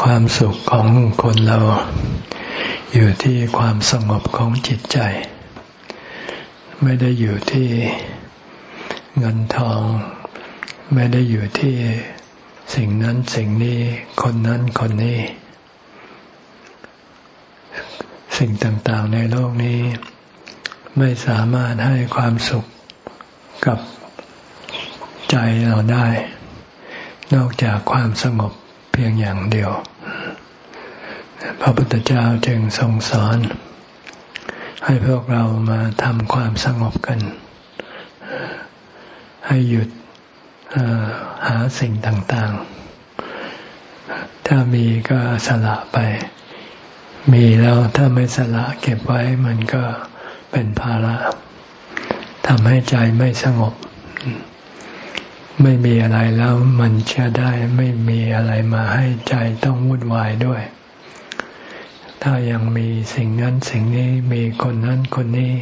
ความสุขของคนเรา อยู่ที่ความสงบของจิตใจ ไม่ได้อยู่ที่เงินทอง ไม่ได้อยู่ที่สิ่งนั้นสิ่งนี้คนนั้นคนนี้ สิ่งต่างๆในโลกนี้ ไม่สามารถให้ความสุขกับใจเราได้ นอกจากความสงบ เพียงอย่างเดียว พระพุทธเจ้าจึงทรงสอน ให้พวกเรามาทำความสงบกัน ให้หยุดหาสิ่งต่างๆ ถ้ามีก็สละไป มีแล้วถ้าไม่สละเก็บไว้มันก็เป็นภาระทำให้ใจไม่สงบ ไม่มีอะไรแล้วมันจะได้ไม่มีอะไรมาให้ใจต้องวุ่นวายด้วย ถ้ายังมีสิ่งนั้นสิ่งนี้มีคนนั้นคนนี้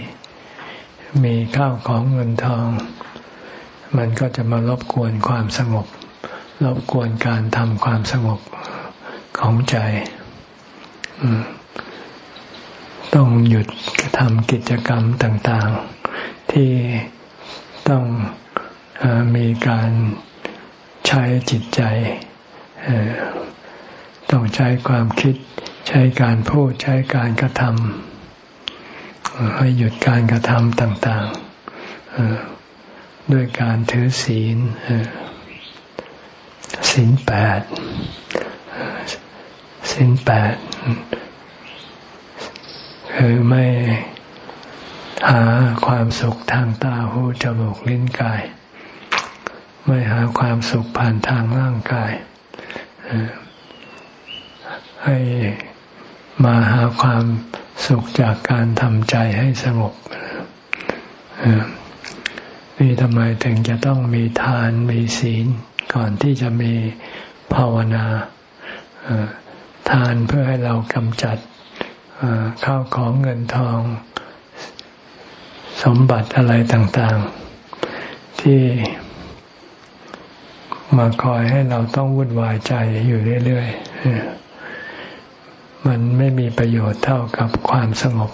มีข้าวของเงินทอง มันก็จะมารบกวนความสงบ รบกวนการทำความสงบของใจต้องหยุดทำกิจกรรมต่าง ๆ ที่ต้อง มีการใช้จิตใจ ต้องใช้ความคิด ใช้การพูด ใช้การกระทำให้หยุดการกระทำต่างๆด้วยการถือศีลศีลแปดศีลแปดคือไม่หาความสุขทางตาหูจมูกลิ้นกาย ไม่หาความสุขผ่านทางร่างกาย ให้มาหาความสุขจากการทำใจให้สงบนี่ทำไมถึงจะต้องมีทานมีศีล ก่อนที่จะมีภาวนาทานเพื่อให้เรากำจัดข้าวของเงินทอง สมบัติอะไรต่าง ๆ ที่ มาคอยให้เราต้องวุ่นวายใจอยู่เรื่อยๆ มันไม่มีประโยชน์เท่ากับความสงบ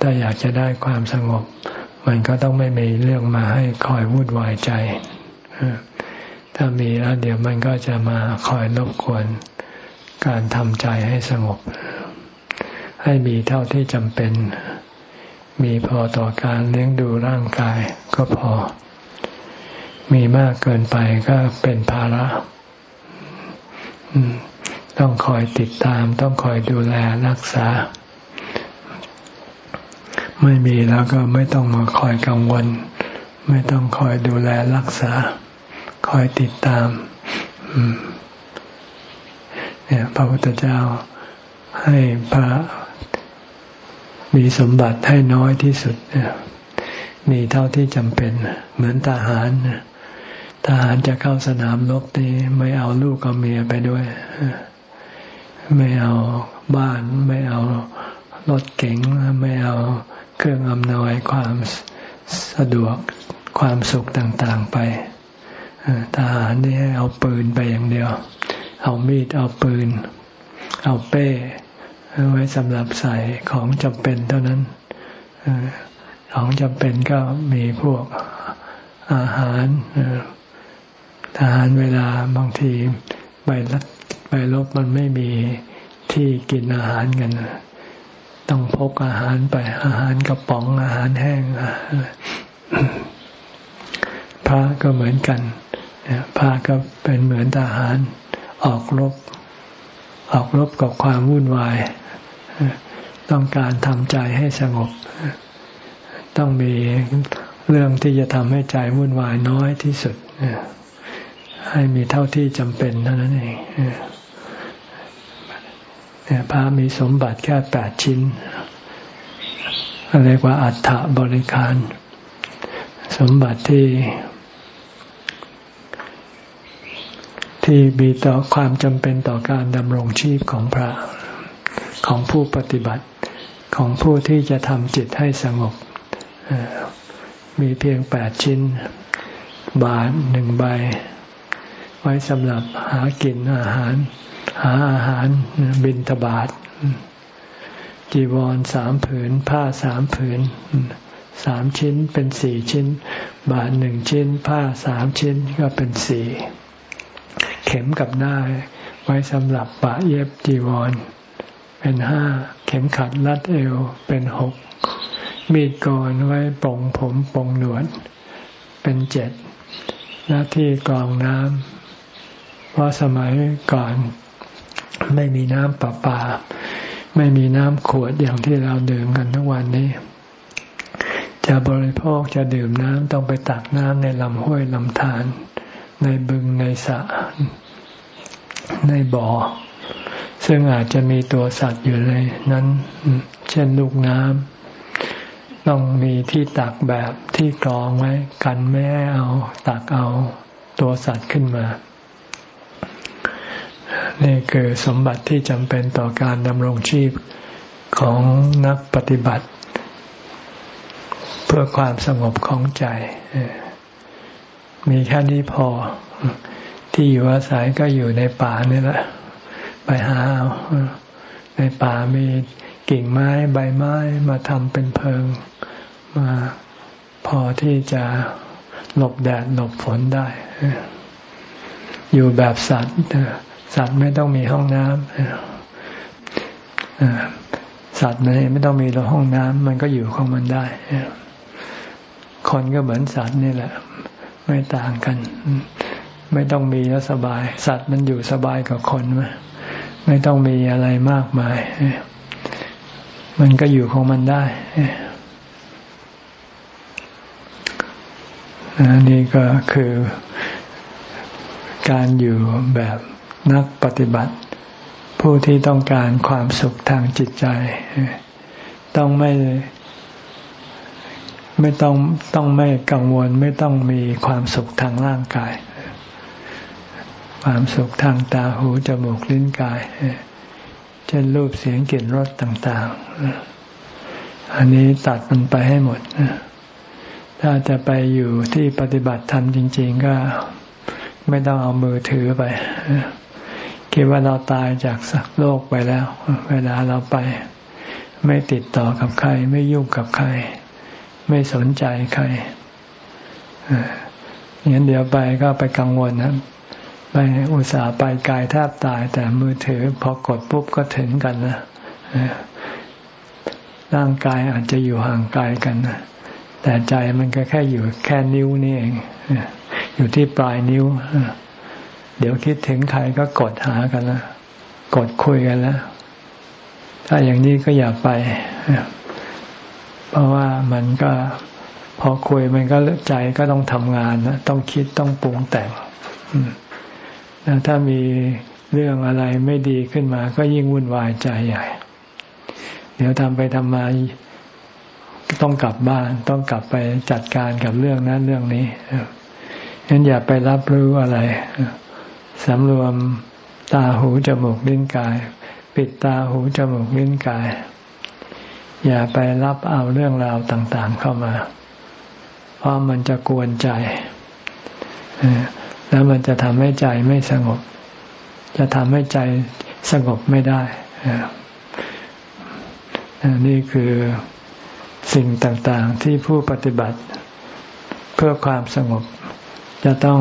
ถ้าอยากจะได้ความสงบ มันก็ต้องไม่มีเรื่องมาให้คอยวุ่นวายใจ ถ้ามีแล้วเดี๋ยวมันก็จะมาคอยรบกวนการทำใจให้สงบ ให้มีเท่าที่จำเป็น มีพอต่อการเลี้ยงดูร่างกายก็พอ มีมากเกินไปก็เป็นภาระ ต้องคอยติดตาม ต้องคอยดูแลรักษา ไม่มีแล้วก็ไม่ต้องมาคอยกังวล ไม่ต้องคอยดูแลรักษา คอยติดตามเนี่ยพระพุทธเจ้าให้พระมีสมบัติให้น้อยที่สุดมีเท่าที่จำเป็น เหมือนทหาร ทหารจะเข้าสนามรบนี่ไม่เอาลูกเอาเมียไปด้วย ไม่เอาบ้านไม่เอารถเก๋งไม่เอาเครื่องอำนวยความสะดวกความสุขต่างๆไปทหารนี่ให้เอาปืนไปอย่างเดียว เอามีดเอาปืน เอาเป้ไว้สำหรับใส่ของจำเป็นเท่านั้นของจำเป็นก็มีพวกอาหาร ทหารเวลาบางทีไปไปลบมันไม่มีที่กินอาหารกัน ต้องพกอาหารไปอาหารกระป๋องอาหารแห้งพระก็เหมือนกันพระก็เป็นเหมือนทหารออกรบ ออกรบกับความวุ่นวาย ต้องการทำใจให้สงบ ต้องมีเรื่องที่จะทำให้ใจวุ่นวายน้อยที่สุด ให้มีเท่าที่จำเป็นเท่านั้นเองพระมีสมบัติแค่แปดชิ้นเรียกว่าอัฏฐบริการ สมบัติที่ ที่มีต่อความจำเป็นต่อการดำรงชีพของพระของผู้ปฏิบัติของผู้ที่จะทำจิตให้สงบมีเพียงแปดชิ้น บาทหนึ่งใบ ไว้สำหรับหากินอาหาร หาอาหารบินทบาทจีวรสามผืน ผ้าสามผืนสามชิ้นเป็นสี่ชิ้น บาทหนึ่งชิ้น ผ้าสามชิ้นก็เป็นสี่เข็มกับได้ไว้สำหรับปะเย็บจีวร เป็นห้าเข็มขัดรัดเอวเป็นหกมีดกรไว้ปรงผมปรงหนวด เป็นเจ็ดหน้าที่กรองน้ำ ราะสมัยก่อนไม่มีน้ำประปา ไม่มีน้ำขวดอย่างที่เราดื่มกันทุกวันนี้ จะบริโภคจะดื่มน้ำต้องไปตักน้ำในลำห้วยลำธารในบึงในสระในบ่อ ซึ่งอาจจะมีตัวสัตว์อยู่ในนั้น เช่นลูกน้ำต้องมีที่ตักแบบที่กรองไว้ กันไม่ให้เอาตักเอาตัวสัตว์ขึ้นมา นี่คือสมบัติที่จำเป็นต่อการดำรงชีพของนักปฏิบัติ เพื่อความสงบของใจ มีแค่นี้พอ ที่อยู่อาศัยก็อยู่ในป่านี่แหละ ไปหาเอาในป่ามีกิ่งไม้ใบไม้มาทำเป็นเพิง มาพอที่จะหลบแดดหลบฝนได้ อยู่แบบสัตว์ สัตว์ไม่ต้องมีห้องน้ำสัตว์มันไม่ต้องมีห้องน้ำมันก็อยู่ของมันได้คนก็เหมือนสัตว์นี่แหละ ไม่ต่างกัน ไม่ต้องมีแล้วสบาย สัตว์มันอยู่สบายกว่าคนไหมไม่ต้องมีอะไรมากมาย มันก็อยู่ของมันได้นี่ก็คือการอยู่แบบ นักปฏิบัติ ผู้ที่ต้องการความสุขทางจิตใจ ต้องไม่ไม่ต้องต้องไม่กังวลไม่ต้องมีความสุขทางร่างกาย ความสุขทางตาหูจมูกลิ้นกาย เช่นรูปเสียงกลิ่นรสต่าง ๆ อันนี้ตัดมันไปให้หมด ถ้าจะไปอยู่ที่ปฏิบัติธรรมจริง ๆ ก็ไม่ต้องเอามือถือไป คิดว่าเราตายจากสักโลกไปแล้ว เวลาเราไป ไม่ติดต่อกับใคร ไม่ยุ่งกับใคร ไม่สนใจใครอย่างเดี๋ยวไปก็ไปกังวลนะไปอุตส่าห์ไปกายแทบตาย แต่มือถือพอกดปุ๊บก็ถึงกันนะร่างกายอาจจะอยู่ห่างไกลกันนะแต่ใจมันก็แค่อยู่แค่นิ้วนี่เองอยู่ที่ปลายนิ้ว เดี๋ยวคิดถึงใครก็กดหากันแล้วกดคุยกันแล้วถ้าอย่างนี้ก็อย่าไป เพราะว่ามันก็พอคุยมันก็ใจก็ต้องทำงานนะต้องคิดต้องปรุงแต่งถ้ามีเรื่องอะไรไม่ดีขึ้นมา ก็ยิ่งวุ่นวายใจใหญ่ เดี๋ยวทำไปทำมาต้องกลับบ้าน ต้องกลับไปจัดการกับเรื่องนั้นเรื่องนี้งั้นอย่าไปรับรู้อะไร สำรวมตาหูจมูกลิ้นกาย ปิดตาหูจมูกลิ้นกาย อย่าไปรับเอาเรื่องราวต่างๆเข้ามา เพราะมันจะกวนใจ แล้วมันจะทำให้ใจไม่สงบ จะทำให้ใจสงบไม่ได้นี่คือสิ่งต่างๆที่ผู้ปฏิบัติเพื่อความสงบจะต้อง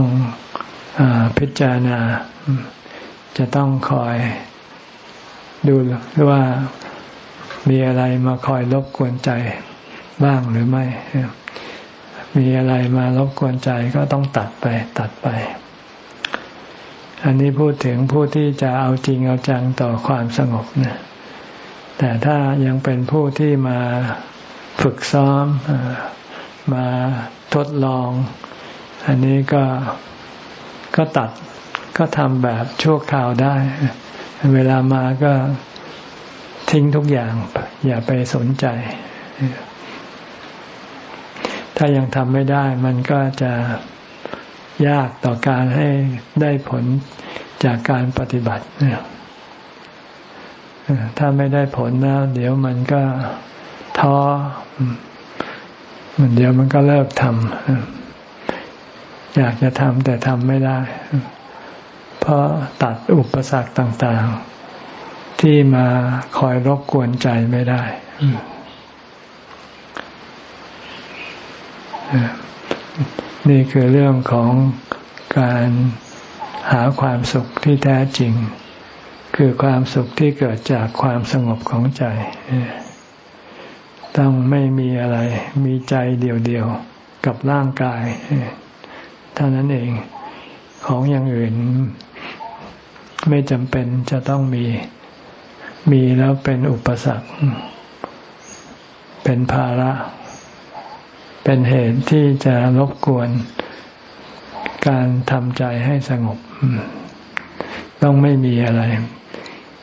พิจารณา จะต้องคอยดูว่ามีอะไรมาคอยรบกวนใจบ้างหรือไม่ มีอะไรมารบกวนใจก็ต้องตัดไปตัดไป อันนี้พูดถึงผู้ที่จะเอาจริงเอาจังต่อความสงบนะแต่ถ้ายังเป็นผู้ที่มาฝึกซ้อมมาทดลอง อันนี้ก็ ก็ตัดก็ทำแบบชั่วคราวได้ เวลามาก็ทิ้งทุกอย่าง อย่าไปสนใจ ถ้ายังทำไม่ได้ มันก็จะยากต่อการให้ได้ผลจากการปฏิบัติถ้าไม่ได้ผลแล้วเดี๋ยวมันก็ท้อ มันเดี๋ยวมันก็เลิกทำ อยากจะทำแต่ทำไม่ได้ เพราะตัดอุปสรรคต่าง ๆ ที่มาคอยรบกวนใจไม่ได้ นี่คือเรื่องของการหาความสุขที่แท้จริง คือความสุขที่เกิดจากความสงบของใจ ต้องไม่มีอะไร มีใจเดียวๆกับร่างกาย เท่านั้นเองของอย่างอื่น ไม่จำเป็นจะต้องมีมีแล้วเป็นอุปสรรค เป็นภาระ เป็นเหตุที่จะรบกวน การทำใจให้สงบ ต้องไม่มีอะไร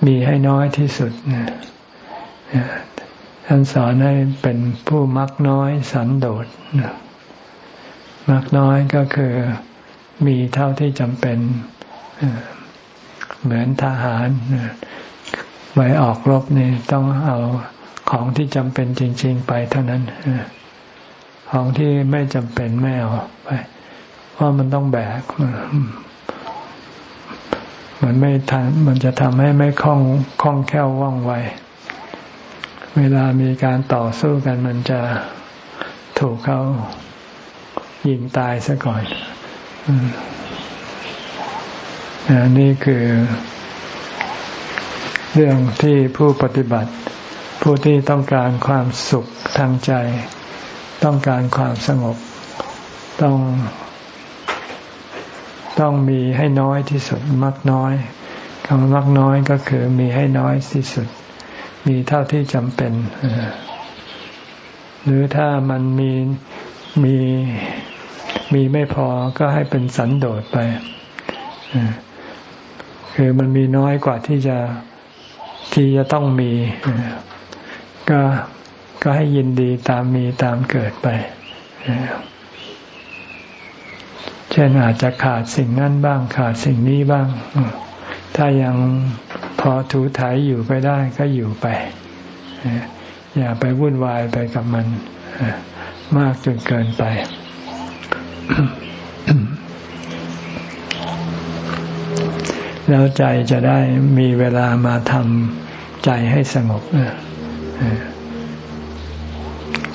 มีให้น้อยที่สุดท่านสอนให้เป็นผู้มักน้อยสันโดษ มักน้อยก็คือมีเท่าที่จำเป็น เหมือนทหารไว้ออกรบนี่ต้องเอาของที่จำเป็นจริง ๆ ไปเท่านั้นของที่ไม่จำเป็นไม่เอาไป เพราะมันต้องแบกมันไม่ทันมันจะทำให้ไม่คล่องคล่องแคล่วว่องไว เวลามีการต่อสู้กันมันจะถูกเขา ยิงตายซะก่อนอันนี้คือเรื่องที่ผู้ปฏิบัติ ผู้ที่ต้องการความสุขทางใจ ต้องการความสงบ ต้อง ต้องมีให้น้อยที่สุดมักน้อยคำว่ามักน้อยก็คือมีให้น้อยที่สุด มีเท่าที่จำเป็น หรือถ้ามันมีมี มีไม่พอก็ให้เป็นสันโดษไปคือมันมีน้อยกว่าที่จะที่จะต้องมี ก็ก็ให้ยินดีตามมีตามเกิดไป เช่นอาจจะขาดสิ่งนั้นบ้าง ขาดสิ่งนี้บ้าง ถ้ายังพอถูถ่ายอยู่ไปได้ก็อยู่ไป อย่าไปวุ่นวายไปกับมันมากจนเกินไป แล้วใจจะได้มีเวลามาทำใจให้สงบ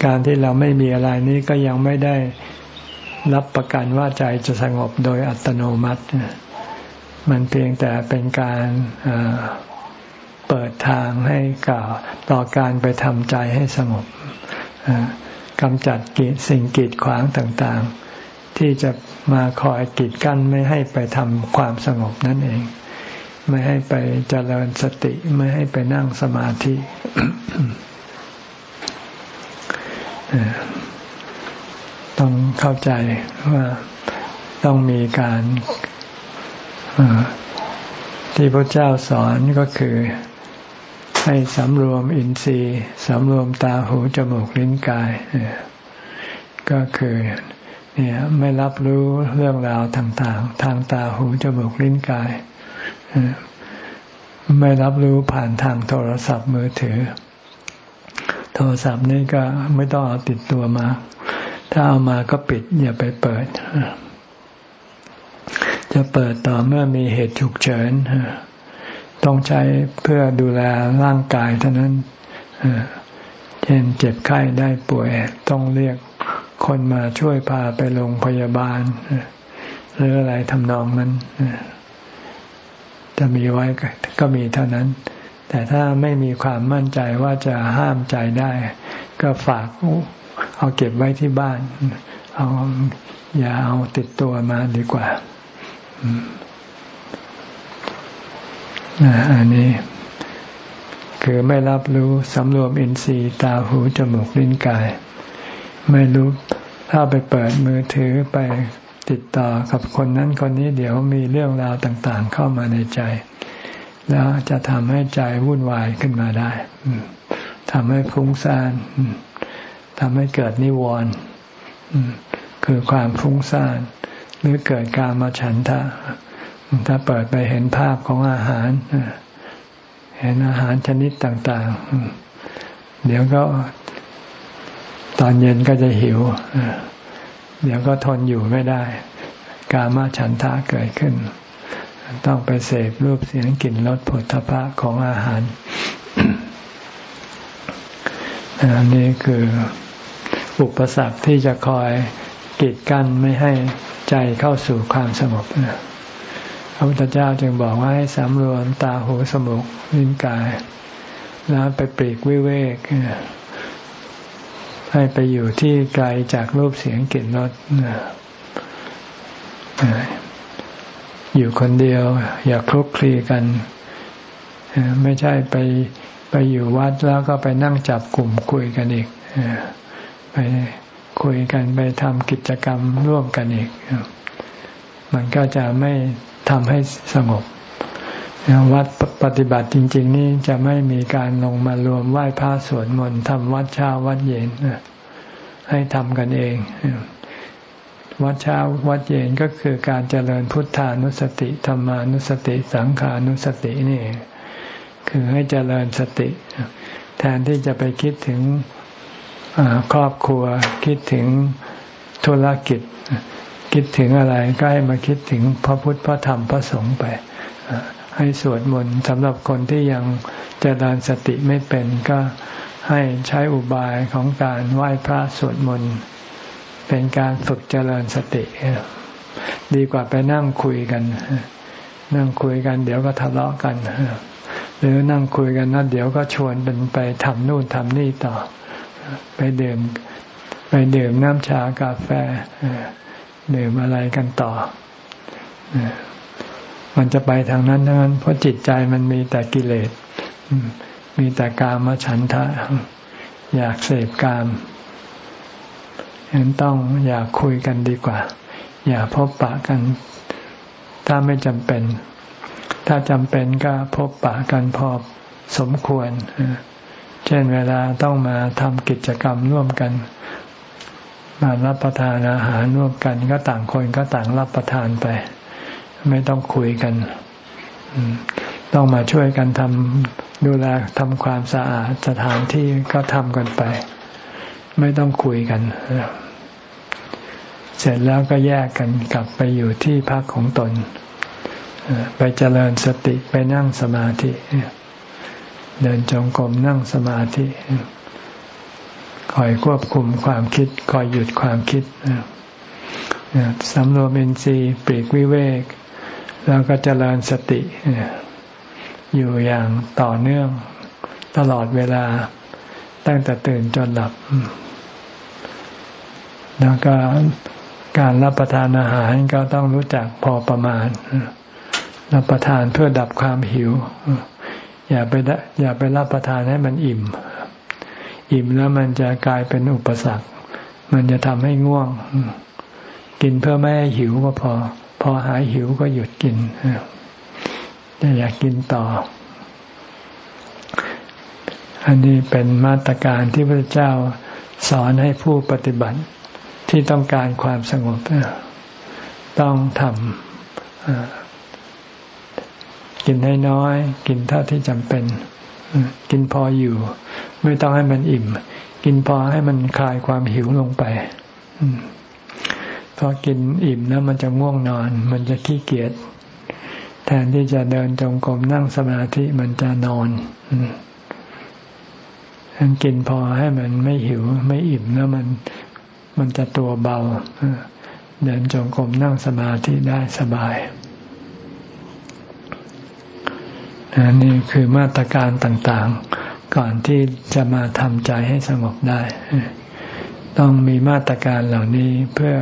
การที่เราไม่มีอะไรนี้ก็ยังไม่ได้รับประกันว่าใจจะสงบโดยอัตโนมัติ มันเพียงแต่เป็นการเปิดทางให้ก่าต่อการไปทำใจให้สงบกำจัดกิสิ่งกีดขวางต่างๆ ที่จะมาคอยกีดกั้นไม่ให้ไปทำความสงบนั่นเอง ไม่ให้ไปเจริญสติไม่ให้ไปนั่งสมาธิต้องเข้าใจว่าต้องมีการที่พระเจ้าสอนก็คือให้สำรวมอินทรีย์สำรวมตาหูจมูกลิ้นกายก็คือ เนี่ยไม่รับรู้เรื่องราวต่างๆ ทางตาหูจมูกลิ้นกาย ไม่รับรู้ผ่านทางโทรศัพท์มือถือ โทรศัพท์นี่ก็ไม่ต้องเอาติดตัวมา ถ้าเอามาก็ปิดอย่าไปเปิด จะเปิดต่อเมื่อมีเหตุฉุกเฉินต้องใช้เพื่อดูแลร่างกายเท่านั้นเช่นเจ็บไข้ได้ป่วยต้องเรียก คนมาช่วยพาไปโรงพยาบาล หรืออะไรทำนองนั้นจะมีไว้ก็มีเท่านั้น แต่ถ้าไม่มีความมั่นใจว่าจะห้ามใจได้ ก็ฝากเอาเก็บไว้ที่บ้าน เอาอย่าเอาติดตัวมาดีกว่าอันนี้ คือไม่รับรู้สำรวมอินทรีย์ตาหูจมูกลิ้นกาย ไม่รู้ถ้าไปเปิดมือถือไปติดต่อกับคนนั้นคนนี้เดี๋ยวมีเรื่องราวต่างๆ เข้ามาในใจ แล้วจะทำให้ใจวุ่นวายขึ้นมาได้ทำให้ฟุ้งซ่านทำให้เกิดนิวรณ์คือความฟุ้งซ่านหรือเกิดการมาฉันทะ ถ้าเปิดไปเห็นภาพของอาหาร เห็นอาหารชนิดต่าง ๆ เดี๋ยวก็ ตอนเย็นก็จะหิว เดี๋ยวก็ทนอยู่ไม่ได้ กามาฉันทะเกิดขึ้น ต้องไปเสพรูปเสียงกลิ่นรสผลทพะของอาหารอันนี้คืออุปสรรคที่จะคอยกีดกั้นไม่ให้ใจเข้าสู่ความสงบพระพุทธเจ้าจึงบอกว่าให้สำรวมตาหูสมุกลิ้นกาย แล้วไปปลีกวิเวก ให้ไปอยู่ที่ไกลจากรูปเสียงกลิ่นรสอยู่คนเดียว อย่าคลุกคลีกัน ไม่ใช่ไปไปอยู่วัดแล้วก็ไปนั่งจับกลุ่มคุยกันอีกไปคุยกันไปทำกิจกรรมร่วมกันอีก มันก็จะไม่ทำให้สงบ วัดปฏิบัติจริง ๆ นี่จะไม่มีการลงมารวมไหว้พระสวดมนต์ทำวัดเช้าวัดเย็นให้ทำกันเอง วัดเช้าวัดเย็นก็คือการเจริญพุทธานุสติธรรมานุสติ สังขานุสตินี่ คือให้เจริญสติ แทนที่จะไปคิดถึงครอบครัว คิดถึงธุรกิจ คิดถึงอะไรก็ให้มาคิดถึงพระพุทธพระธรรมพระสงฆ์ไป ให้สวดมนต์สำหรับคนที่ยังเจริญสติไม่เป็นก็ให้ใช้อุบายของการไหว้พระสวดมนต์เป็นการฝึกเจริญสติ ดีกว่าไปนั่งคุยกัน นั่งคุยกัน เดี๋ยวก็ทะเลาะกัน หรือนั่งคุยกันนะเดี๋ยวก็ชวนเป็นไปทำนู่นทำนี่ต่อ ไปดื่มไปดื่มน้ำชากาแฟดื่มอะไรกันต่อ มันจะไปทางนั้นทั้งนั้น เพราะจิตใจมันมีแต่กิเลส มีแต่กามฉันทะ อยากเสพกามฉะนั้นต้องอยากคุยกันดีกว่า อย่าพบปะกัน ถ้าไม่จำเป็น ถ้าจำเป็นก็พบปะกันพอสมควร เช่นเวลาต้องมาทำกิจกรรมร่วมกัน มารับประทานอาหารร่วมกัน ก็ต่างคนก็ต่างรับประทานไป ไม่ต้องคุยกัน ต้องมาช่วยกันทำดูแลทำความสะอาดสถานที่ก็ทำกันไป ไม่ต้องคุยกัน เสร็จแล้วก็แยกกันกลับไปอยู่ที่พักของตน ไปเจริญสติไปนั่งสมาธิ เดินจงกรมนั่งสมาธิคอยควบคุมความคิด คอยหยุดความคิดสำรวมอินทรีย์ปีกวิเวก แล้วก็เจริญสติ อยู่อย่างต่อเนื่องตลอดเวลาตั้งแต่ตื่นจนหลับ แล้วก็การรับประทานอาหารก็ต้องรู้จักพอประมาณ รับประทานเพื่อดับความหิว อย่าไปอย่าไปรับประทานให้มันอิ่ม อิ่มแล้วมันจะกลายเป็นอุปสรรค มันจะทำให้ง่วง กินเพื่อไม่ให้หิวก็พอ พอหายหิวก็หยุดกินจะอยากกินต่อ อันนี้เป็นมาตรการที่พระเจ้าสอนให้ผู้ปฏิบัติที่ต้องการความสงบต้องทำกินให้น้อย กินเท่าที่จำเป็น กินพออยู่ ไม่ต้องให้มันอิ่ม กินพอให้มันคลายความหิวลงไป พอกินอิ่มแล้วมันจะง่วงนอน มันจะขี้เกียจแทนที่จะเดินจงกรมนั่งสมาธิมันจะนอนฉันกินพอให้มันไม่หิว ไม่อิ่มแล้วมันมันจะตัวเบาเดินจงกรมนั่งสมาธิได้สบายนี่คือมาตรการต่างๆ ก่อนที่จะมาทำใจให้สงบได้ ต้องมีมาตรการเหล่านี้เพื่อ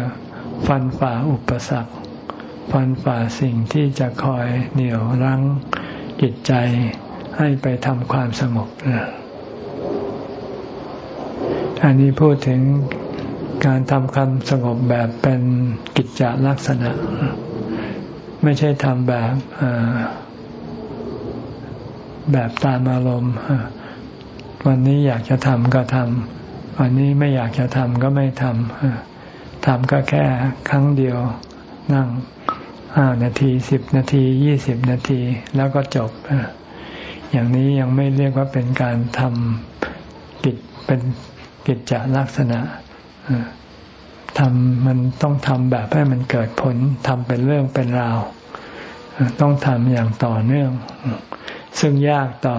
ฟันฝ่าอุปสรรค ฟันฝ่าสิ่งที่จะคอยเหนี่ยวรั้งจิตใจให้ไปทำความสงบอันนี้พูดถึงการทำความสงบแบบเป็นกิจจลักษณะ ไม่ใช่ทำแบบแบบตามอารมณ์วันนี้อยากจะทำก็ทำวันนี้ไม่อยากจะทำก็ไม่ทำ ทำก็แค่ครั้งเดียวนั่งห้านาทีสิบนาทียี่สิบนาทีแล้วก็จบ อย่างนี้ยังไม่เรียกว่าเป็นการทำกิจเป็นกิจจลักษณะทำมันต้องทำแบบให้มันเกิดผลทำเป็นเรื่องเป็นราวต้องทำอย่างต่อเนื่อง ซึ่งยากต่อ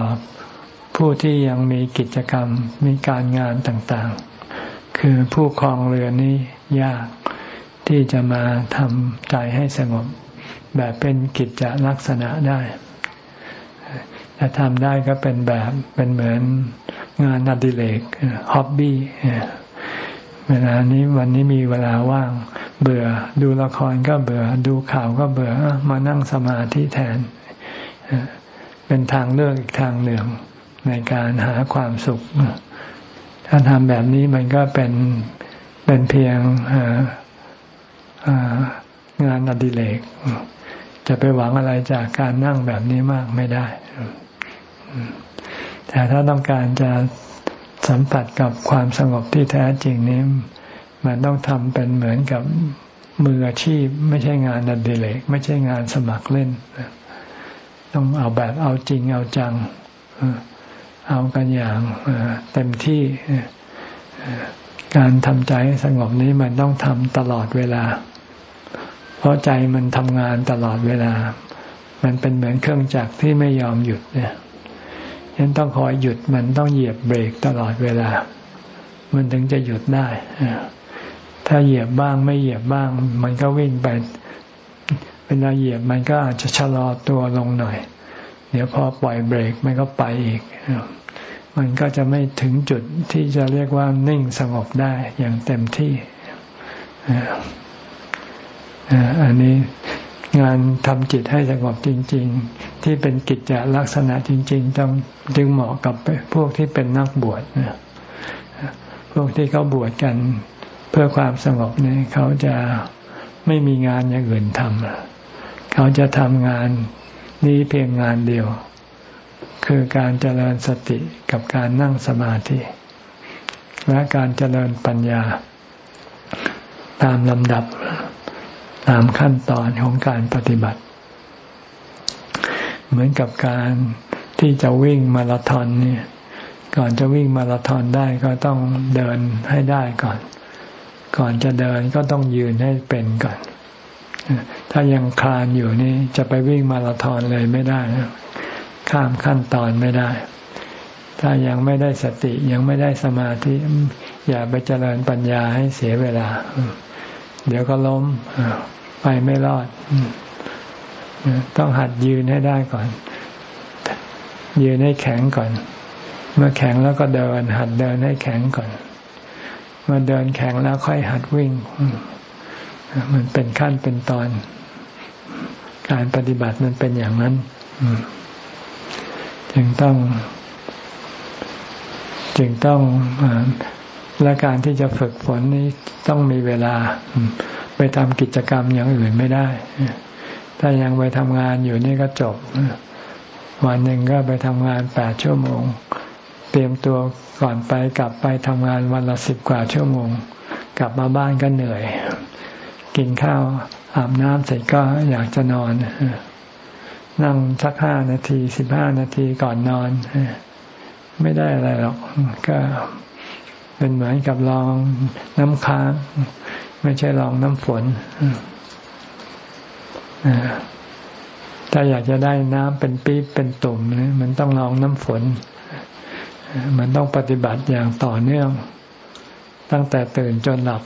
ผู้ที่ยังมีกิจกรรมมีการงานต่างๆ คือผู้ครองเรือนนี้ยากที่จะมาทำใจให้สงบ แบบเป็นกิจลักษณะได้ถ้าทำได้ก็เป็นแบบเป็นเหมือนงานอดิเรกฮ็อบบี้เวลานี้วันนี้มีเวลาว่าง เบื่อดูละครก็เบื่อ ดูข่าวก็เบื่อมานั่งสมาธิแทน เป็นทางเลือกอีกทางหนึ่งในการหาความสุข ถ้าทำแบบนี้มันก็เป็นเป็นเพียงงานอดิเรกจะไปหวังอะไรจากการนั่งแบบนี้มากไม่ได้ แต่ถ้าต้องการจะสัมผัสกับความสงบที่แท้จริงนี้ มันต้องทำเป็นเหมือนกับมืออาชีพ ไม่ใช่งานอดิเรกไม่ใช่งานสมัครเล่น ต้องเอาแบบเอาจริงเอาจัง เอากันอย่างเต็มที่การทำใจให้สงบนี้มันต้องทำตลอดเวลา เพราะใจมันทำงานตลอดเวลา มันเป็นเหมือนเครื่องจักรที่ไม่ยอมหยุดเนี่ยฉันต้องคอยหยุดมันต้องเหยียบเบรกตลอดเวลา มันถึงจะหยุดได้ ถ้าเหยียบบ้างไม่เหยียบบ้าง มันก็วิ่งไปเวลาเหยียบมันก็อาจจะชะลอตัวลงหน่อย เดี๋ยวพอปล่อยเบรกมันก็ไปอีก มันก็จะไม่ถึงจุดที่จะเรียกว่านิ่งสงบได้อย่างเต็มที่อันนี้งานทำจิตให้สงบจริง ๆ ที่เป็นกิจจลักษณะจริงๆต้องจึงเหมาะกับพวกที่เป็นนักบวชพวกที่เขาบวชกันเพื่อความสงบเนี่ยเขาจะไม่มีงานอย่างอื่นทำเขาจะทำงาน นี้เพียงงานเดียว คือการเจริญสติกับการนั่งสมาธิ และการเจริญปัญญา ตามลำดับตามขั้นตอนของการปฏิบัติ เหมือนกับการที่จะวิ่งมาราธอนเนี่ยก่อนจะวิ่งมาราธอนได้ก็ต้องเดินให้ได้ก่อน ก่อนจะเดินก็ต้องยืนให้เป็นก่อน ถ้ายังคลานอยู่นี่จะไปวิ่งมาราธอนเลยไม่ได้ ข้ามขั้นตอนไม่ได้ ถ้ายังไม่ได้สติยังไม่ได้สมาธิ อย่าไปเจริญปัญญาให้เสียเวลา เดี๋ยวก็ล้มไปไม่รอด ต้องหัดยืนให้ได้ก่อน ยืนให้แข็งก่อน เมื่อแข็งแล้วก็เดิน หัดเดินให้แข็งก่อน เมื่อเดินแข็งแล้วค่อยหัดวิ่ง มันเป็นขั้นเป็นตอน การปฏิบัติมันเป็นอย่างนั้นจึงต้อง จึงต้องและการที่จะฝึกฝนนี้ต้องมีเวลา ไปทำกิจกรรมอย่างอื่นไม่ได้ ถ้ายังไปทำงานอยู่นี่ก็จบ วันหนึ่งก็ไปทำงานแปดชั่วโมง เตรียมตัวก่อนไปกลับไปทำงานวันละสิบกว่าชั่วโมง กลับมาบ้านก็เหนื่อย กินข้าวอาบน้ำเสร็จก็อยากจะนอน นั่งสักห้านาทีสิบห้านาทีก่อนนอน ไม่ได้อะไรหรอก ก็เป็นเหมือนกับลองน้ำค้าง ไม่ใช่ลองน้ำฝนถ้าอยากจะได้น้ำเป็นปี๊บเป็นตุ่มนี่มันต้องลองน้ำฝน มันต้องปฏิบัติอย่างต่อเนื่อง ตั้งแต่ตื่นจนหลับ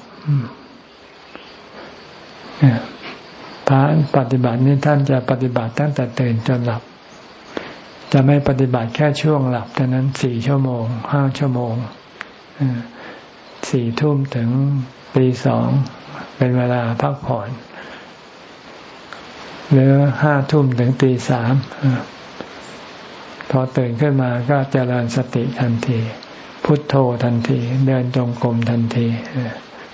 พระปฏิบัตินี้ท่านจะปฏิบัติตั้งแต่ตื่นจนหลับ จะไม่ปฏิบัติแค่ช่วงหลับแต่านั้นสี่ชั่วโมงห้าชั่วโมงสี่ทุ่มถึงตีสองเป็นเวลาพักผ่อน หรือห้าทุ่มถึงตีสามพอตื่นขึ้นมาก็เจริญสติทันที พุทโธทันที เดินจงกรมทันที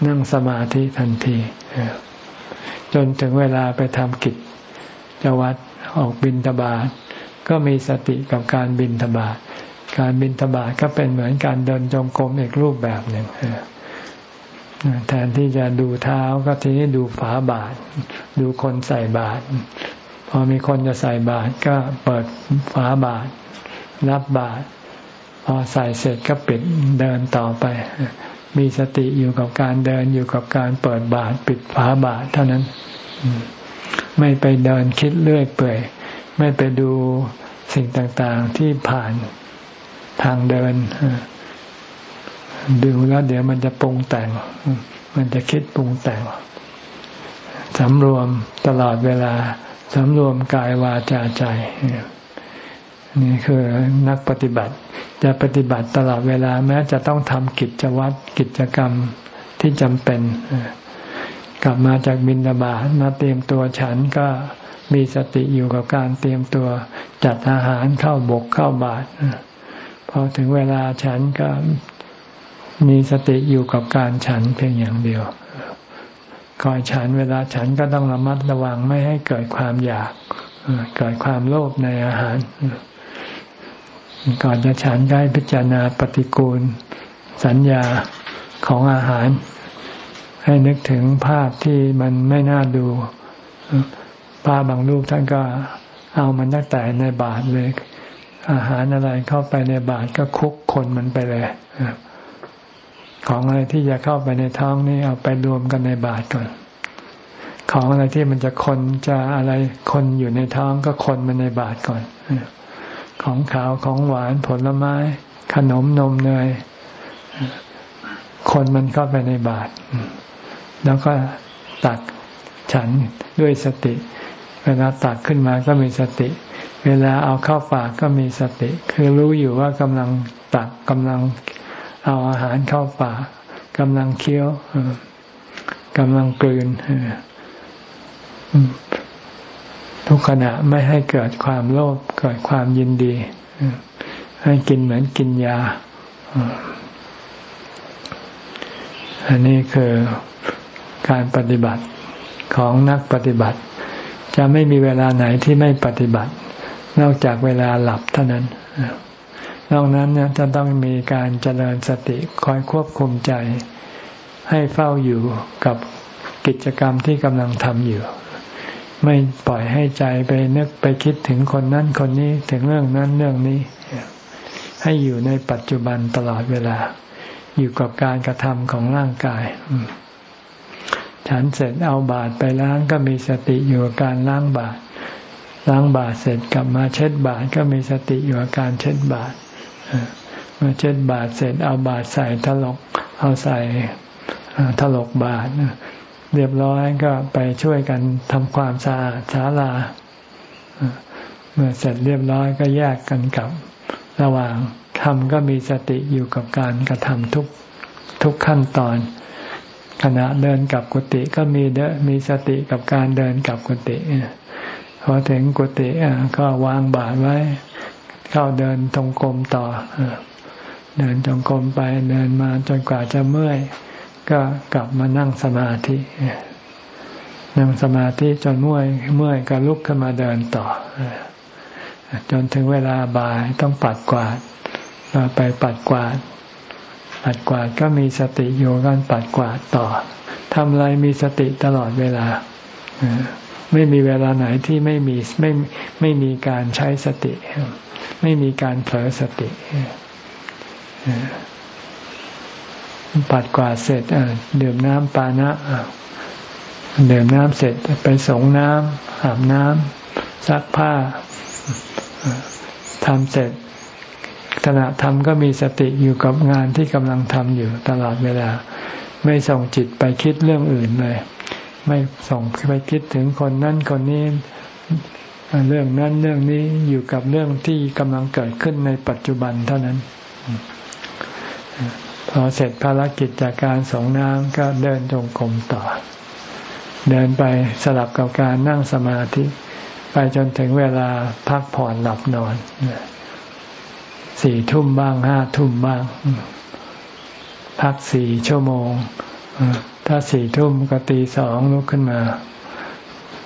นั่งสมาธิทันที จนถึงเวลาไปทำกิจจวัดออกบินทบาทก็มีสติกับการบินทบาทการบินทบาทก็เป็นเหมือนการเดินจงกรมอีกรูปแบบหนึ่งแทนที่จะดูเท้าก็ทีนี้ดูฝาบาท ดูคนใส่บาท พอมีคนจะใส่บาทก็เปิดฝาบาท รับบาท พอใส่เสร็จก็ปิดเดินต่อไป มีสติอยู่กับการเดินอยู่กับการเปิดบาทปิดฝาบาทเท่านั้น ไม่ไปเดินคิดเรื่อยเปื่อย ไม่ไปดูสิ่งต่างๆที่ผ่านทางเดิน ดูแล้วเดี๋ยวมันจะปรุงแต่ง มันจะคิดปรุงแต่งสำรวมตลอดเวลาสำรวมกายวาจาใจ นี่คือนักปฏิบัติจะปฏิบัติตลอดเวลาแม้จะต้องทำกิจวัตรกิจกรรมที่จำเป็น กลับมาจากบินบาตมาเตรียมตัวฉันก็มีสติอยู่กับการเตรียมตัวจัดอาหารเข้าบกเข้าบาตรพอถึงเวลาฉันก็มีสติอยู่กับการฉันเพียงอย่างเดียวก่อนฉันเวลาฉันก็ต้องระมัดระวังไม่ให้เกิดความอยากเกิดความโลภในอาหาร ก่อนจะฉันได้พิจารณาปฏิกูล สัญญาของอาหาร ให้นึกถึงภาพที่มันไม่น่าดู ภาพบางรูปท่านก็เอามันตั้งแต่ในบาทเลย อาหารอะไรเข้าไปในบาทก็คุกคนมันไปเลยของอะไรที่จะเข้าไปในท้องนี่เอาไปรวมกันในบาทก่อน ของอะไรที่มันจะคนจะอะไรคนอยู่ในท้องก็คนมันในบาทก่อน ของขาวของหวานผลไม้ ขนมนมเนยคนมันเข้าไปในบาทแล้วก็ตักฉันด้วยสติ เวลาตักขึ้นมาก็มีสติ เวลาเอาเข้าปากก็มีสติ คือรู้อยู่ว่ากำลังตักกำลังเอาอาหารเข้าปากกำลังเคี้ยวกำลังกลืน ทุกขณะไม่ให้เกิดความโลภเกิดความยินดี ให้กินเหมือนกินยา อันนี้คือการปฏิบัติของนักปฏิบัติ จะไม่มีเวลาไหนที่ไม่ปฏิบัติ นอกจากเวลาหลับเท่านั้นนอกนั้นเนี่ยจะต้องมีการเจริญสติคอยควบคุมใจ ให้เฝ้าอยู่กับกิจกรรมที่กำลังทำอยู่ ไม่ปล่อยให้ใจไปนึกไปคิดถึงคนนั้นคนนี้ถึงเรื่องนั้นเรื่องนี้ ให้อยู่ในปัจจุบันตลอดเวลา อยู่กับการกระทำของร่างกายฉันเสร็จเอาบาตรไปล้างก็มีสติอยู่กับการล้างบาตรล้างบาตรเสร็จกลับมาเช็ดบาตรก็มีสติอยู่กับการเช็ดบาตรเมื่อเช็ดบาตรเสร็จเอาบาตรใส่ถลกเอาใส่ถลกบาตร เรียบร้อยก็ไปช่วยกันทำความสะอาดศาลา เมื่อเสร็จเรียบร้อยก็แยกกันกับ ระหว่างทำก็มีสติอยู่กับการกระทำทุกทุกขั้นตอน ขณะเดินกับกุฏิก็มีเดมีสติกับการเดินกับกุฏิพอถึงกุฏิก็วางบาตรไว้ เข้าเดินตรงกรมต่อเดินจงกรมไปเดินมาจนกว่าจะเมื่อย ก็กลับมานั่งสมาธิ นั่งสมาธิจนเมื่อยเมื่อยก็ลุกขึ้นมาเดินต่อ จนถึงเวลาบ่ายต้องปัดกวาดเราไปปัดกวาด ปัดกวาดก็มีสติอยู่กันปัดกวาดต่อทำอะไรมีสติตลอดเวลาไม่มีเวลาไหนที่ไม่มีไม่ไม่มีการใช้สติ ไม่มีการเผลอสติ ปัดกวาดเสร็จดื่มน้ำปานะดื่มน้ำเสร็จไปสงน้ำอาบน้ำซักผ้าทำเสร็จขณะทำก็มีสติอยู่กับงานที่กำลังทำอยู่ตลอดเวลา ไม่ส่งจิตไปคิดเรื่องอื่นเลย ไม่ส่งไปคิดถึงคนนั้นคนนี้เรื่องนั้นเรื่องนี้อยู่กับเรื่องที่กำลังเกิดขึ้นในปัจจุบันเท่านั้น พอเสร็จภารกิจจากการสองน้ำก็เดินจงกรมต่อ เดินไปสลับกับการนั่งสมาธิ ไปจนถึงเวลาพักผ่อนหลับนอนสี่ทุ่มบ้างห้าทุ่มบ้าง พักสี่ชั่วโมง ถ้าสี่ทุ่มก็ตีสองลุกขึ้นมา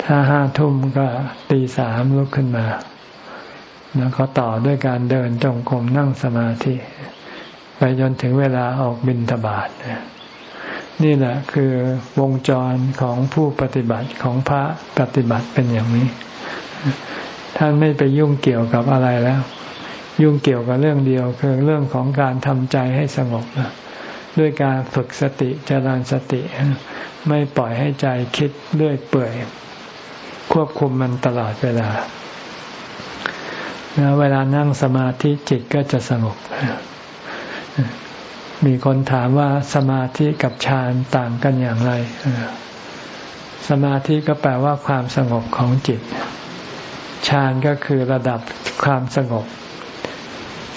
ถ้าห้าทุ่มก็ตีสามลุกขึ้นมา แล้วก็ต่อด้วยการเดินจงกรมนั่งสมาธิ จนถึงเวลาออกบินทบาทนี่แหละคือวงจรของผู้ปฏิบัติของพระปฏิบัติเป็นอย่างนี้ ท่านไม่ไปยุ่งเกี่ยวกับอะไรแล้ว ยุ่งเกี่ยวกับเรื่องเดียวคือเรื่องของการทำใจให้สงบด้วยการฝึกสติเจริญสติ ไม่ปล่อยให้ใจคิดเรื่อยเปื่อย ควบคุมมันตลอดเวลาแล้วเวลานั่งสมาธิจิตก็จะสงบ มีคนถามว่าสมาธิกับฌานต่างกันอย่างไร สมาธิก็แปลว่าความสงบของจิต ฌานก็คือระดับความสงบ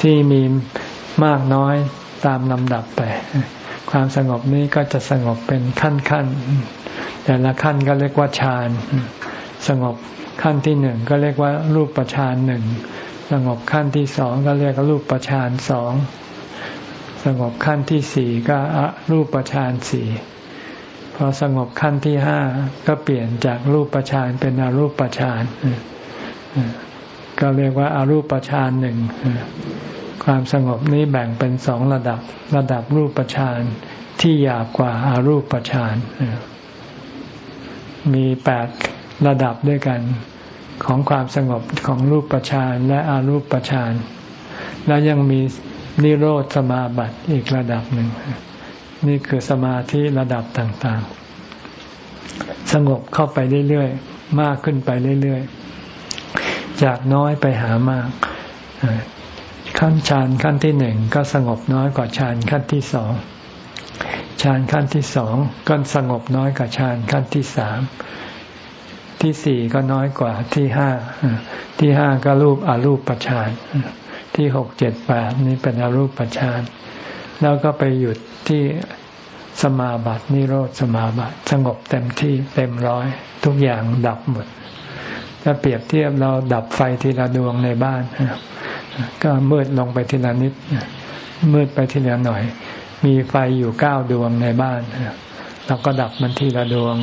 ที่มีมากน้อยตามลำดับไป ความสงบนี้ก็จะสงบเป็นขั้นขั้น แต่ละขั้นก็เรียกว่าฌาน สงบขั้นที่หนึ่งก็เรียกว่ารูปฌานหนึ่ง สงบขั้นที่สองก็เรียกว่ารูปฌานสอง สงบขั้นที่สี่ก็อรูปฌานสี่พอสงบขั้นที่ห้าก็เปลี่ยนจากรูปฌานเป็นอรูปฌานก็เรียกว่าอารูปฌานหนึ่งความสงบนี้แบ่งเป็นสองระดับ ระดับรูปฌานที่หยาบกว่าอารูปฌานมีแปดระดับด้วยกันของความสงบของรูปฌานและอารูปฌานแล้วยังมี นิโรธสมาบัติอีกระดับหนึ่ง นี่คือสมาธิระดับต่างๆ สงบเข้าไปเรื่อยๆ มากขึ้นไปเรื่อยๆ จากน้อยไปหามาก ขั้นฌานขั้นที่หนึ่งก็สงบน้อยกว่าฌานขั้นที่สองฌานขั้นที่สองก็สงบน้อยกว่าฌานขั้นที่สามที่สี่ก็น้อยกว่าที่ห้าที่ห้าก็รูปอรูปปัจาน ที่หกเจ็ดแปดนี่เป็นอรูปปัจานแล้วก็ไปหยุดที่สมาบัตินิโรธสมาบัติสงบเต็มที่เต็มร้อย ทุกอย่างดับหมดถ้าเปรียบเทียบเราดับไฟทีละดวงในบ้าน ก็มืดลงไปทีละนิด มืดไปทีละหน่อย มีไฟอยู่เก้าดวงในบ้านเราก็ดับมันทีละดวง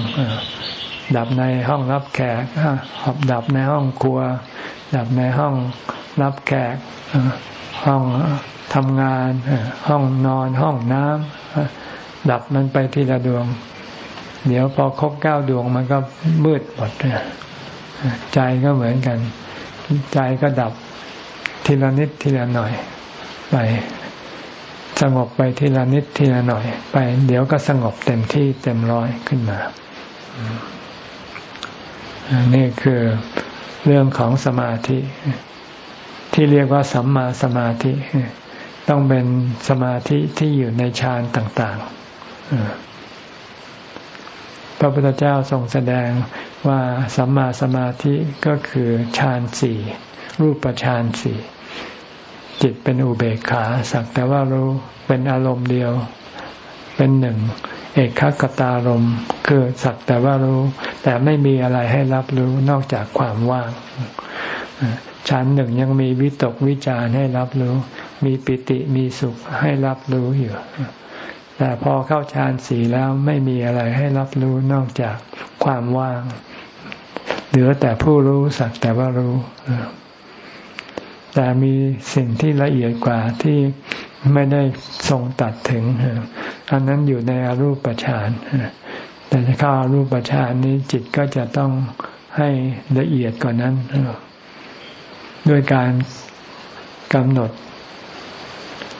ดับในห้องรับแขกดับในห้องครัว ดับในห้องรับแขก ห้องทำงาน ห้องนอน ห้องน้ำ ดับมันไปทีละดวง เดี๋ยวพอครบเก้าดวงมันก็มืดหมดใจก็เหมือนกัน ใจก็ดับทีละนิดทีละหน่อยไปสงบไปทีละนิดทีละหน่อย ไป เดี๋ยวก็สงบเต็มที่เต็มร้อยขึ้นมา นี่คือเรื่องของสมาธิ ที่เรียกว่าสัมมาสมาธิ ต้องเป็นสมาธิที่อยู่ในฌานต่างๆ พระพุทธเจ้าทรงแสดงว่าสัมมาสมาธิก็คือฌานสี่รูปฌานสี่จิตเป็นอุเบกขาสักแต่ว่ารู้เป็นอารมณ์เดียว เป็นหนึ่ง เอกขตารม คือสักแต่ว่ารู้ แต่ไม่มีอะไรให้รับรู้นอกจากความว่างชั้นหนึ่งยังมีวิตกวิจารให้รับรู้ มีปิติมีสุขให้รับรู้อยู่แต่พอเข้าฌานสีแล้วไม่มีอะไรให้รับรู้นอกจากความว่าง เหลือแต่ผู้รู้สักแต่ว่ารู้แต่มีสิ่งที่ละเอียดกว่าที่ไม่ได้ทรงตัดถึง อันนั้นอยู่ในอรูปฌาน แต่ถ้าเข้ารูปฌานนี้จิตก็จะต้องให้ละเอียดกว่านั้นด้วยการกำหนด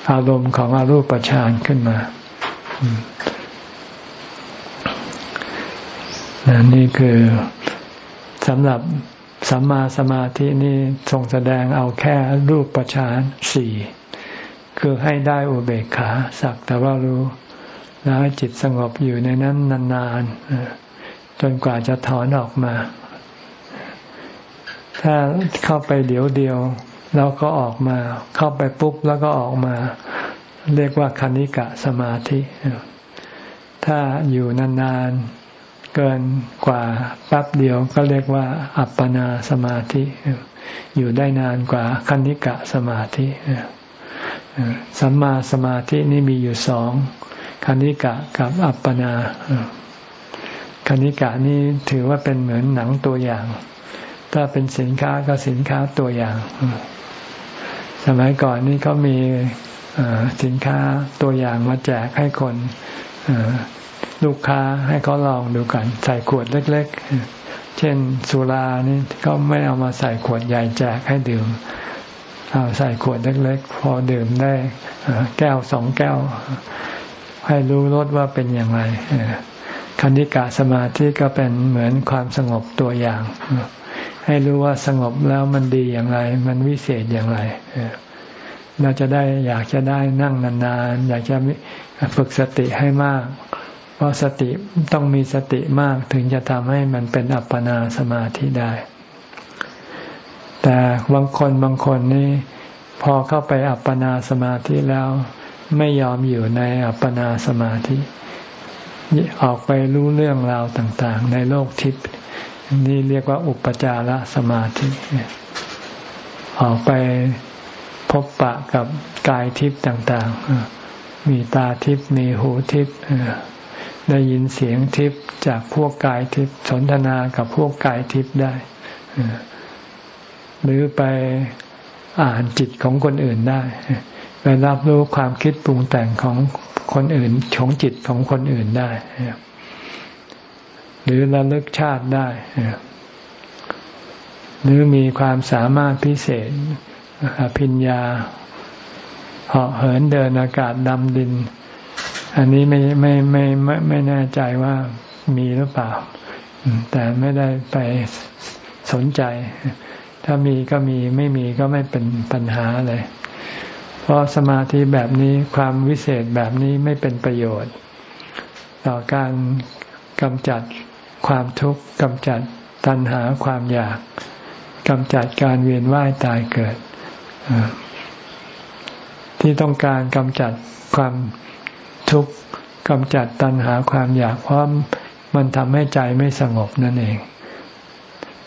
อารมณ์ของอารูปฌานขึ้นมานี่คือสำหรับสัมมาสมาธินี่ทรงแสดงเอาแค่รูปฌานสี่คือให้ได้อุเบกขาสักแต่ว่ารู้ แล้วจิตสงบอยู่ในนั้นนานๆจนกว่าจะถอนออกมา ถ้าเข้าไปเดี๋ยวเดียวแล้วก็ออกมา เข้าไปปุ๊บแล้วก็ออกมา เรียกว่าคณิกะสมาธิ ถ้าอยู่นานๆเกินกว่าแป๊บเดียวก็เรียกว่า อัปปนาสมาธิ อยู่ได้นานกว่าคณิกะสมาธิสัมมาสมาธินี่มีอยู่สอง คณิกะกับอัปปนาคณิกะนี่ถือว่าเป็นเหมือนหนังตัวอย่าง ถ้าเป็นสินค้าก็สินค้าตัวอย่าง สมัยก่อนนี่เขามีสินค้าตัวอย่างมาแจกให้คนลูกค้าให้เขาลองดูกัน ใส่ขวดเล็ก ๆ เช่นสุรานี่เขาไม่เอามาใส่ขวดใหญ่แจกให้ดื่มเอาใส่ขวดเล็ก ๆ พอดื่มได้แก้วสองแก้ว ให้รู้รสว่าเป็นอย่างไรคันิกาสมาธิก็เป็นเหมือนความสงบตัวอย่าง ให้รู้ว่าสงบแล้วมันดีอย่างไร มันวิเศษอย่างไรเราจะได้อยากจะได้นั่งนานๆ อยากจะฝึกสติให้มาก เพราะสติต้องมีสติมากถึงจะทำให้มันเป็นอัปปนาสมาธิได้ แต่บางคนบางคนนี่พอเข้าไปอัปปนาสมาธิแล้ว ไม่ยอมอยู่ในอัปปนาสมาธิ ออกไปรู้เรื่องราวต่าง ๆ ในโลกทิพย์นี่เรียกว่าอุปจารสมาธิ ออกไปพบปะกับกายทิพย์ต่าง ๆ มีตาทิพย์มีหูทิพย์ได้ยินเสียงทิพย์จากพวกกายทิพย์สนทนากับพวกกายทิพย์ได้หรือไปอ่านจิตของคนอื่นได้ ไปรับรู้ความคิดปรุงแต่งของคนอื่นของจิตของคนอื่นได้ หรือระลึกชาติได้ หรือมีความสามารถพิเศษอภิญญาเหาะเหินเดินอากาศดำดิน อันนี้ไม่ไม่ไม่ไม่ไม่แน่ใจว่ามีหรือเปล่า แต่ไม่ได้ไปสนใจ ถ้ามีก็มีไม่มีก็ไม่เป็นปัญหาเลย เพราะสมาธิแบบนี้ความวิเศษแบบนี้ไม่เป็นประโยชน์ ต่อการกำจัดความทุกข์กำจัดตัณหาความอยากกำจัดการเวียนว่ายตายเกิด ที่ต้องการกำจัดความทุกข์กำจัดตัณหาความอยากเพราะมันทำให้ใจไม่สงบนั่นเอง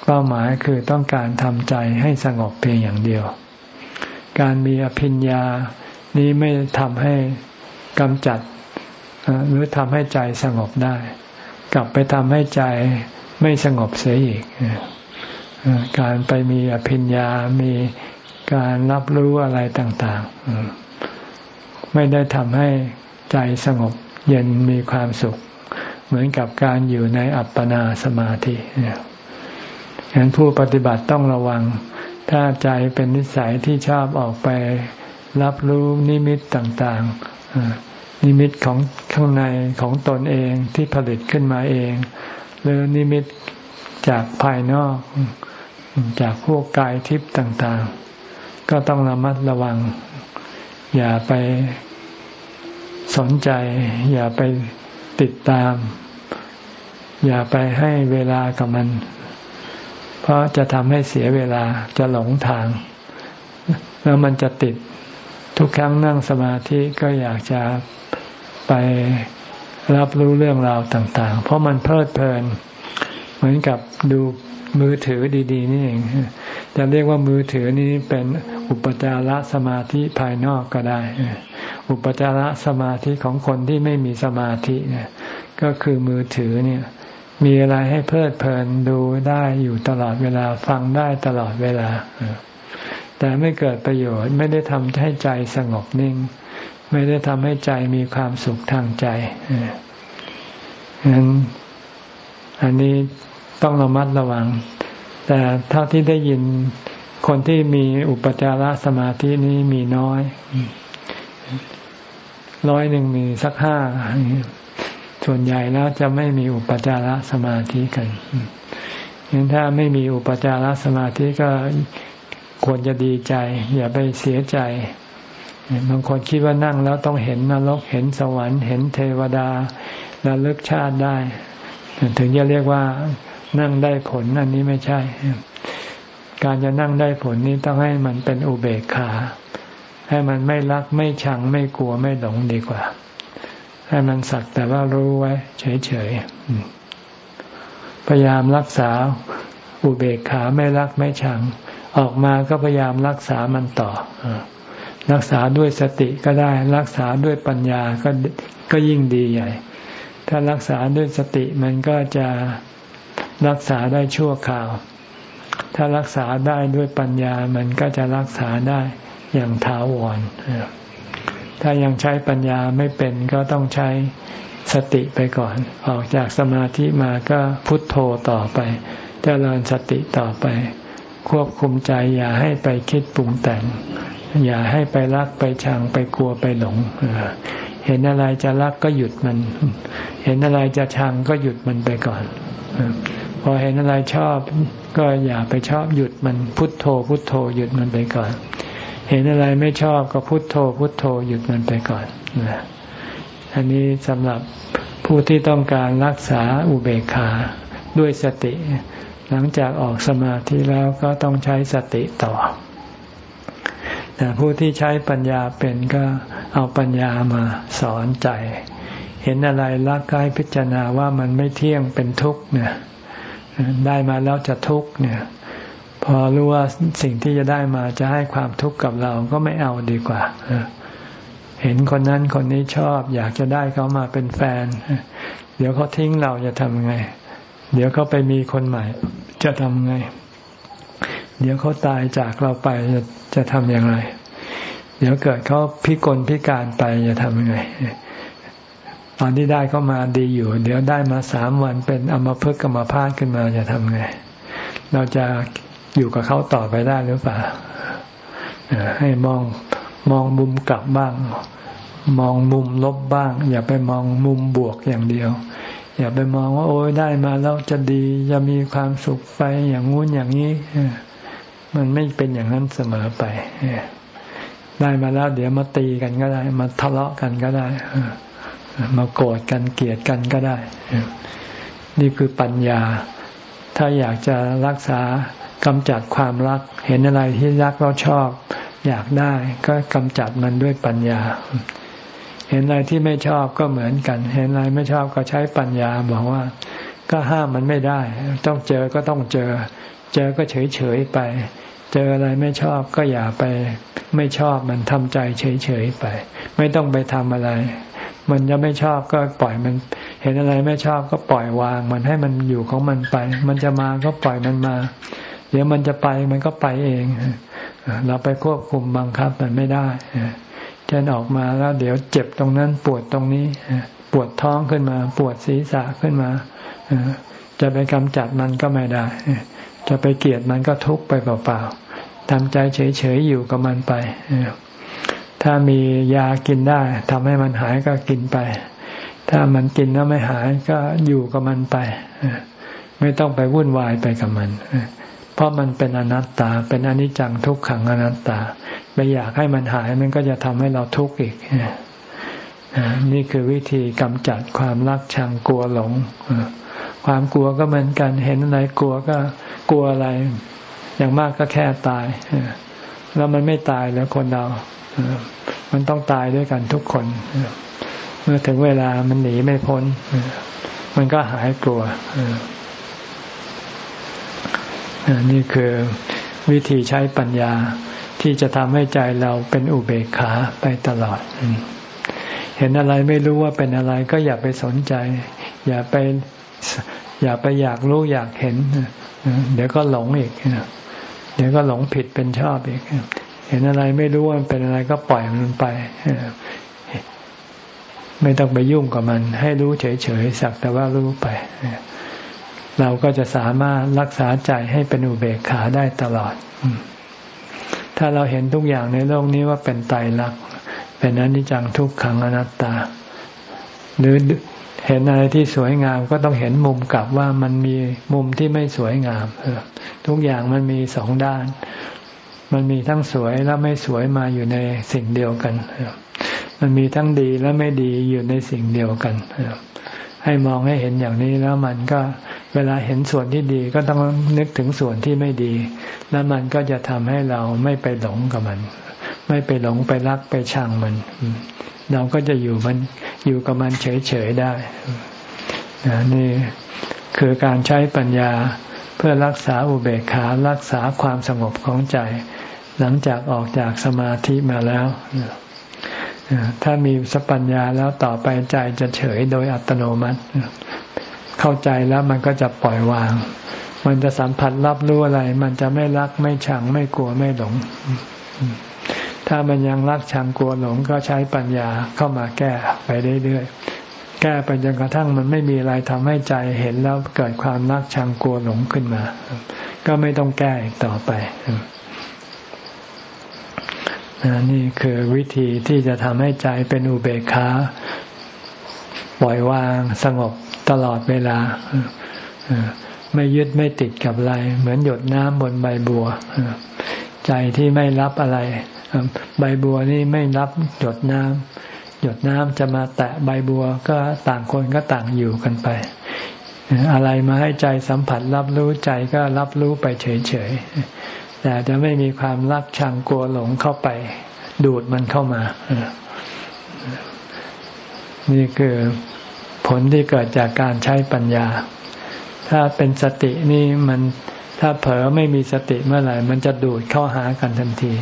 เป้าหมายคือต้องการทำใจให้สงบเพียงอย่างเดียว การมีอภิญญา นี้ไม่ทำให้กำจัดหรือทำให้ใจสงบได้ กลับไปทำให้ใจไม่สงบเสียอีกการไปมีอภิญญา มีการรับรู้อะไรต่าง ๆ ไม่ได้ทำให้ใจสงบเย็นมีความสุข เหมือนกับการอยู่ในอัปปนาสมาธิฉะนั้นผู้ปฏิบัติต้องระวัง ถ้าใจเป็นนิสัยที่ชอบออกไปรับรู้นิมิตต่างๆ นิมิตของข้างในของตนเองที่ผลิตขึ้นมาเอง หรือนิมิตจากภายนอก จากพวกกายทิพย์ต่างๆ ก็ต้องระมัดระวัง อย่าไปสนใจ อย่าไปติดตาม อย่าไปให้เวลากับมัน เพราะจะทำให้เสียเวลาจะหลงทาง แล้วมันจะติดทุกครั้งนั่งสมาธิก็อยากจะไปรับรู้เรื่องราวต่าง ๆ เพราะมันเพลิดเพลิน เหมือนกับดูมือถือดีๆ นี่เอง จะเรียกว่ามือถือนี้เป็นอุปจารสมาธิภายนอกก็ได้ อุปจารสมาธิของคนที่ไม่มีสมาธิเนี่ยก็คือมือถือเนี่ย มีอะไรให้เพลิดเพลินดูได้อยู่ตลอดเวลาฟังได้ตลอดเวลา แต่ไม่เกิดประโยชน์ไม่ได้ทำให้ใจสงบนิ่ง ไม่ได้ทำให้ใจมีความสุขทางใจนั้นอันนี้ต้องระมัดระวัง แต่เท่าที่ได้ยินคนที่มีอุปจารสมาธินี้มีน้อย ร้อยหนึ่งมีสักห้า ส่วนใหญ่แล้วจะไม่มีอุปจารสมาธิกันงั้นถ้าไม่มีอุปจารสมาธิก็ควรจะดีใจ อย่าไปเสียใจ บางคนคิดว่านั่งแล้วต้องเห็นนรกเห็นสวรรค์ เห็นเทวดาระลึกชาติได้ ถึงจะเรียกว่านั่งได้ผลอันนี้ไม่ใช่ การจะนั่งได้ผลนี้ต้องให้มันเป็นอุเบกขา ให้มันไม่รักไม่ชังไม่กลัวไม่หลงดีกว่า ให้มันสักแต่ว่ารู้ไว้ เฉยๆ พยายามรักษาอุเบกขาไม่รักไม่ชัง ออกมาก็พยายามรักษามันต่อ รักษาด้วยสติก็ได้ รักษาด้วยปัญญาก็ก็ยิ่งดีใหญ่ ถ้ารักษาด้วยสติมันก็จะรักษาได้ชั่วคราว ถ้ารักษาได้ด้วยปัญญามันก็จะรักษาได้อย่างถาวร ถ้ายังใช้ปัญญาไม่เป็นก็ต้องใช้สติไปก่อน ออกจากสมาธิมาก็พุทโธต่อไปเจริญสติต่อไป ควบคุมใจอย่าให้ไปคิดปรุงแต่ง อย่าให้ไปรักไปชังไปกลัวไปหลง เห็นอะไรจะรักก็หยุดมัน เห็นอะไรจะชังก็หยุดมันไปก่อน พอเห็นอะไรชอบก็อย่าไปชอบหยุดมันพุทโธพุทโธหยุดมันไปก่อน เห็นอะไรไม่ชอบก็พุทโธ พุทโธหยุดมันไปก่อนอันนี้สำหรับผู้ที่ต้องการรักษาอุเบกขาด้วยสติ หลังจากออกสมาธิแล้วก็ต้องใช้สติต่อ แต่ผู้ที่ใช้ปัญญาเป็นก็เอาปัญญามาสอนใจ เห็นอะไรละกายพิจารณาว่ามันไม่เที่ยงเป็นทุกข์เนี่ยได้มาแล้วจะทุกข์เนี่ย พอรู้ว่าสิ่งที่จะได้มาจะให้ความทุกข์กับเราก็ไม่เอาดีกว่าเห็นคนนั้นคนนี้ชอบ อยากจะได้เขามาเป็นแฟน เดี๋ยวเขาทิ้งเราจะทำไง เดี๋ยวเขาไปมีคนใหม่ จะทำไง เดี๋ยวเขาตายจากเราไปจะจะทำอย่างไร เดี๋ยวเกิดเขาพิกลพิการไปจะทำยังไง ตอนที่ได้เขามาดีอยู่ เดี๋ยวได้มาสามวันเป็นอมภพกรรมพาดขึ้นมาจะทำไง เราจะ อยู่กับเขาต่อไปได้หรือเปล่าให้มองมองมุมกลับบ้าง มองมุมลบบ้าง อย่าไปมองมุมบวกอย่างเดียว อย่าไปมองว่า โอ้ยได้มาแล้วจะดีจะมีความสุขไปอย่างงู้นอย่างนี้มันไม่เป็นอย่างนั้นเสมอไปได้มาแล้ว เดี๋ยวมาตีกันก็ได้ มาทะเลาะกันก็ได้มาโกรธกันเกลียดกันก็ได้ นี่คือปัญญา ถ้าอยากจะรักษา กำจัดความรัก เห็นอะไรที่รักเราชอบ อยากได้ ก็กำจัดมันด้วยปัญญา เห็นอะไรที่ไม่ชอบก็เหมือนกัน เห็นอะไรไม่ชอบก็ใช้ปัญญาบอกว่า ก็ห้ามมันไม่ได้ ต้องเจอก็ต้องเจอ เจอก็เฉยเฉยไป เจออะไรไม่ชอบก็อย่าไป ไม่ชอบมันทำใจเฉยๆไป ไม่ต้องไปทำอะไร มันจะไม่ชอบก็ปล่อยมันเห็นอะไรไม่ชอบก็ปล่อยวาง มันให้มันอยู่ของมันไป มันจะมาก็ปล่อยมันมา เดี๋ยวมันจะไปมันก็ไปเอง เราไปควบคุมบังคับมันไม่ได้เช่นออกมาแล้วเดี๋ยวเจ็บตรงนั้นปวดตรงนี้ปวดท้องขึ้นมา ปวดศีรษะขึ้นมาจะไปกำจัดมันก็ไม่ได้ จะไปเกลียดมันก็ทุกข์ไปเปล่าๆทำใจเฉยๆอยู่กับมันไปถ้ามียากินได้ทำให้มันหายก็กินไป ถ้ามันกินแล้วไม่หายก็อยู่กับมันไป ไม่ต้องไปวุ่นวายไปกับมัน เพราะมันเป็นอนัตตา เป็นอนิจจังทุกขังอนัตตาไปอยากให้มันหายมันก็จะทำให้เราทุกข์อีก นี่คือวิธีกำจัดความรักชังกลัวหลง ความกลัวก็เหมือนกัน เห็นอะไรกลัวก็กลัวอะไร อย่างมากก็แค่ตาย แล้วมันไม่ตายแล้วคนเรา มันต้องตายด้วยกันทุกคน เมื่อถึงเวลามันหนีไม่พ้น มันก็หายกลัว นี่คือวิธีใช้ปัญญาที่จะทำให้ใจเราเป็นอุเบกขาไปตลอด เห็นอะไรไม่รู้ว่าเป็นอะไรก็อย่าไปสนใจ อย่าไปอย่าไปอยากรู้อยากเห็น เดี๋ยวก็หลงอีก เดี๋ยวก็หลงผิดเป็นชอบอีก เห็นอะไรไม่รู้ว่าเป็นอะไรก็ปล่อยมันไป ไม่ต้องไปยุ่งกับมัน ให้รู้เฉยๆสักแต่ว่ารู้ไป เราก็จะสามารถรักษาใจให้เป็นอุเบกขาได้ตลอด ถ้าเราเห็นทุกอย่างในโลกนี้ว่าเป็นไตรลักษณ์เป็นอนิจจังทุกขังอนัตตา หรือเห็นอะไรที่สวยงามก็ต้องเห็นมุมกลับว่ามันมีมุมที่ไม่สวยงามทุกอย่างมันมีสองด้าน มันมีทั้งสวยและไม่สวยมาอยู่ในสิ่งเดียวกันมันมีทั้งดีและไม่ดีอยู่ในสิ่งเดียวกันให้มองให้เห็นอย่างนี้แล้วมันก็ เวลาเห็นส่วนที่ดีก็ต้องนึกถึงส่วนที่ไม่ดี แล้วมันก็จะทำให้เราไม่ไปหลงกับมัน ไม่ไปหลงไปรักไปชังมัน เราก็จะอยู่มันอยู่กับมันเฉยๆได้นี่คือการใช้ปัญญาเพื่อรักษาอุเบกขารักษาความสงบของใจ หลังจากออกจากสมาธิมาแล้วถ้ามีสปัญญาแล้วต่อไปใจจะเฉยโดยอัตโนมัติ เข้าใจแล้วมันก็จะปล่อยวาง มันจะสัมผัสรับรู้อะไร มันจะไม่รักไม่ชังไม่กลัวไม่หลง ถ้ามันยังรักชังกลัวหลงก็ใช้ปัญญาเข้ามาแก้ไปเรื่อยๆแก้ไปจนกระทั่งมันไม่มีอะไรทำให้ใจเห็นแล้วเกิดความรักชังกลัวหลงขึ้นมา ก็ไม่ต้องแก้อีกต่อไปนี่คือวิธีที่จะทำให้ใจเป็นอุเบกขาปล่อยวางสงบ ตลอดเวลาไม่ยึดไม่ติดกับอะไร เหมือนหยดน้ำบนใบบัวใจที่ไม่รับอะไร ใบบัวนี่ไม่รับหยดน้ำหยดน้ำจะมาแตะใบบัวก็ต่างคนก็ต่างอยู่กันไป อะไรมาให้ใจสัมผัสรับรู้ใจก็รับรู้ไปเฉยๆแต่จะไม่มีความรักชังกลัวหลงเข้าไป ดูดมันเข้ามานี่คือ ผลที่เกิดจากการใช้ปัญญา ถ้าเป็นสตินี่มันถ้าเผลอไม่มีสติเมื่อไหร่ มันจะดูดเข้าหากันทันที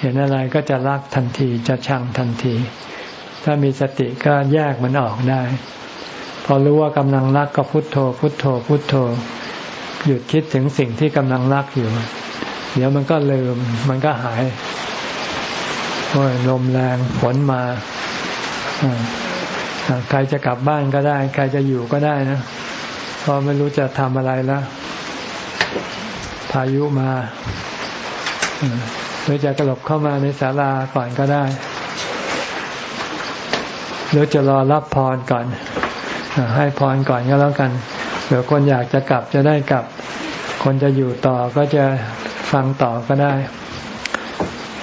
เห็นอะไรก็จะรักทันทีจะชังทันที ถ้ามีสติก็แยกมันออกได้ พอรู้ว่ากำลังรักก็พุโทโธ พุโทโธ พุโทโธ หยุดคิดถึงสิ่งที่กำลังรักอยู่ เดี๋ยวมันก็ลืม มันก็หายโอ้ยลมแรงฝนมา ใครจะกลับบ้านก็ได้ ใครจะอยู่ก็ได้นะเพราะไม่รู้จะทำอะไรแล้วพายุมาหรือจะกระหลบเข้ามาในศาลาก่อนก็ได้ หรือจะรอรับพรก่อน ให้พรก่อนก็แล้วกันเดี๋ยวคนอยากจะกลับจะได้กลับ คนจะอยู่ต่อก็จะฟังต่อก็ได้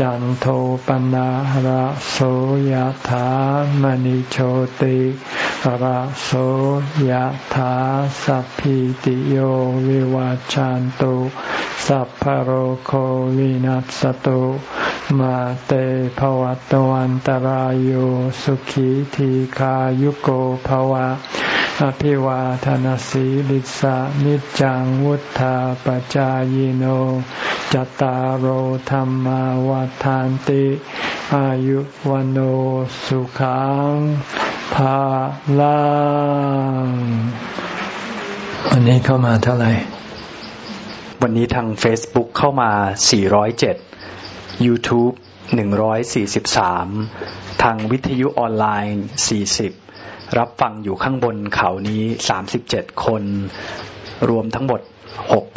จันโทปนะระโสยถามณิโชติระโสยถาสัพพิติโยวิวัจจันตุ สัพพโรโควินัสตุ มาเตภวัตวันตารโยสุขีทีขายุโกภวะ อภิวาทานสีลิสานิจังวุธาปจายโน จตารโหธรรมวาทานติ อายุวันโอสุขังภาลังวันนี้เข้ามาเท่าไหร่ วันนี้ทาง Facebook เข้ามา 407 YouTube 143 ทางวิทยุออนไลน์ 40 รับฟังอยู่ข้างบนเขานี้37คน รวมทั้งหมด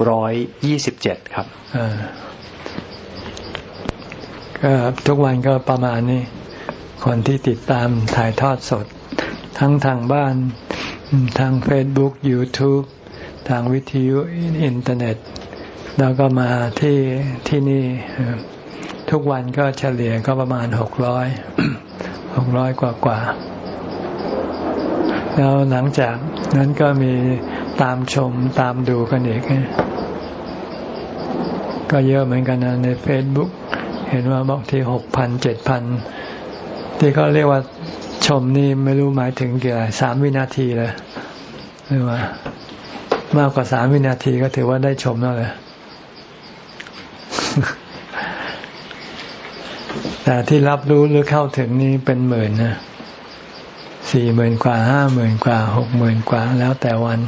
627ครับก็ทุกวันก็ประมาณนี้ คนที่ติดตามถ่ายทอดสด ทั้งทางบ้าน ทางเฟซบุ๊กยูทูบทางวิทยุอินเทอร์เน็ต แล้วก็มาที่ที่นี่ ทุกวันก็เฉลี่ยก็ประมาณหกร้อยหกร้อยกว่ากว่า แล้วหลังจากนั้นก็มีตามชมตามดูกันอีกก็เยอะเหมือนกันนะในเฟซบุ๊กเห็นว่าบอกที่หกพันเจ็ดพันที่เขาเรียกว่าชมนี่ไม่รู้หมายถึงกี่ไรสามวินาทีเลยหรือว่า มากกว่าสามวินาทีก็ถือว่าได้ชมแล้วเลยแต่ที่รับรู้หรือเข้าถึงนี่เป็นหมื่นนะ สี่หมื่นกว่าห้าหมื่นกว่าหกหมื่นกว่า แล้วแต่วัน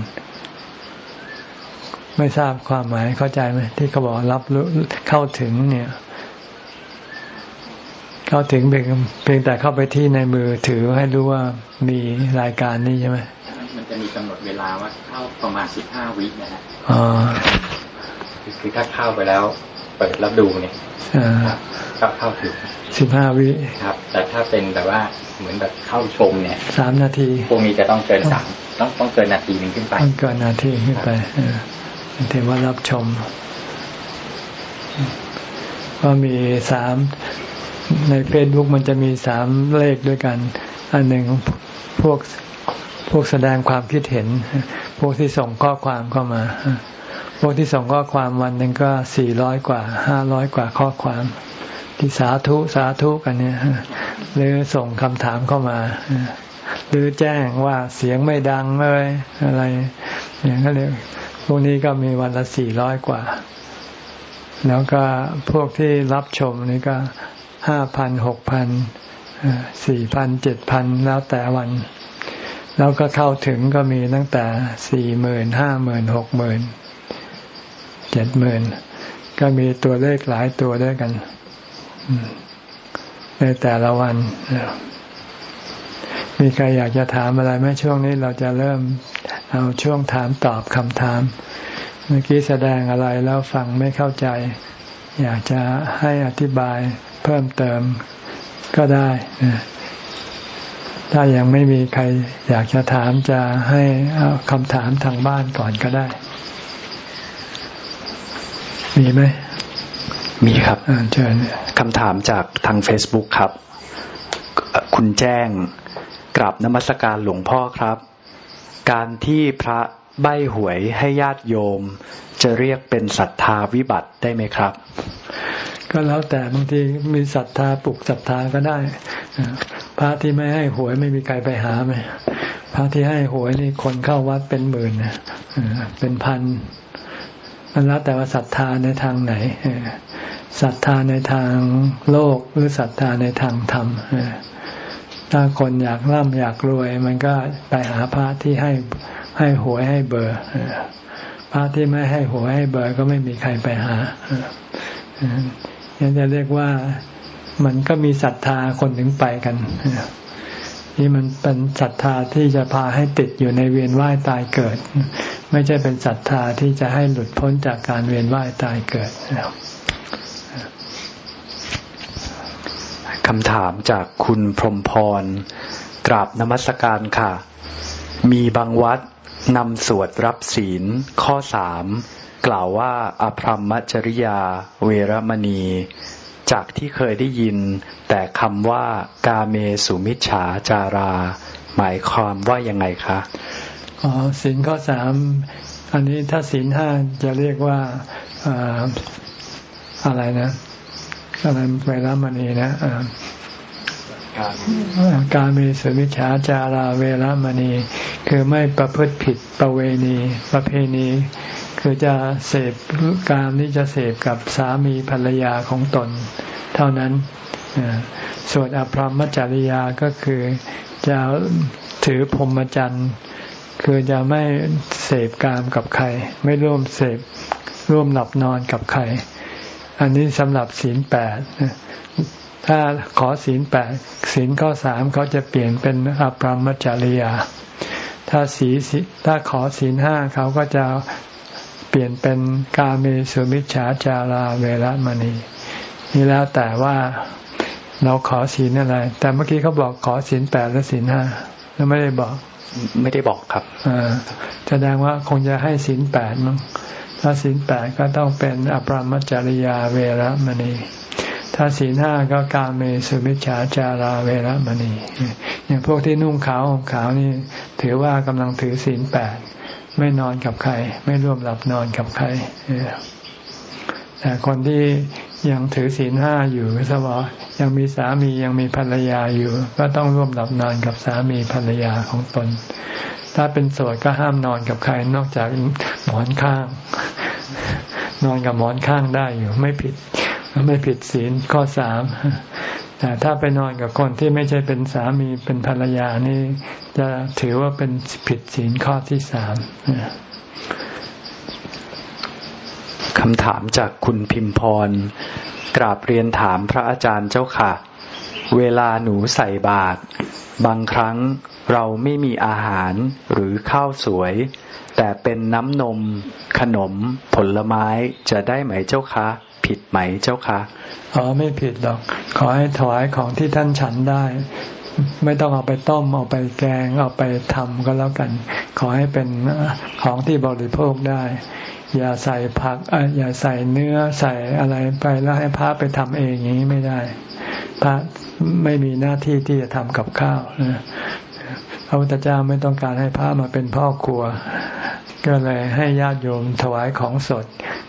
ไม่ทราบความหมายเข้าใจไหมที่เขาบอกรับรู้เข้าถึงเนี่ย เข้าถึงเพียงเพียงแต่เข้าไปที่ในมือถือให้รู้ว่ามีรายการนี้ใช่ไหมมันจะมีกำหนดเวลาว่าเข้าประมาณสิบห้าวินะฮะอ๋อคือถ้าเข้าไปแล้วเปิดรับดูเนี่ยก็เข้าถึงสิบห้าวิครับ แต่ถ้าเป็นแบบว่าเหมือนแบบเข้าชมเนี่ยสามนาทีพวกนี้จะต้องเกินสามต้องต้องเกินนาทีนึงขึ้นไปต้องเกินนาทีขึ้นไปถือว่ารับชมก็มีสามในเฟซบุ๊กมันจะมีสามเลขด้วยกัน อันหนึ่งพวกพวกแสดงความคิดเห็น พวกที่ส่งข้อความเข้ามา พวกที่ส่งข้อความวันหนึ่งก็สี่ร้อยกว่าห้าร้อยกว่าข้อความที่สาธุสาธุกันเนี่ยหรือส่งคำถามเข้ามาหรือแจ้งว่าเสียงไม่ดังเลยอะไรอย่างนั้นเลยพวกนี้ก็มีวันละสี่ร้อยกว่า แล้วก็พวกที่รับชมนี่ก็ห้าพันหกพันสี่พันเจ็ดพันแล้วแต่วัน แล้วก็เข้าถึงก็มีตั้งแต่สี่หมื่นห้าหมื่นหกหมื่น เจ็ดหมื่นก็มีตัวเลขหลายตัวด้วยกัน ในแต่ละวัน มีใครอยากจะถามอะไรไหมช่วงนี้เราจะเริ่มเอาช่วงถามตอบคำถาม เมื่อกี้แสดงอะไรแล้วฟังไม่เข้าใจ อยากจะให้อธิบายเพิ่มเติมก็ได้ ถ้ายังไม่มีใครอยากจะถามจะให้เอาคำถามทางบ้านก่อนก็ได้ มีไหมมีครับเชิญคำถามจากทาง Facebook ครับ คุณแจ้งกราบนมัสการหลวงพ่อครับ การที่พระใบหวยให้ญาติโยม จะเรียกเป็นศรัทธาวิบัติได้ไหมครับ ก็แล้วแต่บางทีมีศรัทธาปลุกศรัทธาก็ได้ พระที่ไม่ให้หวยไม่มีใครไปหาไหมพระที่ให้หวยนี่คนเข้าวัดเป็นหมื่นเป็นพัน มันแล้วแต่ว่าศรัทธาในทางไหนศรัทธาในทางโลกหรือศรัทธาในทางธรรมถ้าคนอยากร่ำอยากรวย มันก็ไปหาพระที่ให้ให้หวยให้เบอร์พระที่ไม่ให้หวยให้เบอร์ก็ไม่มีใครไปหายังจะเรียกว่ามันก็มีศรัทธาคนถึงไปกัน นี่มันเป็นศรัทธาที่จะพาให้ติดอยู่ในเวียนว่ายตายเกิด ไม่ใช่เป็นศรัทธาที่จะให้หลุดพ้นจากการเวียนว่ายตายเกิดคำถามจากคุณพรมพร กราบนมัสการค่ะ มีบางวัดนำสวดรับศีลข้อสามกล่าวว่าอภรรมจริยา เวรมณี จากที่เคยได้ยิน แต่คำว่ากาเมสุมิชฉาจารา หมายความว่ายังไงคะอ๋อสินข้อสามอันนี้ถ้าสินห้าจะเรียกว่าอะไรนะอะไรเวลามณีนะการมีสุมิชฌาจาราเวรมณี คือไม่ประพฤติผิดประเวณี ประเพณี คือจะเสพการนี้จะเสพกับสามีภรรยาของตน เท่านั้น ส่วนอภรรมจริยาก็คือจะถือพรหมจรรย์คือจะไม่เสพกามกับใคร ไม่ร่วมเสพร่วมหลับนอนกับใคร อันนี้สำหรับศีลแปดถ้าขอศีลแปดศีลข้อสามเขาจะเปลี่ยนเป็นอภรรมจริยา ถ้าสีถ้าขอศีลห้าเขาก็จะ เปลี่ยนเป็นกาเมสุมิชฌาจาราเวรมณีนี่แล้วแต่ว่าเราขอศีลอะไร แต่เมื่อกี้เขาบอกขอศีลแปดและศีลห้าแล้วไม่ได้บอก ไม่ได้บอกครับอ่าแสดงว่าคงจะให้ศีลแปดมั้งถ้าศีลแปดก็ต้องเป็นอปรมจริยาเวรมณี ถ้าศีลห้าก็กาเมสุมิชฌาจาราเวรมณีอย่างพวกที่นุ่งขาวขาวนี่ ถือว่ากำลังถือศีลแปด ไม่นอนกับใคร ไม่ร่วมหลับนอนกับใครแต่คนที่ยังถือศีลห้าอยู่สวยังมีสามียังมีภรรยาอยู่ ก็ต้องร่วมหลับนอนกับสามีภรรยาของตน ถ้าเป็นโสดก็ห้ามนอนกับใครนอกจากหมอนข้าง นอนกับหมอนข้างได้อยู่ ไม่ผิด ไม่ผิดศีลข้อสาม แต่ถ้าไปนอนกับคนที่ไม่ใช่เป็นสามีเป็นภรรยานี่ จะถือว่าเป็นผิดศีลข้อที่สามคำถามจากคุณพิมพร กราบเรียนถามพระอาจารย์เจ้าค่ะ เวลาหนูใส่บาตรบางครั้งเราไม่มีอาหารหรือข้าวสวย แต่เป็นน้ำนม ขนม ผลไม้จะได้ไหมเจ้าคะ ผิดไหมเจ้าคะอ๋อไม่ผิดหรอก ขอให้ถวายของที่ท่านฉันได้ ไม่ต้องเอาไปต้มเอาไปแกงเอาไปทำก็แล้วกัน ขอให้เป็นของที่บริโภคได้ อย่าใส่ผักอย่าใส่เนื้อใส่อะไรไปแล้วให้พระไปทำเองอย่างนี้ไม่ได้ พระไม่มีหน้าที่ที่จะทำกับข้าวพระพุทธเจ้าไม่ต้องการให้พระมาเป็นพ่อครัว ก็เลยให้ญาติโยมถวายของสด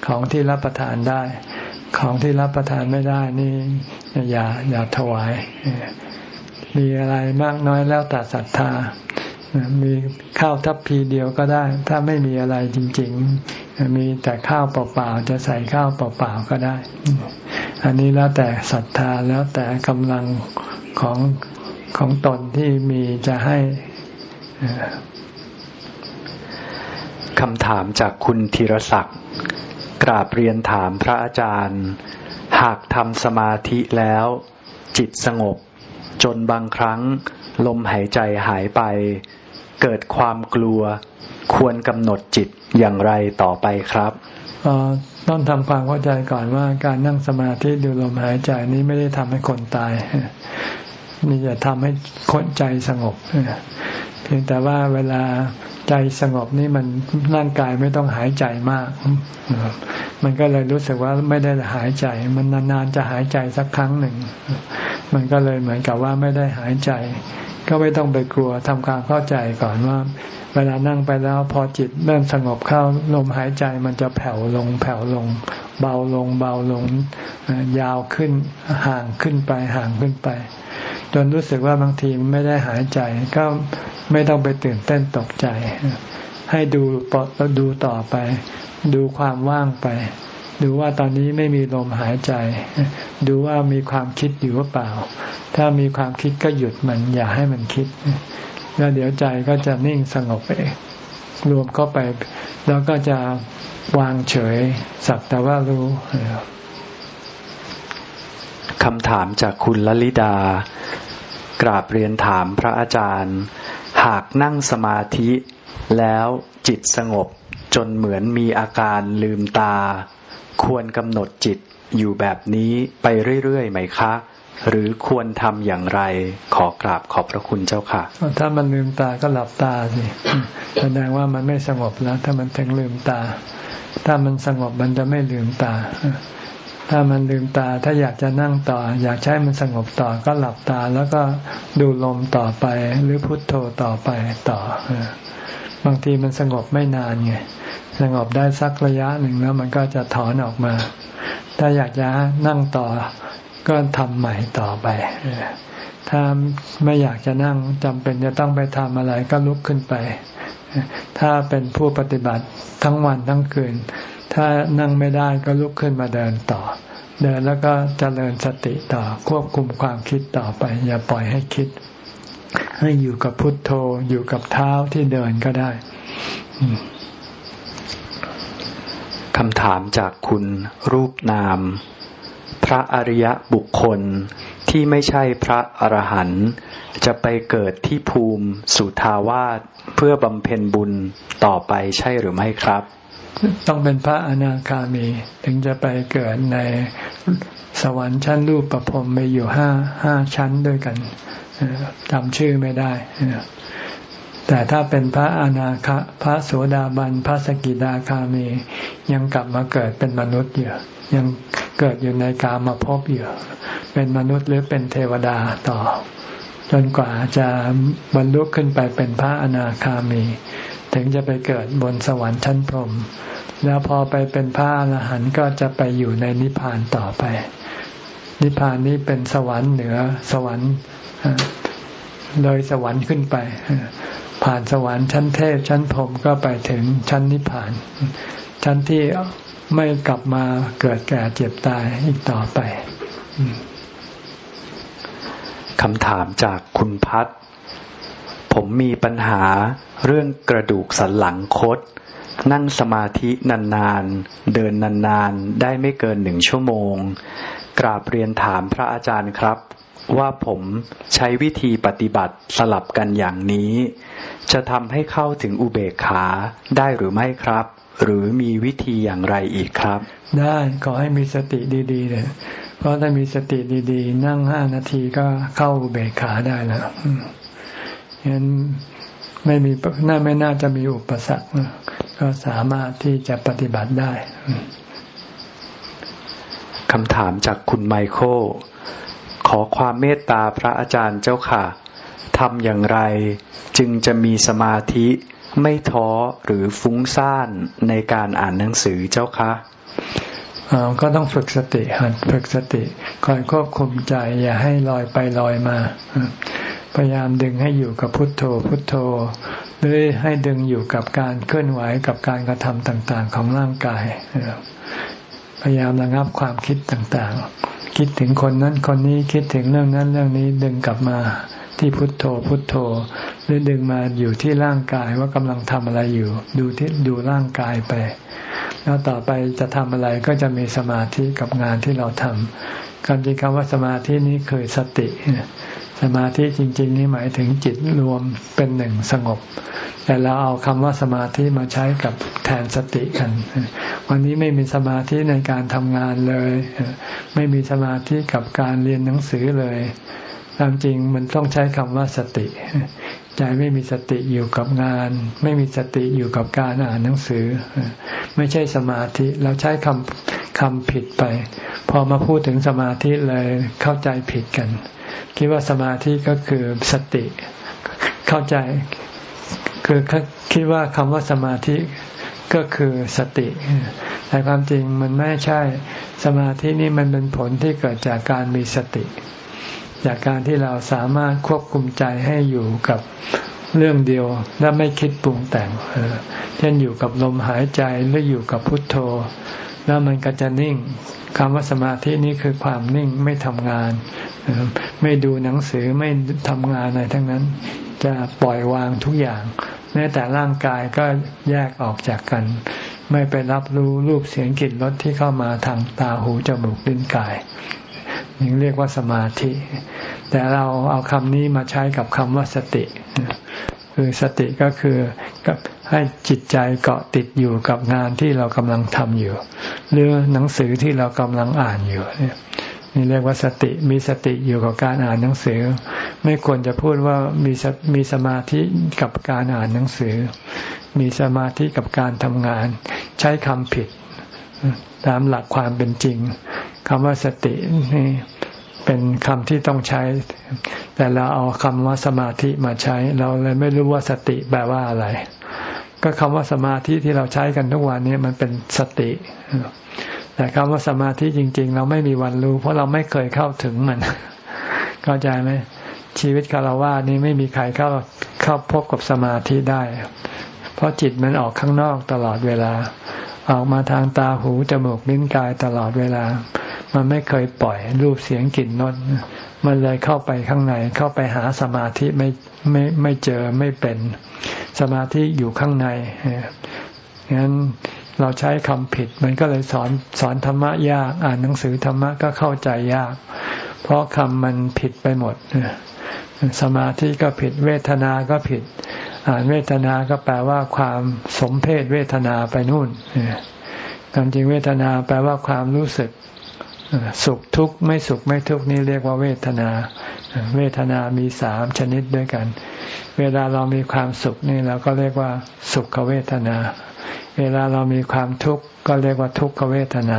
ของที่รับประทานได้ ของที่รับประทานไม่ได้นี่อย่าอย่าถวาย มีอะไรมากน้อยแล้วแต่ศรัทธา มีข้าวทัพพีเดียวก็ได้ ถ้าไม่มีอะไรจริง ๆ มีแต่ข้าวเปล่าๆจะใส่ข้าวเปล่าๆก็ได้ อันนี้แล้วแต่ศรัทธาแล้วแต่กำลังของของตนที่มีจะให้คำถามจากคุณธีรศักดิ์ กราบเรียนถามพระอาจารย์ หากทำสมาธิแล้ว จิตสงบ จนบางครั้ง ลมหายใจหายไป เกิดความกลัว ควรกำหนดจิตอย่างไรต่อไปครับต้องทำความเข้าใจก่อนว่าการนั่งสมาธิดูลมหายใจนี้ไม่ได้ทำให้คนตายนี่จะทำให้คนใจสงบ เพียงแต่ว่าเวลาใจสงบนี่มันร่างกายไม่ต้องหายใจมาก มันก็เลยรู้สึกว่าไม่ได้หายใจ มันนานๆจะหายใจสักครั้งหนึ่ง มันก็เลยเหมือนกับว่าไม่ได้หายใจ ก็ไม่ต้องไปกลัวทำความเข้าใจก่อนว่า เวลานั่งไปแล้วพอจิตเริ่มสงบเข้าลมหายใจมันจะแผ่วลง แผ่วลง เบาลงเบาลง ยาวขึ้นห่างขึ้นไปห่างขึ้นไป จนรู้สึกว่าบางทีไม่ได้หายใจ ก็ไม่ต้องไปตื่นเต้นตกใจ ให้ดูปแล้วดูต่อไป ดูความว่างไป ดูว่าตอนนี้ไม่มีลมหายใจ ดูว่ามีความคิดอยู่หรือเปล่า ถ้ามีความคิดก็หยุดมันอย่าให้มันคิด แล้วเดี๋ยวใจก็จะนิ่งสงบเองรวมเข้าไป แล้วก็จะวางเฉยสักแต่ว่ารู้ คำถามจากคุณลลิดา กราบเรียนถามพระอาจารย์ หากนั่งสมาธิแล้วจิตสงบจนเหมือนมีอาการลืมตา ควรกำหนดจิตอยู่แบบนี้ไปเรื่อยๆไหมคะ หรือควรทำอย่างไร ขอกราบขอบพระคุณเจ้าค่ะ ถ้ามันลืมตาก็หลับตาสิแสดงว่ามันไม่สงบแล้ว ถ้ามันถึงลืมตา ถ้ามันสงบมันจะไม่ลืมตา ถ้ามันลืมตาถ้าอยากจะนั่งต่อ อยากใช้มันสงบต่อก็หลับตาแล้วก็ดูลมต่อไป หรือพุทโธต่อไปต่อบางทีมันสงบไม่นานไงสงบได้สักระยะหนึ่งแล้วมันก็จะถอนออกมา ถ้าอยากจะนั่งต่อก็ทำใหม่ต่อไปถ้าไม่อยากจะนั่งจำเป็นจะต้องไปทำอะไรก็ลุกขึ้นไป ถ้าเป็นผู้ปฏิบัติทั้งวันทั้งคืน ถ้านั่งไม่ได้ก็ลุกขึ้นมาเดินต่อ เดินแล้วก็เจริญสติต่อควบคุมความคิดต่อไป อย่าปล่อยให้คิด ให้อยู่กับพุทโธอยู่กับเท้าที่เดินก็ได้คำถามจากคุณรูปนาม พระอริยบุคคลที่ไม่ใช่พระอรหันต์จะไปเกิดที่ภูมิสุทาวาสเพื่อบำเพ็ญบุญต่อไปใช่หรือไม่ครับ ต้องเป็นพระอนาคามี ถึงจะไปเกิดในสวรรค์ชั้นรูปประพรมมีอยู่ห้าห้าชั้นด้วยกันจำชื่อไม่ได้ แต่ถ้าเป็นพระอนาคพระโสดาบัน พระสกิดาคามี ยังกลับมาเกิดเป็นมนุษย์อยู่ยังเกิดอยู่ในกามาพบอยู่ เป็นมนุษย์หรือเป็นเทวดาต่อ จนกว่าจะบรรลุขึ้นไปเป็นพระอนาคามี ถึงจะไปเกิดบนสวรรค์ชั้นพรหมแล้วพอไปเป็นพระอรหันต์ก็จะไปอยู่ในนิพพานต่อไป นิพพานนี้เป็นสวรรค์เหนือสวรรค์เลยสวรรค์ขึ้นไป ผ่านสวรรค์ชั้นเทพชั้นพรหมก็ไปถึงชั้นนิพพาน ชั้นที่ไม่กลับมาเกิดแก่เจ็บตายอีกต่อไปคำถามจากคุณพัฒ ผมมีปัญหาเรื่องกระดูกสันหลังคด นั่งสมาธินานๆ เดินนานๆ ได้ไม่เกินหนึ่งชั่วโมง กราบเรียนถามพระอาจารย์ครับ ว่าผมใช้วิธีปฏิบัติสลับกันอย่างนี้ จะทำให้เข้าถึงอุเบกขาได้หรือไม่ครับ หรือมีวิธีอย่างไรอีกครับ ได้ขอให้มีสติดีๆเลยเพราะถ้ามีสติดีๆ นั่งห้านาทีก็เข้าอุเบกขาได้แล้ว ฉะนั้นไม่มีน่าไม่น่าจะมีอุปสรรคก็สามารถที่จะปฏิบัติได้คำถามจากคุณไมโครขอความเมตตาพระอาจารย์เจ้าค่ะทำอย่างไรจึงจะมีสมาธิไม่ท้อหรือฟุ้งซ่านในการอ่านหนังสือเจ้าคะก็ต้องฝึกสติหัดฝึกสติคอยควบคุมใจอย่าให้ลอยไปลอยมา พยายามดึงให้อยู่กับพุทโธพุทโธหรือให้ดึงอยู่กับการเคลื่อนไหวกับการกระทำต่างๆ ของร่างกายพยายามระงับความคิดต่างๆ คิดถึงคนนั้นคนนี้คิดถึงเรื่องนั้นเรื่องนี้ดึงกลับมาที่พุทโธพุทโธ หรือดึงมาอยู่ที่ร่างกายว่ากำลังทำอะไรอยู่ ดูที่ดูร่างกายไป แล้วต่อไปจะทำอะไรก็จะมีสมาธิกับงานที่เราทำคำจริงคำว่าสมาธินี้คือสติ สมาธิจริง ๆ นี่หมายถึงจิตรวมเป็นหนึ่งสงบ แต่เราเอาคำว่าสมาธิมาใช้กับแทนสติกัน วันนี้ไม่มีสมาธิในการทำงานเลย ไม่มีสมาธิกับการเรียนหนังสือเลยตามจริงมันต้องใช้คำว่าสติ ใจไม่มีสติอยู่กับงาน ไม่มีสติอยู่กับการอ่านหนังสือ ไม่ใช่สมาธิเราใช้คำคำผิดไป พอมาพูดถึงสมาธิเลยเข้าใจผิดกัน คิดว่าสมาธิก็คือสติ เข้าใจ คือคิดว่าคำว่าสมาธิก็คือสติ แต่ความจริงมันไม่ใช่ สมาธินี่มันเป็นผลที่เกิดจากการมีสติ จากการที่เราสามารถควบคุมใจให้อยู่กับเรื่องเดียวและไม่คิดปรุงแต่งเช่นอยู่กับลมหายใจหรืออยู่กับพุทโธ แล้วมันก็จะนิ่งคำว่าสมาธินี้คือความนิ่งไม่ทำงาน ไม่ดูหนังสือไม่ทำงานอะไรทั้งนั้น จะปล่อยวางทุกอย่างแม้แต่ร่างกายก็แยกออกจากกัน ไม่ไปรับรู้รูปเสียงกลิ่นรสที่เข้ามาทางตาหูจมูกลิ้นกายนี่เรียกว่าสมาธิ แต่เราเอาคำนี้มาใช้กับคำว่าสติ คือสติก็คือกับให้จิตใจเกาะติดอยู่กับงานที่เรากำลังทำอยู่ หรือหนังสือที่เรากำลังอ่านอยู่เนี่ยนี่เรียกว่าสติมีสติอยู่กับการอ่านหนังสือ ไม่ควรจะพูดว่ามีมีสมาธิกับการอ่านหนังสือ มีสมาธิกับการทำงาน ใช้คำผิด ตามหลักความเป็นจริงคำว่าสตินี่ เป็นคำที่ต้องใช้ แต่เราเอาคำว่าสมาธิมาใช้ เราเลยไม่รู้ว่าสติแปลว่าอะไร ก็คำว่าสมาธิที่เราใช้กันทุกวันนี้มันเป็นสติ แต่คำว่าสมาธิจริง ๆ เราไม่มีวันรู้ เพราะเราไม่เคยเข้าถึงมัน เข้าใจไหมชีวิตคารวะนี้ไม่มีใครเข้าเข้าพบกับสมาธิได้ เพราะจิตมันออกข้างนอกตลอดเวลา ออกมาทางตาหูจมูกลิ้นกายตลอดเวลา มันไม่เคยปล่อยรูปเสียงกลิ่นนนมันเลยเข้าไปข้างในเข้าไปหาสมาธิไม่ไม่ไม่เจอไม่เป็น สมาธิอยู่ข้างในงั้นเราใช้คำผิด มันก็เลยสอนสอนธรรมะยาก อ่านหนังสือธรรมะก็เข้าใจยาก เพราะคำมันผิดไปหมดสมาธิก็ผิด เวทนาก็ผิด อ่านเวทนาก็แปลว่าความสมเพศเวทนาไปนู่นความจริงเวทนาแปลว่าความรู้สึก สุขทุกข์ไม่สุขไม่ทุกข์นี่เรียกว่าเวทนา เวทนามีสามชนิดด้วยกัน เวลาเรามีความสุขนี่เราก็เรียกว่าสุขเวทนา เวลาเรามีความทุกข์ก็เรียกว่าทุกขเวทนา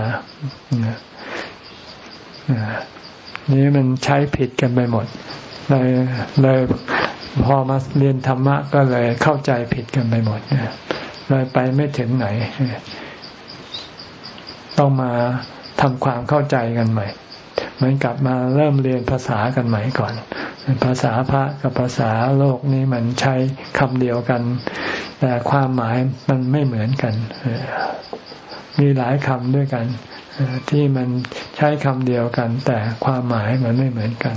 นี่มันใช้ผิดกันไปหมดเลยเลยพอมาเรียนธรรมะก็เลยเข้าใจผิดกันไปหมดเลยไปไม่ถึงไหน ต้องมา ทำความเข้าใจกันใหม่ เหมือนกลับมาเริ่มเรียนภาษากันใหม่ก่อน ภาษาพระกับภาษาโลกนี้มันใช้คำเดียวกัน แต่ความหมายมันไม่เหมือนกัน มีหลายคำด้วยกันที่มันใช้คำเดียวกัน แต่ความหมายมันไม่เหมือนกัน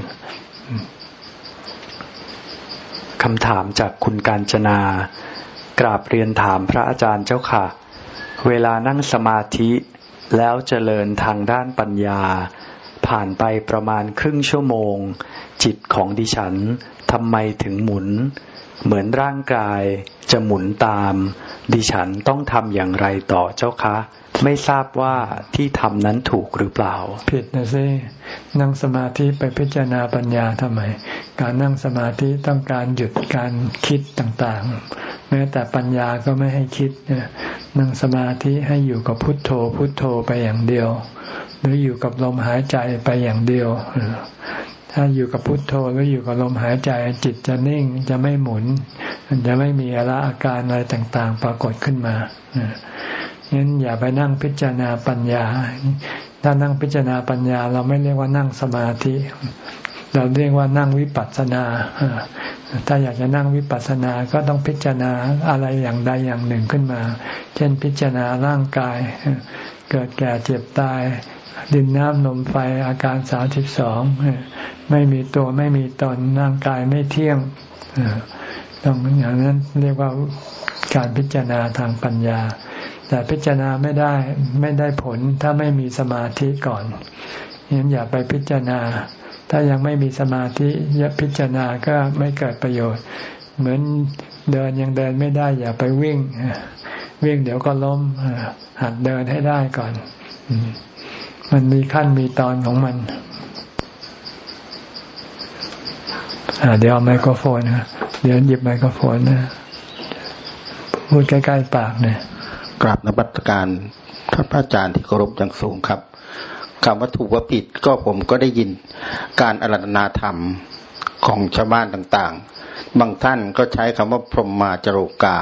คำถามจากคุณการจนา กราบเรียนถามพระอาจารย์เจ้าค่ะ เวลานั่งสมาธิ แล้วเจริญทางด้านปัญญา ผ่านไปประมาณครึ่งชั่วโมง จิตของดิฉันทำไมถึงหมุน เหมือนร่างกายจะหมุนตาม ดิฉันต้องทำอย่างไรต่อเจ้าคะ ไม่ทราบว่าที่ทำนั้นถูกหรือเปล่า ผิดนะสินั่งสมาธิไปพิจารณาปัญญาทำไม การนั่งสมาธิต้องการหยุดการคิดต่างๆ แม้แต่ปัญญาก็ไม่ให้คิดนั่งสมาธิให้อยู่กับพุทโธ พุทโธไปอย่างเดียว หรืออยู่กับลมหายใจไปอย่างเดียว ถ้าอยู่กับพุทโธหรืออยู่กับลมหายใจจิตจะนิ่งจะไม่หมุนจะไม่มีอะไรอาการอะไรต่าง ๆ ปรากฏขึ้นมางั้นอย่าไปนั่งพิจารณาปัญญา ถ้านั่งพิจารณาปัญญา เราไม่เรียกว่านั่งสมาธิ เราเรียกว่านั่งวิปัสสนา ถ้าอยากจะนั่งวิปัสสนา ก็ต้องพิจารณาอะไรอย่างใดอย่างหนึ่งขึ้นมา เช่นพิจารณาร่างกาย เกิดแก่เจ็บตาย ดินน้ำนมไฟอาการสาสิบสอง ไม่มีตัวไม่มีตนร่างกายไม่เที่ยงต้องอย่างนั้นเรียกว่าการพิจารณาทางปัญญา แต่พิจารณาไม่ได้ไม่ได้ผลถ้าไม่มีสมาธิก่อนยันอย่าไปพิจารณา ถ้ายังไม่มีสมาธิอย่าพิจารณาก็ไม่เกิดประโยชน์ เหมือนเดินยังเดินไม่ได้อย่าไปวิ่ง วิ่งเดี๋ยวก็ล้มหัดเดินให้ได้ก่อน มันมีขั้นมีตอนของมันเดี๋ยวเอาไมโครโฟนนะเดี๋ยวหยิบไมโครโฟนนะพูดใกล้ๆปากเนี่ยกราบนบัตการท่านพระอาจารย์ที่เคารพอย่างสูงครับ คำว่าถูกว่าผิดก็ผมก็ได้ยินการอารัธนาธรรมของชาวบ้านต่างๆ บางท่านก็ใช้คำว่าพรหมาจโรกา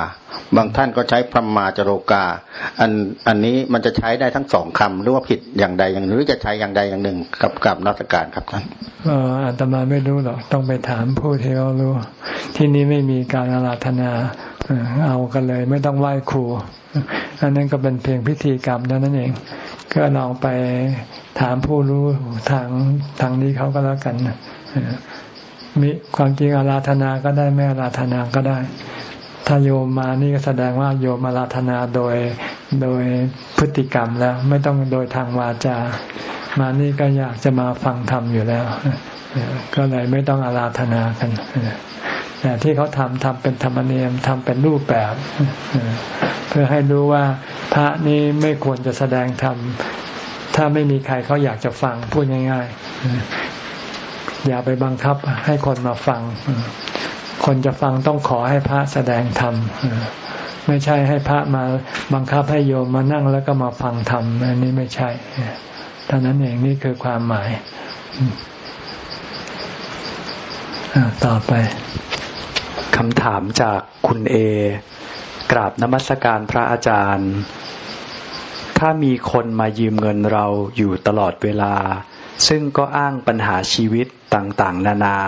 บางท่านก็ใช้พรหมมาจโรกา อันอันนี้มันจะใช้ได้ทั้งสองคำหรือว่าผิดอย่างใดอย่างหรือจะใช้อย่างใดอย่างหนึ่งกับกับนักการครับท่านเอออาตมาไม่รู้หรอกต้องไปถามผู้ที่เขารู้ ที่นี้ไม่มีการอาราธนาเอากันเลย ไม่ต้องไหว้ครูอันนั้นก็เป็นเพียงพิธีกรรมเท่านั้นเอง ก็ลองไป ถามผู้รู้ทางทางนี้เขาก็แล้วกันมีความจริงอาราธนาก็ได้ไม่อาราธนาก็ได้ ถ้าโยมมานี่ก็แสดงว่าโยมอาราธนาโดยโดยพฤติกรรมแล้ว ไม่ต้องโดยทางวาจา มานี่ก็อยากจะมาฟังธรรมอยู่แล้ว ก็เลยไม่ต้องอาราธนากันแต่ที่เขาทำทำเป็นธรรมเนียมทำเป็นรูปแบบ เพื่อให้รู้ว่าพระนี้ไม่ควรจะแสดงธรรม ถ้าไม่มีใครเขาอยากจะฟังพูดง่ายๆ อย่าไปบังคับให้คนมาฟัง คนจะฟังต้องขอให้พระแสดงธรรมไม่ใช่ให้พระมาบังคับให้โยมมานั่งแล้วก็มาฟังธรรมอันนี้ไม่ใช่เท่านั้นเองนี่คือความหมายต่อไปคำถามจากคุณเอกราบนมัสการพระอาจารย์ ถ้ามีคนมายืมเงินเราอยู่ตลอดเวลา ซึ่งก็อ้างปัญหาชีวิตต่างๆ นานา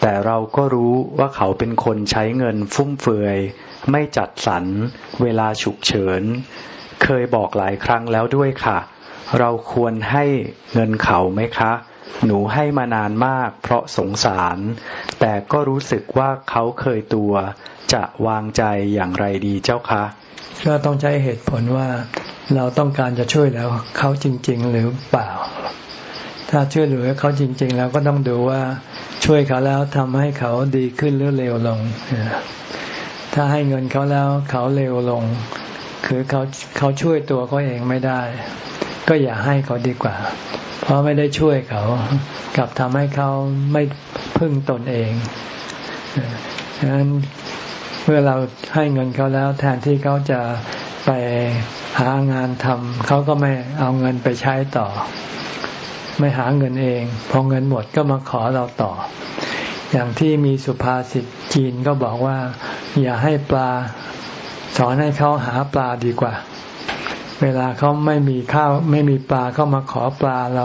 แต่เราก็รู้ว่าเขาเป็นคนใช้เงินฟุ่มเฟือย ไม่จัดสรรเวลาฉุกเฉิน เคยบอกหลายครั้งแล้วด้วยค่ะ เราควรให้เงินเขาไหมคะ หนูให้มานานมากเพราะสงสาร แต่ก็รู้สึกว่าเขาเคยตัว จะวางใจอย่างไรดีเจ้าคะ ก็ต้องใช้เหตุผลว่าเราต้องการจะช่วยแล้วเขาจริง ๆ หรือเปล่า ถ้าช่วยเหลือเขาจริง ๆ แล้วก็ต้องดูว่าช่วยเขาแล้วทำให้เขาดีขึ้นหรือเลวลง ถ้าให้เงินเขาแล้วเขาเลวลง คือเขาเขาช่วยตัวเขาเองไม่ได้ ก็อย่าให้เขาดีกว่า เพราะไม่ได้ช่วยเขากลับทำให้เขาไม่พึ่งตนเองดังนั้น เมื่อเราให้เงินเขาแล้วแทนที่เขาจะไปหางานทำเขาก็ไม่เอาเงินไปใช้ต่อ ไม่หาเงินเอง พอเงินหมดก็มาขอเราต่อ อย่างที่มีสุภาษิตจีนก็บอกว่า อย่าให้ปลา สอนให้เขาหาปลาดีกว่า เวลาเขาไม่มีข้าวไม่มีปลาเขามาขอปลาเรา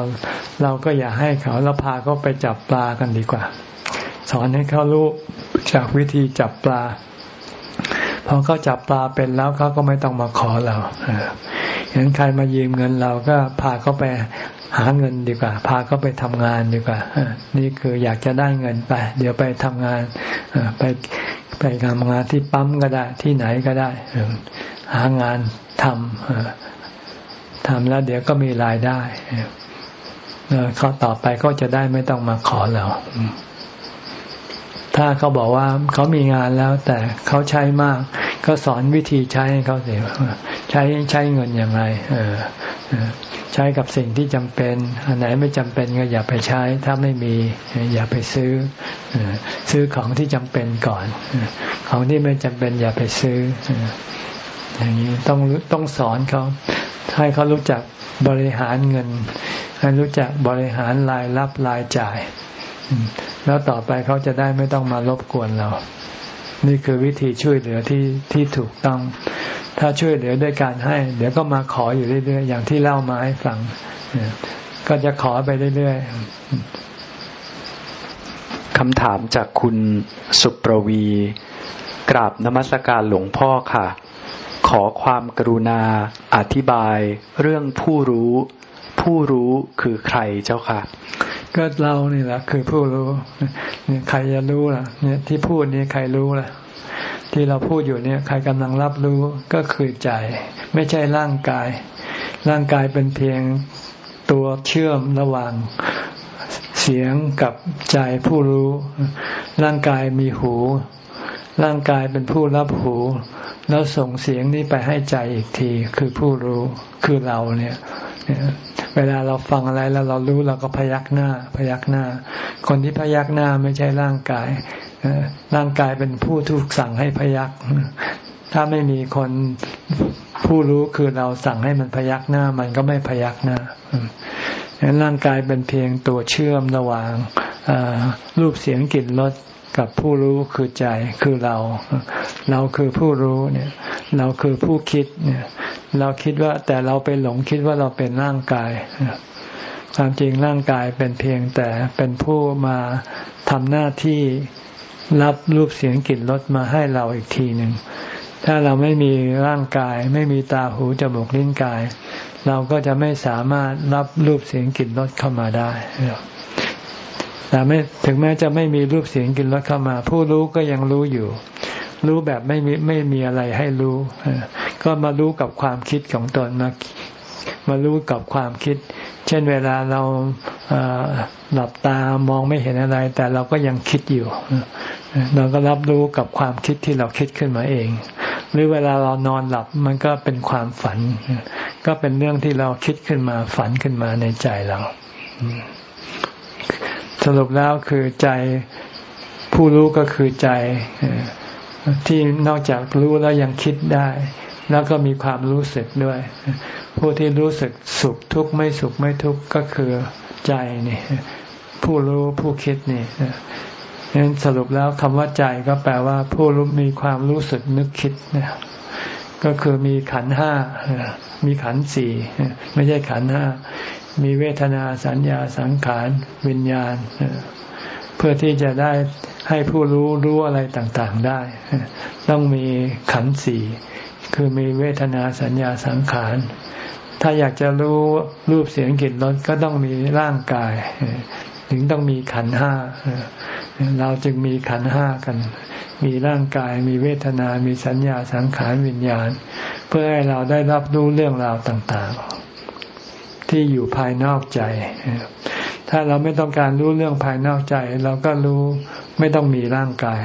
เราก็อย่าให้เขาแล้วพาเขาไปจับปลากันดีกว่า สอนให้เขารู้จากวิธีจับปลา อเขาจับปลาเป็นแล้วเขาก็ไม่ต้องมาขอเราเห็นใครมายืมเงินเราก็พาเขาไปหาเงินดีกว่า พาเขาไปทำงานดีกว่า นี่คืออยากจะได้เงินไป เดี๋ยวไปทำงาน ไปไปทำงานที่ปั๊มก็ได้ ที่ไหนก็ได้ หางานทำทำแล้วเดี๋ยวก็มีรายได้เขาต่อไปก็จะได้ไม่ต้องมาขอเรา ถ้าเขาบอกว่าเขามีงานแล้วแต่เขาใช้มาก ก็สอนวิธีใช้ให้เขาเสียใช้ใช้เงินอย่างไรเออใช้กับสิ่งที่จำเป็น อันไหนไม่จำเป็นก็อย่าไปใช้ ถ้าไม่มีอย่าไปซื้อ ซื้อของที่จำเป็นก่อน ของที่ไม่จำเป็นอย่าไปซื้อ อย่างนี้ต้องต้องสอนเขาให้เขารู้จักบริหารเงิน ให้รู้จักบริหารรายรับรายจ่าย แล้วต่อไปเขาจะได้ไม่ต้องมารบกวนเรา นี่คือวิธีช่วยเหลือที่ที่ถูกต้อง ถ้าช่วยเหลือด้วยการให้ เดี๋ยวก็มาขออยู่เรื่อยๆอย่างที่เล่ามาให้ฟังก็จะขอไปเรื่อยๆคำถามจากคุณสุประวี กราบนมัสการหลวงพ่อค่ะ ขอความกรุณาอธิบายเรื่องผู้รู้ ผู้รู้คือใครเจ้าค่ะ ก็เรานี่แหละคือผู้รู้เนี่ยใครจะรู้ล่ะ เนี่ยที่พูดนี่ใครรู้ล่ะ ที่เราพูดอยู่เนี่ย ใครกำลังรับรู้ก็คือใจ ไม่ใช่ร่างกาย ร่างกายเป็นเพียงตัวเชื่อมระหว่างเสียงกับใจผู้รู้ ร่างกายมีหู ร่างกายเป็นผู้รับหู แล้วส่งเสียงนี้ไปให้ใจอีกที คือผู้รู้คือเราเนี่ย เวลาเราฟังอะไรแล้วเรารู้เราก็พยักหน้า พยักหน้า คนที่พยักหน้าไม่ใช่ร่างกายร่างกายเป็นผู้ถูกสั่งให้พยัก ถ้าไม่มีคนผู้รู้คือเราสั่งให้มันพยักหน้า มันก็ไม่พยักหน้าฉะนั้นร่างกายเป็นเพียงตัวเชื่อมระหว่างรูปเสียงกลิ่นรส กับผู้รู้คือใจคือเรา เราคือผู้รู้เนี่ย เราคือผู้คิดเนี่ย เราคิดว่าแต่เราไปหลงคิดว่าเราเป็นร่างกาย ความจริงร่างกายเป็นเพียงแต่เป็นผู้มาทำหน้าที่รับรูปเสียงกลิ่นรสมาให้เราอีกทีหนึ่งถ้าเราไม่มีร่างกาย ไม่มีตาหูจมูกลิ้นกาย เราก็จะไม่สามารถรับรูปเสียงกลิ่นรสเข้ามาได้ แต่ไม่ถึงแม้จะไม่มีรูปเสียงกลิ่นรสเข้ามา ผู้รู้ก็ยังรู้อยู่ รู้แบบไม่มีไม่มีอะไรให้รู้ ก็มารู้กับความคิดของตนมามารู้กับความคิด เช่นเวลาเราหลับตามองไม่เห็นอะไร แต่เราก็ยังคิดอยู่ เราก็รับรู้กับความคิดที่เราคิดขึ้นมาเอง หรือเวลาเรานอนหลับมันก็เป็นความฝัน ก็เป็นเรื่องที่เราคิดขึ้นมาฝันขึ้นมาในใจเรา สรุปแล้วคือใจผู้รู้ก็คือใจที่นอกจากรู้แล้วยังคิดได้ แล้วก็มีความรู้สึกด้วย ผู้ที่รู้สึกสุขทุกข์ไม่สุขไม่ทุกข์ก็คือใจนี่ผู้รู้ผู้คิดนี่นั้นสรุปแล้วคำว่าใจก็แปลว่า ผู้รู้มีความรู้สึกนึกคิดนี่ยก็คือมีขันห้ามีขันสี่ไม่ใช่ขันห้า มีเวทนาสัญญาสังขารวิญญาณ เพื่อที่จะได้ให้ผู้รู้รู้อะไรต่างๆได้ ต้องมีขันสี่คือมีเวทนาสัญญาสังขาร ถ้าอยากจะรู้รูปเสียงกลิ่นรสก็ต้องมีร่างกาย ถึงต้องมีขันห้า เราจึงมีขันห้ากัน มีร่างกาย มีเวทนา มีสัญญาสังขารวิญญาณ เพื่อให้เราได้รับรู้เรื่องราวต่างๆ ที่อยู่ภายนอกใจ ถ้าเราไม่ต้องการรู้เรื่องภายนอกใจ เราก็รู้ไม่ต้องมีร่างกาย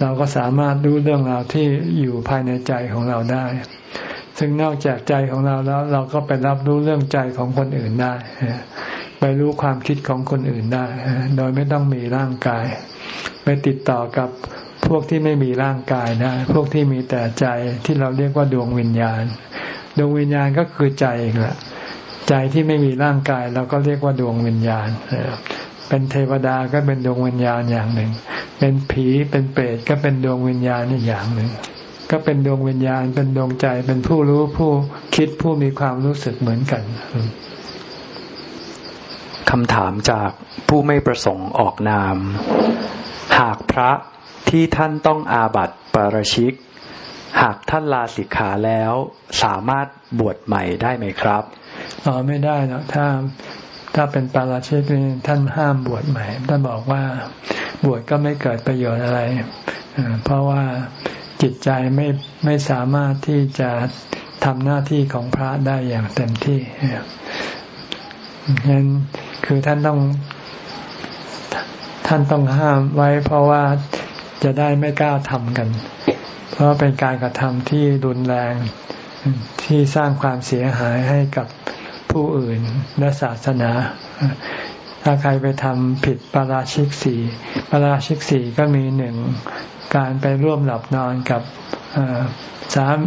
เราก็สามารถรู้เรื่องราวที่อยู่ภายในใจของเราได้ ซึ่งนอกจากใจของเราแล้ว เราก็ไปรับรู้เรื่องใจของคนอื่นได้ไปรู้ความคิดของคนอื่นได้ โดยไม่ต้องมีร่างกาย ไปติดต่อกับพวกที่ไม่มีร่างกายได้ พวกที่มีแต่ใจที่เราเรียกว่าดวงวิญญาณ ดวงวิญญาณก็คือใจเองแหละ ใจที่ไม่มีร่างกายเราก็เรียกว่าดวงวิญญาณ เป็นเทวดาก็เป็นดวงวิญญาณอย่างหนึ่ง เป็นผีเป็นเปรตก็เป็นดวงวิญญาณอีกอย่างหนึ่ง ก็เป็นดวงวิญญาณ เป็นดวงใจ เป็นผู้รู้ผู้คิดผู้มีความรู้สึกเหมือนกันคำถามจากผู้ไม่ประสงค์ออกนาม หากพระที่ท่านต้องอาบัติปาราชิก หากท่านลาสิกขาแล้ว สามารถบวชใหม่ได้ไหมครับ อ๋อไม่ได้นะถ้าถ้าเป็นปาราชิกนี่ท่านห้ามบวชใหม่ท่านบอกว่าบวชก็ไม่เกิดประโยชน์อะไร เพราะว่าจิตใจไม่ไม่สามารถที่จะทำหน้าที่ของพระได้อย่างเต็มที่งั้นคือท่านต้องท่านต้องห้ามไว้ เพราะว่าจะได้ไม่กล้าทำกัน เพราะเป็นการกระทำที่รุนแรงที่สร้างความเสียหายให้กับ ผู้อื่นและศาสนา ถ้าใครไปทำผิดปาราชิกสี่ปาราชิกสี่ก็มีหนึ่งการไปร่วมหลับนอนกับสาม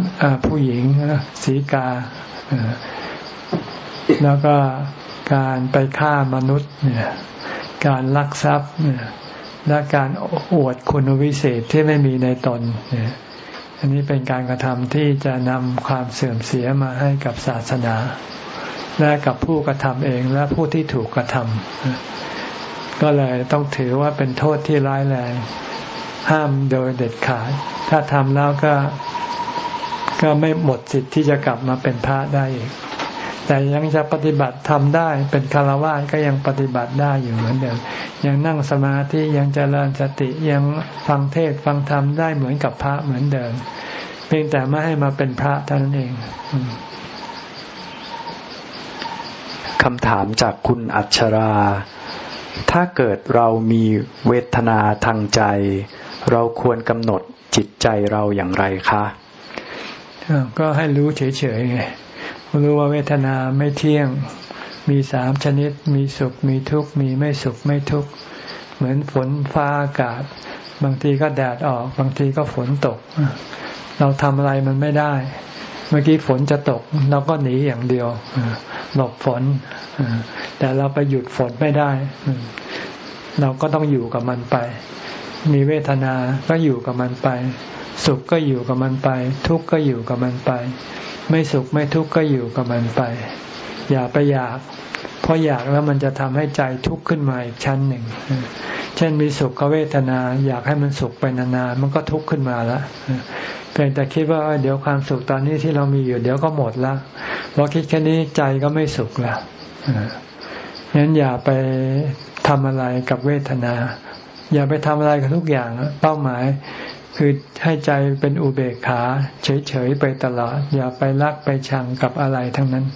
ผู้หญิงสีกา แล้วก็การไปฆ่ามนุษย์ การลักทรัพย์และการอวดคุณวิเศษที่ไม่มีในตน อันนี้เป็นการกระทำที่จะนำความเสื่อมเสียมาให้กับศาสนา และกับผู้กระทำเองและผู้ที่ถูกกระทำก็เลยต้องถือว่าเป็นโทษที่ร้ายแรง ห้ามโดยเด็ดขาด ถ้าทำแล้วก็ก็ไม่หมดสิทธิ์ที่จะกลับมาเป็นพระได้อีก แต่ยังจะปฏิบัติทำได้ เป็นคารวะก็ยังปฏิบัติได้อยู่เหมือนเดิม ยังนั่งสมาธิยังเจริญสติยังฟังเทศฟังธรรมได้เหมือนกับพระเหมือนเดิม เพียงแต่ไม่ให้มาเป็นพระเท่านั้นเอง คำถามจากคุณอัชรา ถ้าเกิดเรามีเวทนาทางใจ เราควรกำหนดจิตใจเราอย่างไรคะ ก็ให้รู้เฉยๆไง รู้ว่าเวทนาไม่เที่ยง มีสามชนิด มีสุข มีทุกข์ มีไม่สุข ไม่ทุกข์ เหมือนฝนฟ้าอากาศ บางทีก็แดดออก บางทีก็ฝนตก เราทำอะไรมันไม่ได้ เมื่อกี้ฝนจะตกเราก็หนีอย่างเดียวหลบฝนแต่เราไปหยุดฝนไม่ได้ เราก็ต้องอยู่กับมันไป มีเวทนาก็อยู่กับมันไป สุขก็อยู่กับมันไป ทุกข์ก็อยู่กับมันไป ไม่สุขไม่ทุกข์ก็อยู่กับมันไป อย่าไปอยาก เพราะอยากแล้วมันจะทำให้ใจทุกข์ขึ้นมาอีกชั้นหนึ่ง เช่นมีสุขเวทนา อยากให้มันสุขไปนานๆมันก็ทุกข์ขึ้นมาแล้วเพียงแต่คิดว่าเดี๋ยวความสุขตอนนี้ที่เรามีอยู่เดี๋ยวก็หมดละพอคิดแค่นี้ใจก็ไม่สุขแล้วงั้นอย่าไปทำอะไรกับเวทนา อย่าไปทำอะไรกับทุกอย่างเป้าหมายคือให้ใจเป็นอุเบกขา เฉยๆไปตลอด อย่าไปรักไปชังกับอะไรทั้งนั้น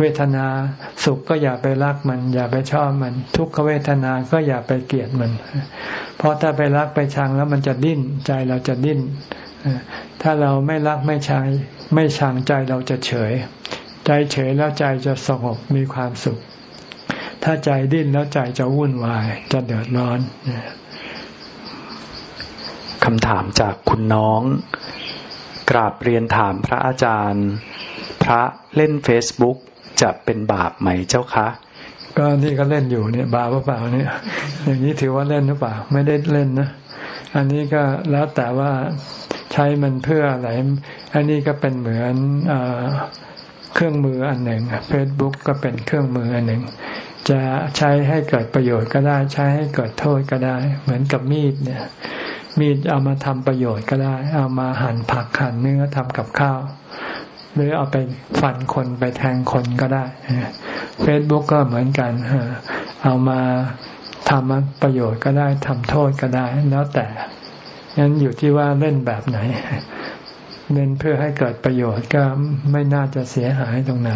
เวทนาสุขก็อย่าไปรักมัน อย่าไปชอบมัน ทุกขเวทนาก็อย่าไปเกลียดมัน เพราะถ้าไปรักไปชังแล้วมันจะดิ้นใจเราจะดิ้นถ้าเราไม่รักไม่ชังไม่ชังใจเราจะเฉย ใจเฉยแล้วใจจะสงบมีความสุข ถ้าใจดิ้นแล้วใจจะวุ่นวาย จะเดือดร้อนคำถามจากคุณน้อง กราบเรียนถามพระอาจารย์ พระเล่นเฟซบุ๊ก จะเป็นบาปไหมเจ้าคะ ก็นี่ก็เล่นอยู่เนี่ย บาปหรือเปล่าเนี่ย อย่างนี้ถือว่าเล่นหรือเปล่า ไม่ได้เล่นนะอันนี้ก็แล้วแต่ว่าใช้มันเพื่ออะไร อันนี้ก็เป็นเหมือนอเครื่องมืออันหนึ่งเฟซบุ๊กก็เป็นเครื่องมืออันหนึ่ง จะใช้ให้เกิดประโยชน์ก็ได้ ใช้ให้เกิดโทษก็ได้ เหมือนกับมีดเนี่ย มีดเอามาทำประโยชน์ก็ได้ เอามาหั่นผักหั่นเนื้อทำกับข้าว หรือเอาไปฟันคนไปแทงคนก็ได้เฟซบุ๊กก็เหมือนกัน เอามาทำประโยชน์ก็ได้ทำโทษก็ได้ แล้วแต่งั้นอยู่ที่ว่าเล่นแบบไหน เล่นเพื่อให้เกิดประโยชน์ก็ไม่น่าจะเสียหายตรงไหน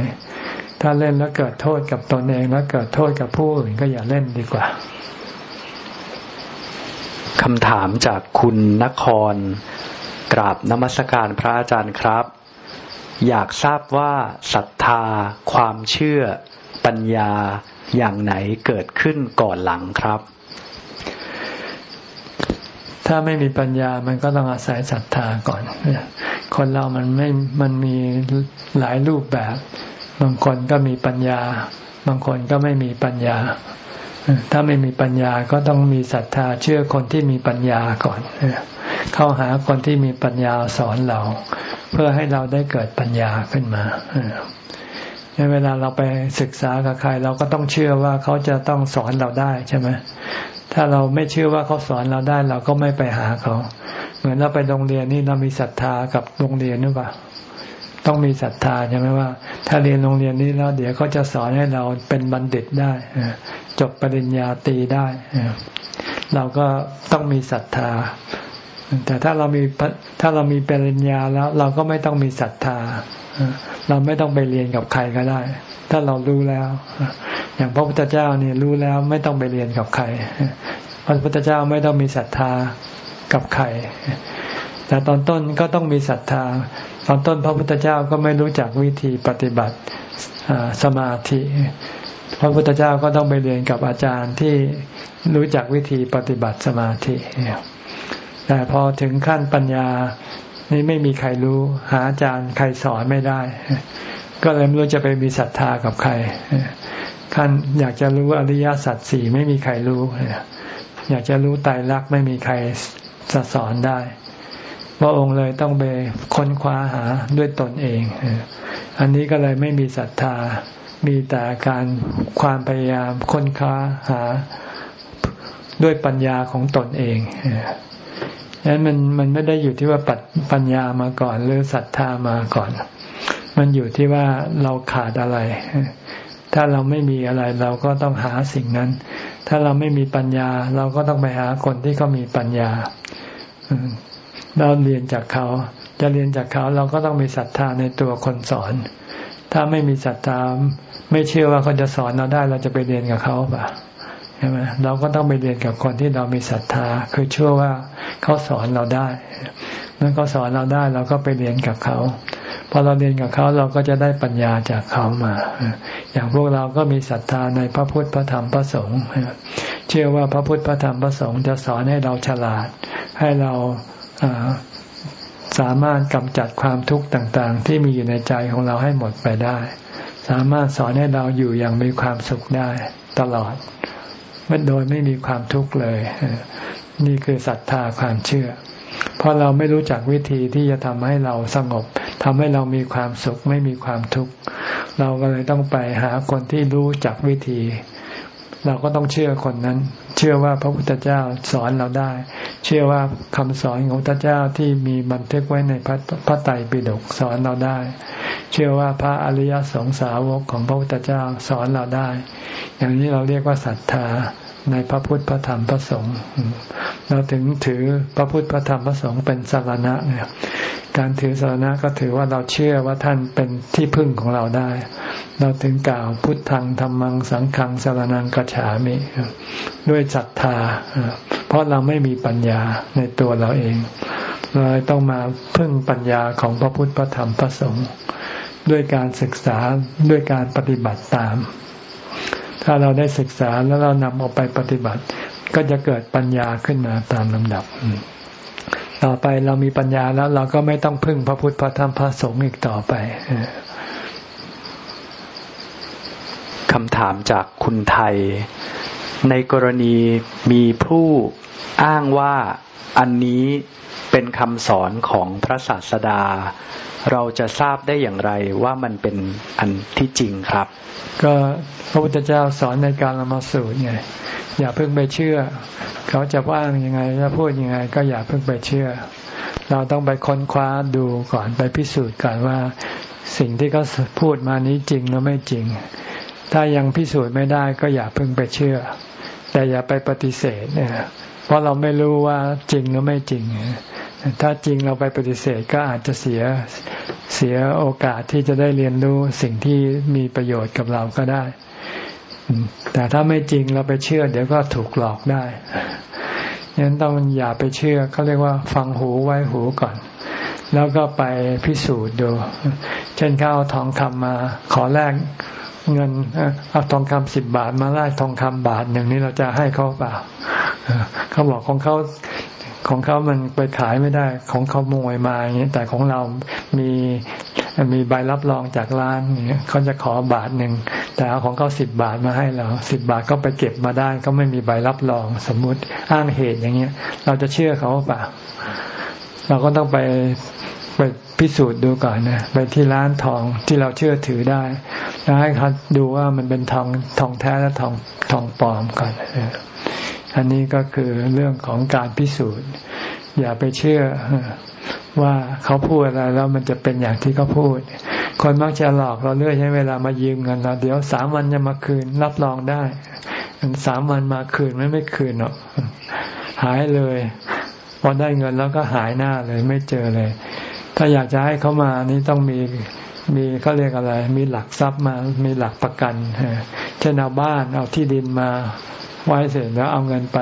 ถ้าเล่นแล้วเกิดโทษกับตนเองแล้วเกิดโทษกับผู้อื่นก็อย่าเล่นดีกว่าคำถามจากคุณนคร กราบนมัสการพระอาจารย์ครับ อยากทราบว่าศรัทธา ความเชื่อ ปัญญาอย่างไหนเกิดขึ้นก่อนหลังครับ ถ้าไม่มีปัญญามันก็ต้องอาศัยศรัทธาก่อนคนเรามันไม่มันมีหลายรูปแบบ บางคนก็มีปัญญา บางคนก็ไม่มีปัญญา ถ้าไม่มีปัญญาก็ต้องมีศรัทธาเชื่อคนที่มีปัญญาก่อนเข้าหาคนที่มีปัญญาสอนเรา เพื่อให้เราได้เกิดปัญญาขึ้นมาในเวลาเราไปศึกษากับใคร เราก็ต้องเชื่อว่าเขาจะต้องสอนเราได้ใช่ไหมถ้าเราไม่เชื่อว่าเขาสอนเราได้ เราก็ไม่ไปหาเขา เหมือนเราไปโรงเรียนนี่เรามีศรัทธากับโรงเรียนหรือเปล่าต้องมีศรัทธาใช่ไหมว่า ถ้าเรียนโรงเรียนนี้แล้วเดี๋ยวเขาจะสอนให้เราเป็นบัณฑิตได้จบปริญญาตรีได้เราก็ต้องมีศรัทธา แต่ถ้าเรามีถ้าเรามีปริญญาแล้ว เราก็ไม่ต้องมีศรัทธา เราไม่ต้องไปเรียนกับใครก็ได้ ถ้าเรารู้แล้ว อย่างพระพุทธเจ้าเนี่ยรู้แล้วไม่ต้องไปเรียนกับใครพระพุทธเจ้าไม่ต้องมีศรัทธากับใครแต่ตอนต้นก็ต้องมีศรัทธา ตอนต้นพระพุทธเจ้าก็ไม่รู้จักวิธีปฏิบัติสมาธิ พระพุทธเจ้าก็ต้องไปเรียนกับอาจารย์ที่รู้จักวิธีปฏิบัติสมาธิ แต่พอถึงขั้นปัญญา นี่ไม่มีใครรู้ หาอาจารย์ใครสอนไม่ได้ ก็เลยไม่รู้จะไปมีศรัทธากับใครขั้นอยากจะรู้อริยสัจสี่ไม่มีใครรู้ อยากจะรู้ตายรักไม่มีใครสอนได้พระองค์เลยต้องไปค้นคว้าหาด้วยตนเอง อันนี้ก็เลยไม่มีศรัทธา มีแต่การความพยายามค้นคว้าหาด้วยปัญญาของตนเอง ฉะนั้นมันมันไม่ได้อยู่ที่ว่าปัดปัญญามาก่อน หรือศรัทธามาก่อน มันอยู่ที่ว่าเราขาดอะไร ถ้าเราไม่มีอะไร เราก็ต้องหาสิ่งนั้น ถ้าเราไม่มีปัญญา เราก็ต้องไปหาคนที่เขามีปัญญาเราเรียนจากเขา จะเรียนจากเขาเราก็ต้องมีศรัทธาในตัวคนสอน ถ้าไม่มีศรัทธาไม่เชื่อว่าเขาจะสอนเราได้ เราจะไปเรียนกับเขาป่ะ ใช่ไหมเราก็ต้องไปเรียนกับคนที่เรามีศรัทธา คือเชื่อว่าเขาสอนเราได้ เมื่อเขาสอนเราได้เราก็ไปเรียนกับเขา พอเราเรียนกับเขาเราก็จะได้ปัญญาจากเขามา อย่างพวกเราก็มีศรัทธาในพระพุทธพระธรรมพระสงฆ์เชื่อว่าพระพุทธพระธรรมพระสงฆ์จะสอนให้เราฉลาด ให้เราสามารถกำจัดความทุกข์ต่างๆ ที่มีอยู่ในใจของเราให้หมดไปได้ สามารถสอนให้เราอยู่อย่างมีความสุขได้ตลอด ไม่โดยไม่มีความทุกข์เลย นี่คือศรัทธาความเชื่อ เพราะเราไม่รู้จักวิธีที่จะทำให้เราสงบทำให้เรามีความสุขไม่มีความทุกข์เราก็เลยต้องไปหาคนที่รู้จักวิธี เราก็ต้องเชื่อคนนั้น เชื่อว่าพระพุทธเจ้าสอนเราได้ เชื่อว่าคำสอนของพระเจ้าที่มีบันทึกไว้ในพระพระไตรปิฎกสอนเราได้ เชื่อว่าพระอริยสงสาวกของพระพุทธเจ้าสอนเราได้ อย่างนี้เราเรียกว่าศรัทธา ในพระพุทธพระธรรมพระสงฆ์เราถึงถือพระพุทธพระธรรมพระสงฆ์เป็นสารณะเนี่ยการถือสารณะก็ถือว่าเราเชื่อว่าท่านเป็นที่พึ่งของเราได้ เราถึงกล่าวพุทธังธรรมังสังฆังสารนังกัจฉามิด้วยศรัทธา เพราะเราไม่มีปัญญาในตัวเราเองเราต้องมาพึ่งปัญญาของพระพุทธพระธรรมพระสงฆ์ด้วยการศึกษาด้วยการปฏิบัติตาม ถ้าเราได้ศึกษาแล้วเรานำออกไปปฏิบัติ ก็จะเกิดปัญญาขึ้นมาตามลำดับ ต่อไปเรามีปัญญาแล้ว เราก็ไม่ต้องพึ่งพระพุทธพระธรรมพระสงฆ์อีกต่อไปคำถามจากคุณไทย ในกรณีมีผู้อ้างว่าอันนี้เป็นคำสอนของพระศาสดา เราจะทราบได้อย่างไรว่ามันเป็นอันที่จริงครับ ก็พระพุทธเจ้าสอนในการละมาสูตรไงอย่าเพิ่งไปเชื่อ เขาจะว่ายังไงจะพูดยังไง ก็อย่าเพิ่งไปเชื่อ เราต้องไปค้นคว้าดูก่อนไปพิสูจน์ก่อนว่า สิ่งที่เขาพูดมานี้จริงหรือไม่จริง ถ้ายังพิสูจน์ไม่ได้ก็อย่าเพิ่งไปเชื่อ แต่อย่าไปปฏิเสธเนี่ยเพราะเราไม่รู้ว่าจริงหรือไม่จริง ถ้าจริงเราไปปฏิเสธก็อาจจะเสียเสียโอกาสที่จะได้เรียนรู้สิ่งที่มีประโยชน์กับเราก็ได้ แต่ถ้าไม่จริงเราไปเชื่อ เดี๋ยวก็ถูกหลอกได้ยันต้องอย่าไปเชื่อเขาเรียกว่าฟังหูไว้หูก่อน แล้วก็ไปพิสูจน์ดู เช่นเขาเอาทองคำมาขอแลกเงินเอาทองคำสิบบาทมาแลกทองคำบาทหนึ่งนี้เราจะให้เขาเปล่าเขาบอกของเขา ของเขามันไปขายไม่ได้ ของเขาโมยมาอย่างนี้แต่ของเรามีมีใบรับรองจากร้านอย่างเงี้ยเขาจะขอบาทหนึ่งแต่เอาของเขาสิบบาทมาให้เราสิบบาทก็ไปเก็บมาได้ ก็ไม่มีใบรับรองสมมุติอ้างเหตุอย่างเงี้ย เราจะเชื่อเขาเปล่าเราก็ต้องไปไปพิสูจน์ดูก่อนนะไปที่ร้านทองที่เราเชื่อถือได้แล้วให้เขาดูว่ามันเป็นทองทองแท้และทองทองปลอมก่อน อันนี้ก็คือเรื่องของการพิสูจน์ อย่าไปเชื่อว่าเขาพูดอะไรแล้วมันจะเป็นอย่างที่เขาพูด คนมักจะหลอกเราเรื่อยใช้เวลามายืมเงินเราเดี๋ยวสามวันจะมาคืนรับรองได้สามวันมาคืนไม่ไม่คืนหรอกหายเลยพอได้เงินแล้วก็หายหน้าเลยไม่เจอเลย ถ้าอยากจะให้เขามานี่ต้องมีมีเขาเรียกอะไร มีหลักทรัพย์มา มีหลักประกันเช่นเอาบ้านเอาที่ดินมา ไว้เสร็จแล้วเอาเงินไป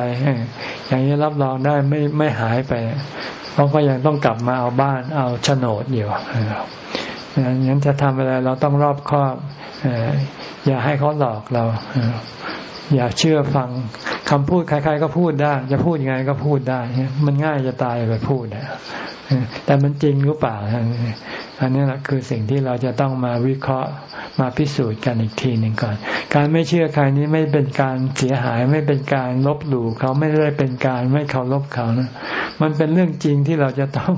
อย่างนี้รับรองได้ไม่ไม่หายไป เพราะก็ยังต้องกลับมาเอาบ้านเอาโฉนดอยู่อย่างนั้นจะทำอะไรเราต้องรอบคอบอย่าให้เขาหลอกเรา อย่าเชื่อฟังคำพูดใครๆก็พูดได้ จะพูดยังไงก็พูดได้ มันง่ายจะตายไปพูดแต่มันจริงหรือเปล่า อันนี้แหละคือสิ่งที่เราจะต้องมาวิเคราะห์มาพิสูจน์กันอีกทีหนึ่งก่อน การไม่เชื่อใครนี้ไม่เป็นการเสียหายไม่เป็นการลบหลู่เขาไม่ได้เป็นการไม่เคารพเขานะมันเป็นเรื่องจริงที่เราจะต้อง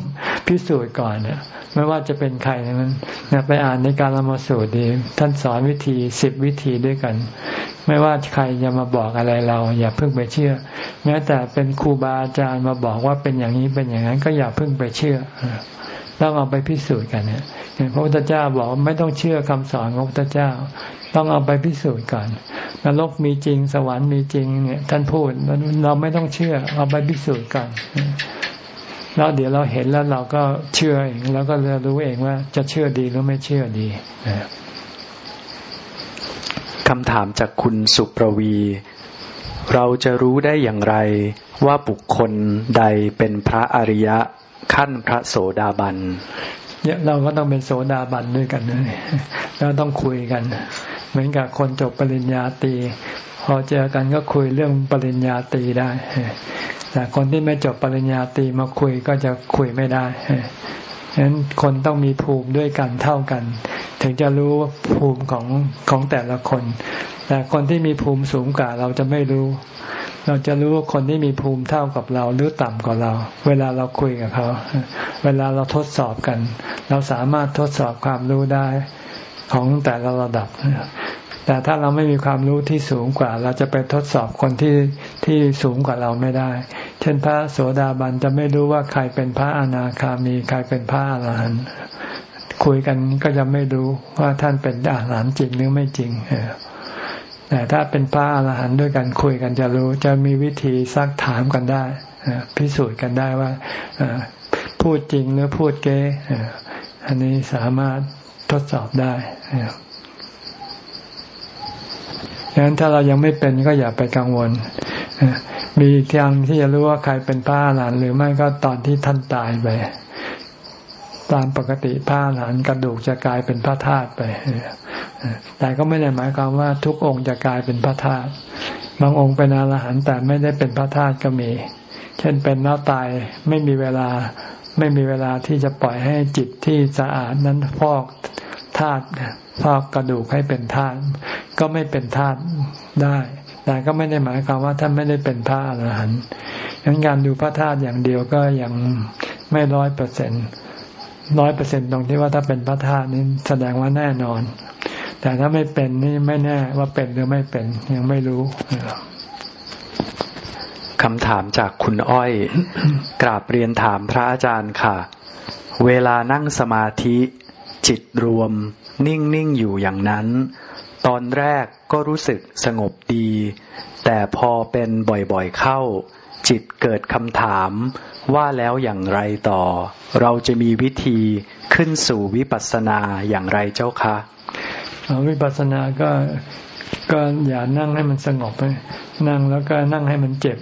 พิสูจน์ก่อนเนี่ยไม่ว่าจะเป็นใครนั้นนะไปอ่านในการละมาสูตรดีท่านสอนวิธีสิบวิธีด้วยกัน ไม่ว่าใครจะมาบอกอะไรเรา อย่าเพิ่งไปเชื่อ แม้แต่เป็นครูบาอาจารย์มาบอกว่าเป็นอย่างนี้เป็นอย่างนั้นก็อย่าเพิ่งไปเชื่อ ต้องเอาไปพิสูจน์กันเนี่ยพระพุทธเจ้าบอกไม่ต้องเชื่อคำสอนของพระพุทธเจ้า ต้องเอาไปพิสูจน์ก่อนนรกมีจริงสวรรค์มีจริงเนี่ยท่านพูดเราไม่ต้องเชื่อ เอาไปพิสูจน์ก่อนแล้วเดี๋ยวเราเห็นแล้วเราก็เชื่อเองแล้วก็จะรู้เองว่าจะเชื่อดีหรือไม่เชื่อดีคำถามจากคุณสุประวี เราจะรู้ได้อย่างไรว่าบุคคลใดเป็นพระอริยะ ขั้นพระโสดาบันเราก็ต้องเป็นโสดาบันด้วยกันเลยแล้วต้องคุยกัน เหมือนกับคนจบปริญญาตรีพอเจอกันก็คุยเรื่องปริญญาตรีได้แต่คนที่ไม่จบปริญญาตรีมาคุยก็จะคุยไม่ได้ฉะนั้นคนต้องมีภูมิด้วยกันเท่ากัน ถึงจะรู้ภูมิของของแต่ละคน แต่คนที่มีภูมิสูงกว่าเราจะไม่รู้ เราจะรู้ว่าคนที่มีภูมิเท่ากับเราหรือต่ำกว่าเรา เวลาเราคุยกับเขา เวลาเราทดสอบกัน เราสามารถทดสอบความรู้ได้ของแต่ละระดับ แต่ถ้าเราไม่มีความรู้ที่สูงกว่า เราจะไปทดสอบคนที่ที่สูงกว่าเราไม่ได้ เช่นพระโสดาบันจะไม่รู้ว่าใครเป็นพระอนาคามี ใครเป็นพระอรหันต์คุยกันก็จะไม่รู้ว่าท่านเป็นอรหันต์จริงหรือไม่จริง แต่ถ้าเป็นพระอรหันต์ด้วยกันคุยกันจะรู้ จะมีวิธีซักถามกันได้พิสูจน์กันได้ว่าพูดจริงหรือพูดเก้อันนี้สามารถทดสอบได้ดังนั้นถ้าเรายังไม่เป็นก็อย่าไปกังวล มีทางที่จะรู้ว่าใครเป็นพระอรหันต์หรือไม่ก็ตอนที่ท่านตายไป ตามปกติพระอรหันกระดูกจะกลายเป็นพระธาตุไป แต่ก็ไม่ได้หมายความว่าทุกองค์จะกลายเป็นพระธาตุ บางองค์เป็นอรหันต์แต่ไม่ได้เป็นพระธาตุก็มี เช่นเป็นแล้วตายไม่มีเวลาไม่มีเวลาที่จะปล่อยให้จิตที่สะอาดนั้นพอกธาตุพอกกระดูกให้เป็นธาตุก็ไม่เป็นธาตุได้ แต่ก็ไม่ได้หมายความว่าท่านไม่ได้เป็นพระอรหันต์งั้นการดูพระธาตุอย่างเดียวก็ยังไม่ร้อยเปอร์เซ็นต์ ร้อยเปอร์เซ็นตรงที่ว่าถ้าเป็นพระธาตุนี้แสดงว่าแน่นอน แต่ถ้าไม่เป็นนี่ไม่แน่ว่าเป็นหรือไม่เป็นยังไม่รู้คำถามจากคุณอ้อย กราบเรียนถามพระอาจารย์ค่ะ เวลานั่งสมาธิจิตรวม นิ่งนิ่งอยู่อย่างนั้น ตอนแรกก็รู้สึกสงบดี แต่พอเป็นบ่อยๆเข้า จิตเกิดคำถามว่าแล้วอย่างไรต่อ เราจะมีวิธีขึ้นสู่วิปัสสนาอย่างไรเจ้าคะวิปัสสนาก็ก็อย่านั่งให้มันสงบไปนั่งแล้วก็นั่งให้มันเจ็บ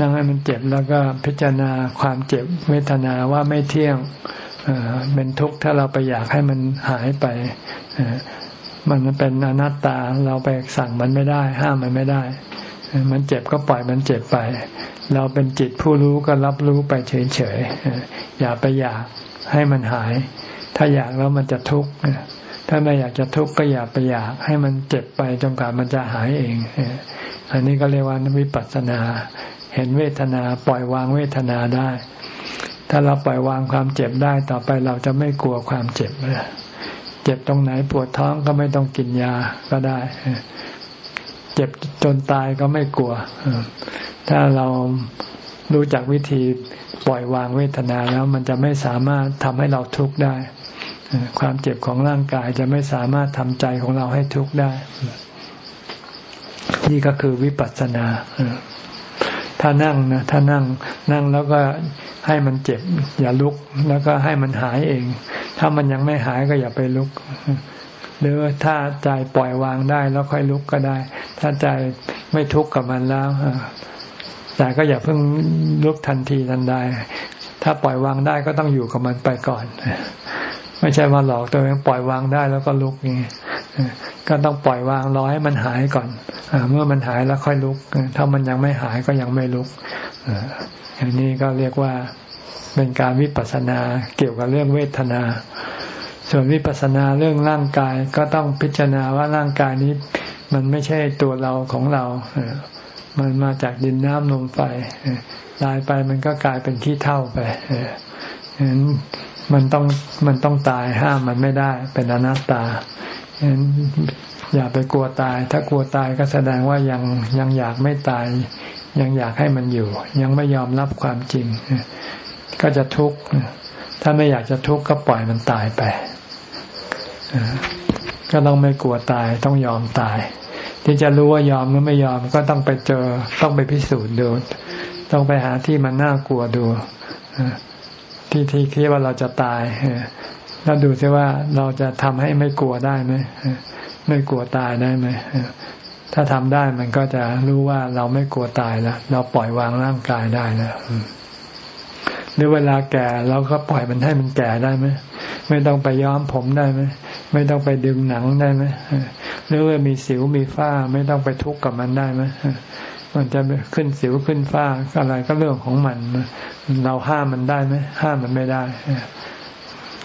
นั่งให้มันเจ็บแล้วก็พิจารณาความเจ็บเวทนาว่าไม่เที่ยงเป็นทุกข์ถ้าเราไปอยากให้มันหายไปมันเป็นอนัตตาเราไปสั่งมันไม่ได้ ห้ามมันไม่ได้ มันเจ็บก็ปล่อยมันเจ็บไป เราเป็นจิตผู้รู้ก็รับรู้ไปเฉยๆ อย่าไปอยากให้มันหาย ถ้าอยากแล้วมันจะทุกข์ถ้าไม่อยากจะทุกข์ก็อย่าไปอยาก ให้มันเจ็บไปจนกว่ามันจะหายเอง อันนี้ก็เรียกว่าวิปัสสนา เห็นเวทนาปล่อยวางเวทนาได้ ถ้าเราปล่อยวางความเจ็บได้ต่อไปเราจะไม่กลัวความเจ็บ เจ็บตรงไหนปวดท้องก็ไม่ต้องกินยาก็ได้ เจ็บจนตายก็ไม่กลัว ถ้าเรารู้จักวิธีปล่อยวางเวทนาแล้วมันจะไม่สามารถทำให้เราทุกข์ได้ ความเจ็บของร่างกายจะไม่สามารถทำใจของเราให้ทุกข์ได้ นี่ก็คือวิปัสสนาถ้านั่งนะถ้านั่งนั่งแล้วก็ให้มันเจ็บ อย่าลุก แล้วก็ให้มันหายเอง ถ้ามันยังไม่หายก็อย่าไปลุก หรือถ้าใจปล่อยวางได้แล้วค่อยลุกก็ได้ ถ้าใจไม่ทุกข์กับมันแล้วแต่ก็อย่าเพิ่งลุกทันทีทันใดถ้าปล่อยวางได้ก็ต้องอยู่กับมันไปก่อน ไม่ใช่ว่าหลอกตัวเองปล่อยวางได้แล้วก็ลุกนี่ก็ต้องปล่อยวางรอให้มันหายก่อนอเมื่อมันหายแล้วค่อยลุก ถ้ามันยังไม่หายก็ยังไม่ลุกอย่างนี้ก็เรียกว่าเป็นการวิปัสสนาเกี่ยวกับเรื่องเวทนา ส่วนวิปัสสนาเรื่องร่างกายก็ต้องพิจารณาว่าร่างกายนี้ มันไม่ใช่ตัวเราของเรา มันมาจากดินน้ำลมไฟตายไปมันก็กลายเป็นขี้เท่าไปฉะนั้นมันต้องมันต้องตายห้ามมันไม่ได้เป็นอนัตตาฉะนั้นอย่าไปกลัวตาย ถ้ากลัวตายก็แสดงว่ายังยังอยากไม่ตาย ยังอยากให้มันอยู่ ยังไม่ยอมรับความจริง ก็จะทุกข์ถ้าไม่อยากจะทุกข์ก็ปล่อยมันตายไป ก็ต้องไม่กลัวตายต้องยอมตาย ที่จะรู้ว่ายอมหรือไม่ยอมก็ต้องไปเจอต้องไปพิสูจน์ดู ต้องไปหาที่มันน่ากลัวดูที่ที่คิดว่าเราจะตายแล้วดูซิว่าเราจะทำให้ไม่กลัวได้ไหมไม่กลัวตายได้ไหมถ้าทำได้มันก็จะรู้ว่าเราไม่กลัวตายแล้วเราปล่อยวางร่างกายได้แล้ว หรือเวลาแก่เราก็ปล่อยมันให้มันแก่ได้ไหมไม่ต้องไปย้อมผมได้ไหมไม่ต้องไปดึงหนังได้ไหมหรือว่ามีสิวมีฝ้า ไม่ต้องไปทุกข์กับมันได้ไหมมันจะขึ้นสิวขึ้นฝ้าอะไรก็เรื่องของมัน เราห้ามมันได้ไหมห้ามมันไม่ได้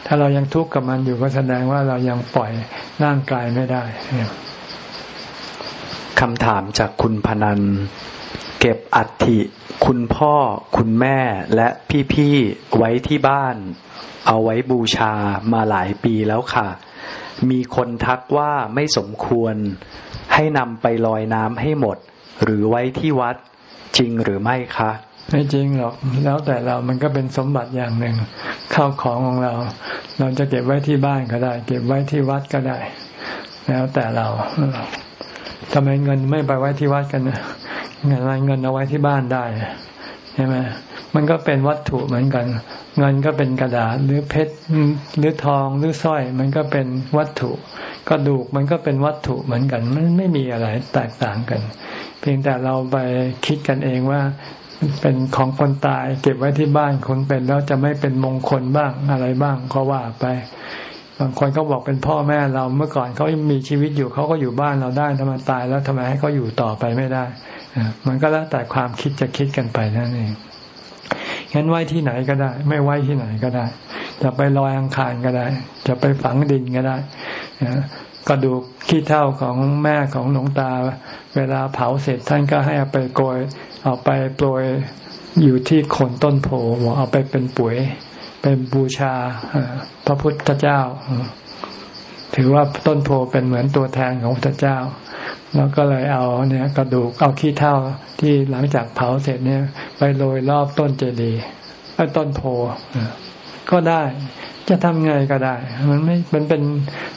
ถ้าเรายังทุกข์กับมันอยู่ก็แสดงว่าเรายังปล่อยร่างกายไม่ได้คำถามจากคุณพนัน เก็บอัฐิ คุณพ่อคุณแม่และพี่ๆไว้ที่บ้าน เอาไว้บูชามาหลายปีแล้วค่ะ มีคนทักว่าไม่สมควรให้นำไปลอยน้ำให้หมด หรือไว้ที่วัดจริงหรือไม่คะไม่จริงหรอกแล้วแต่เรามันก็เป็นสมบัติอย่างหนึ่งข้าวของของเรา เราจะเก็บไว้ที่บ้านก็ได้ เก็บไว้ที่วัดก็ได้ แล้วแต่เรา ทำไมเงินไม่ไปไว้ที่วัดกันเงินอะไรเงินเอาไว้ที่บ้านได้ใช่ไหมมันก็เป็นวัตถุเหมือนกัน เงินก็เป็นกระดาษหรือเพชรหรือทองหรือสร้อย มันก็เป็นวัตถุกระดูกมันก็เป็นวัตถุเหมือนกัน มันไม่มีอะไรแตกต่างกัน เพียงแต่เราไปคิดกันเองว่าเป็นของคนตาย เก็บไว้ที่บ้านคนเป็นแล้วจะไม่เป็นมงคลบ้างอะไรบ้างก็ว่าไป บางคนก็บอกเป็นพ่อแม่เราเมื่อก่อนเขามีชีวิตอยู่เขาก็อยู่บ้านเราได้ทำไมตายแล้วทำไมให้เขาอยู่ต่อไปไม่ได้มันก็แล้วแต่ความคิดจะคิดกันไปนั่นเองงั้นไว้ที่ไหนก็ได้ ไม่ไว้ที่ไหนก็ได้ จะไปลอยอังคารก็ได้ จะไปฝังดินก็ได้กระดูกขี้เท่าของแม่ของหลวงตา เวลาเผาเสร็จท่านก็ให้เอาไปโกยเอาไปโปรยอยู่ที่โคนต้นโพเอาไปเป็นปุ๋ย เป็นบูชาพระพุทธเจ้า ถือว่าต้นโพเป็นเหมือนตัวแทนของพระเจ้า แล้วก็เลยเอาเนี่ยกระดูกเอาขี้เท่าที่หลังจากเผาเสร็จเนี่ย ไปโรยรอบต้นเจดีย์ต้นโพก็ได้จะทำไงก็ได้ มันไม่ มันเป็น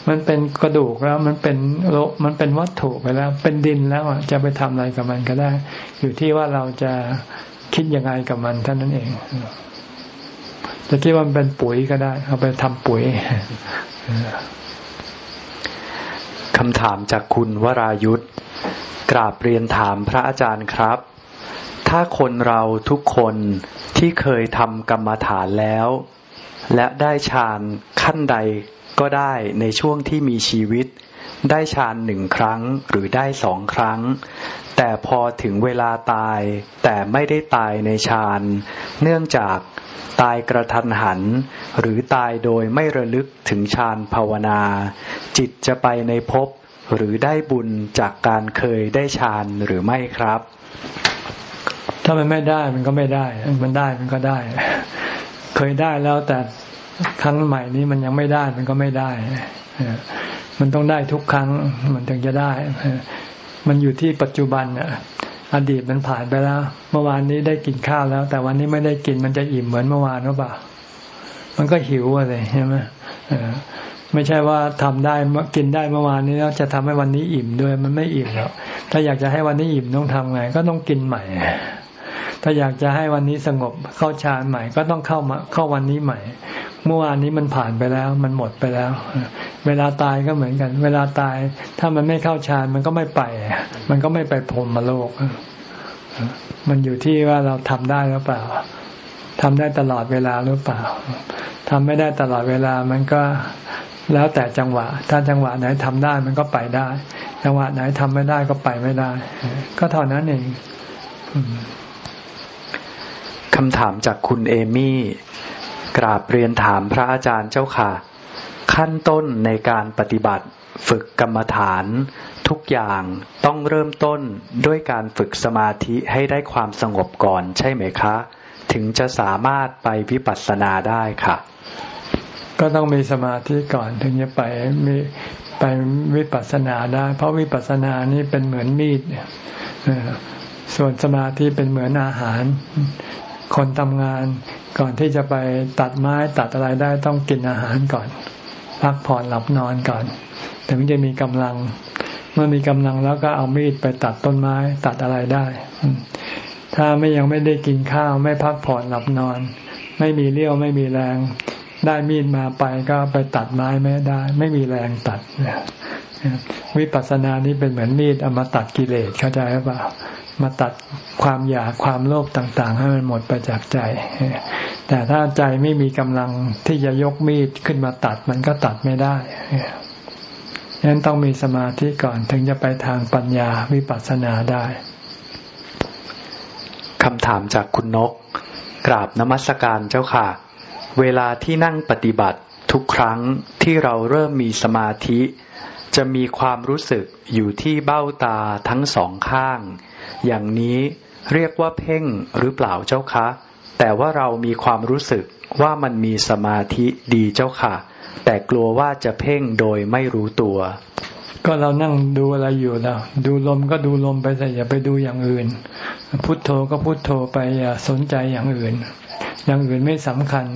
มันเป็นกระดูกแล้ว มันเป็นโลมันเป็นวัตถุไปแล้ว เป็นดินแล้วอะ จะไปทำอะไรกับมันก็ได้ อยู่ที่ว่าเราจะคิดยังไงกับมันเท่านั้นเอง จะคิดว่ามันเป็นปุ๋ยก็ได้ เอาไปทำปุ๋ยคำถามจากคุณวรายุทธกราบเรียนถามพระอาจารย์ครับ ถ้าคนเราทุกคนที่เคยทำกรรมฐานแล้ว และได้ฌานขั้นใดก็ได้ในช่วงที่มีชีวิต ได้ฌานหนึ่งครั้งหรือได้สองครั้ง แต่พอถึงเวลาตายแต่ไม่ได้ตายในฌานเนื่องจาก ตายกระทันหัน หรือตายโดยไม่ระลึกถึงฌานภาวนา จิตจะไปในภพหรือได้บุญจากการเคยได้ฌานหรือไม่ครับ ถ้ามันไม่ได้มันก็ไม่ได้ มันได้มันก็ได้ เคยได้แล้วแต่ครั้งใหม่นี้มันยังไม่ได้มันก็ไม่ได้ มันต้องได้ทุกครั้งมันถึงจะได้ มันอยู่ที่ปัจจุบัน อดีตมันผ่านไปแล้ว เมื่อวานนี้ได้กินข้าวแล้ว แต่วันนี้ไม่ได้กินมันจะอิ่มเหมือนเมื่อวานหรือเปล่า มันก็หิวอะไรใช่ไหมไม่ใช่ว่าทำได้กินได้เมื่อวานนี้แล้วจะทำให้วันนี้อิ่มด้วย มันไม่อิ่มแล้วถ้าอยากจะให้วันนี้อิ่มต้องทำไง ก็ต้องกินใหม่ ถ้าอยากจะให้วันนี้สงบเข้าฌานใหม่ ก็ต้องเข้ามาเข้าวันนี้ใหม่ เมื่อวานนี้มันผ่านไปแล้ว มันหมดไปแล้ว เวลาตายก็เหมือนกัน เวลาตาย ถ้ามันไม่เข้าฌานมันก็ไม่ไป มันก็ไม่ไปพรมมโลก มันอยู่ที่ว่าเราทำได้หรือเปล่าทำได้ตลอดเวลาหรือเปล่าทำไม่ได้ตลอดเวลามันก็แล้วแต่จังหวะ ถ้าจังหวะไหนทำได้มันก็ไปได้ จังหวะไหนทำไม่ได้ก็ไปไม่ได้ ก็เท่านั้นเองคำถามจากคุณเอมี่ กราบเรียนถามพระอาจารย์เจ้าค่ะ ขั้นต้นในการปฏิบัติฝึกกรรมฐานทุกอย่างต้องเริ่มต้นด้วยการฝึกสมาธิให้ได้ความสงบก่อนใช่ไหมคะ ถึงจะสามารถไปวิปัสสนาได้ค่ะ ก็ต้องมีสมาธิก่อนถึงจะไปมีไปวิปัสสนาได้ เพราะวิปัสสนานี่เป็นเหมือนมีดส่วนสมาธิเป็นเหมือนอาหาร คนทำงาน ก่อนที่จะไปตัดไม้ตัดอะไรได้ต้องกินอาหารก่อน พักผ่อนหลับนอนก่อนถึงจะมีกำลัง เมื่อมีกำลังแล้วก็เอามีดไปตัดต้นไม้ตัดอะไรได้ ถ้าไม่ยังไม่ได้กินข้าวไม่พักผ่อนหลับนอน ไม่มีเลี้ยวไม่มีแรง ได้มีดมาไปก็ไปตัดไม้ไม่ได้ ไม่มีแรงตัด วิปัสสนานี้เป็นเหมือนมีดเอามาตัดกิเลสเข้าใจหรือเปล่ามาตัดความอยากความโลภต่าง ๆ ให้มันหมดไปจากใจ แต่ถ้าใจไม่มีกำลังที่จะยกมีดขึ้นมาตัดมันก็ตัดไม่ได้ฉะนั้นต้องมีสมาธิก่อนถึงจะไปทางปัญญาวิปัสสนาได้คำถามจากคุณนก กราบนมัสการเจ้าค่ะ เวลาที่นั่งปฏิบัติทุกครั้งที่เราเริ่มมีสมาธิ จะมีความรู้สึกอยู่ที่เบ้าตาทั้งสองข้าง อย่างนี้เรียกว่าเพ่งหรือเปล่าเจ้าคะ แต่ว่าเรามีความรู้สึกว่ามันมีสมาธิดีเจ้าค่ะ แต่กลัวว่าจะเพ่งโดยไม่รู้ตัว ก็เรานั่งดูอะไรอยู่แล้วดูลมก็ดูลมไปแต่อย่าไปดูอย่างอื่น พุทโธก็พุทโธไปอย่าสนใจอย่างอื่น อย่างอื่นไม่สำคัญ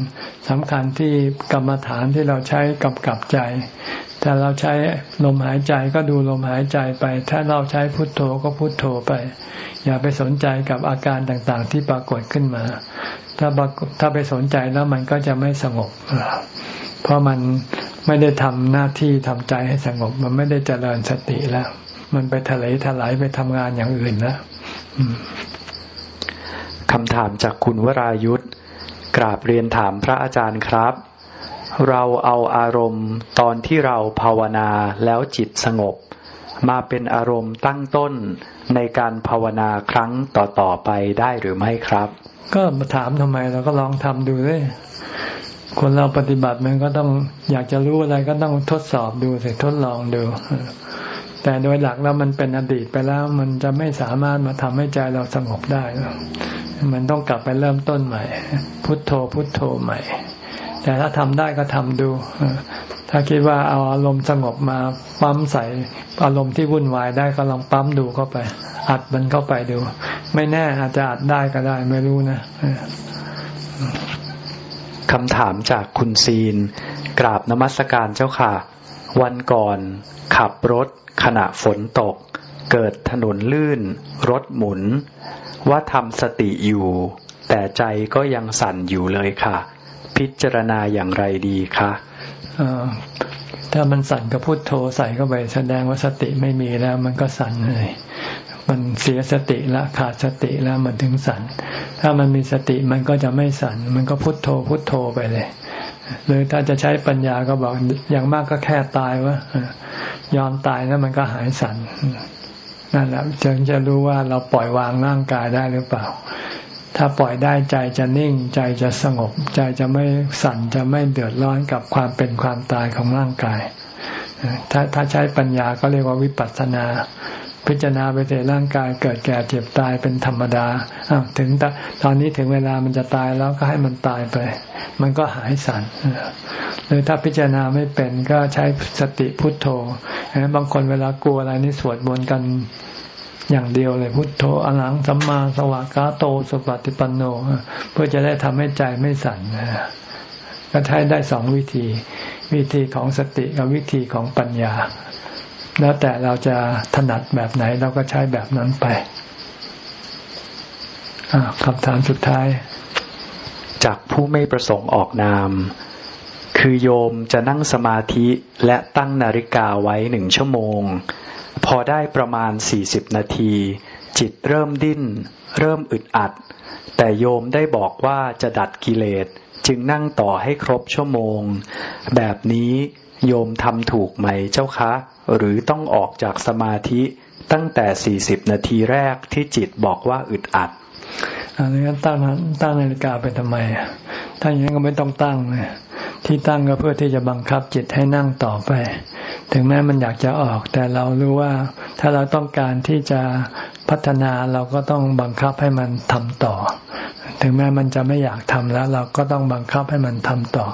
สำคัญที่กรรมฐานที่เราใช้กำกับใจ ถ้าเราใช้ลมหายใจก็ดูลมหายใจไป ถ้าเราใช้พุทโธก็พุทโธไป อย่าไปสนใจกับอาการต่างๆ ที่ปรากฏขึ้นมา ถ้าถ้าไปสนใจแล้วมันก็จะไม่สงบ เพราะมันไม่ได้ทำหน้าที่ทำใจให้สงบ มันไม่ได้เจริญสติแล้ว มันไปทะเลถลายไปทำงานอย่างอื่นแล้วคำถามจากคุณวรายุทธกราบเรียนถามพระอาจารย์ครับ เราเอาอารมณ์ตอนที่เราภาวนาแล้วจิตสงบ มาเป็นอารมณ์ตั้งต้นในการภาวนาครั้งต่อๆไปได้หรือไม่ครับ ก็มาถามทำไมเราก็ลองทำดูเลยคนเราปฏิบัติมันก็ต้องอยากจะรู้อะไรก็ต้องทดสอบดูสิทดลองดูแต่โดยหลักแล้วมันเป็นอดีตไปแล้ว มันจะไม่สามารถมาทำให้ใจเราสงบได้ มันต้องกลับไปเริ่มต้นใหม่ พุทโธพุทโธใหม่ แต่ถ้าทำได้ก็ทำดู ถ้าคิดว่าเอาอารมณ์สงบมาปั๊มใส่อารมณ์ที่วุ่นวายได้ก็ลองปั๊มดูเข้าไป อัดมันเข้าไปดู ไม่แน่อาจจะอัดได้ก็ได้ไม่รู้นะคำถามจากคุณซีน กราบนมัสการเจ้าค่ะ วันก่อน ขับรถขณะฝนตก เกิดถนนลื่น รถหมุน ว่าทำสติอยู่ แต่ใจก็ยังสั่นอยู่เลยค่ะ พิจารณาอย่างไรดีคะถ้ามันสั่นก็พูดโทใส่เข้าไปแสดงว่าสติไม่มีแล้ว มันก็สั่นเลยมันเสียสติละขาดสติแล้วมันถึงสั่น ถ้ามันมีสติมันก็จะไม่สั่น มันก็พุโทโธพุโทโธไปเลย หรือถ้าจะใช้ปัญญาก็บอกอย่างมากก็แค่ตายวะยอมตายแล้วมันก็หายสั่นนั่นแหละจึงจะรู้ว่าเราปล่อยวางร่างกายได้หรือเปล่า ถ้าปล่อยได้ใจจะนิ่ง ใจจะสงบ ใจจะไม่สั่นจะไม่เดือดร้อนกับความเป็นความตายของร่างกาย ถ้าถ้าใช้ปัญญาก็เรียกว่าวิปัสสนา พิจารณาไปเถร่างกายเกิดแก่เจ็บตายเป็นธรรมดาถึงตอนนี้ถึงเวลามันจะตายแล้วก็ให้มันตายไป มันก็หายสั่นหรือถ้าพิจารณาไม่เป็นก็ใช้สติพุทโธบางคนเวลากลัวอะไรนี่สวดบนกัน อย่างเดียวเลยพุทโธอลังสัมมาสวากาโตสุปฏิปันโน เพื่อจะได้ทำให้ใจไม่สั่นก็ใช้ได้สองวิธี วิธีของสติกับวิธีของปัญญา แล้วแต่เราจะถนัดแบบไหนเราก็ใช้แบบนั้นไปคำถามสุดท้าย จากผู้ไม่ประสงค์ออกนาม คือโยมจะนั่งสมาธิและตั้งนาฬิกาไว้หนึ่งชั่วโมง พอได้ประมาณสี่สิบนาที จิตเริ่มดิ้น เริ่มอึดอัด แต่โยมได้บอกว่าจะดัดกิเลส จึงนั่งต่อให้ครบชั่วโมง แบบนี้โยมทำถูกไหมเจ้าคะ หรือต้องออกจากสมาธิตั้งแต่สี่สิบนาทีแรกที่จิตบอกว่าอึดอัดอันนี้ตั้งตั้งนาฬิกาไปทำไม ถ้าอย่างนั้นก็ไม่ต้องตั้งเลย ที่ตั้งก็เพื่อที่จะบังคับจิตให้นั่งต่อไป ถึงแม้มันอยากจะออก แต่เรารู้ว่า ถ้าเราต้องการที่จะพัฒนาเราก็ต้องบังคับให้มันทำต่อ ถึงแม้มันจะไม่อยากทำแล้ว เราก็ต้องบังคับให้มันทำต่อ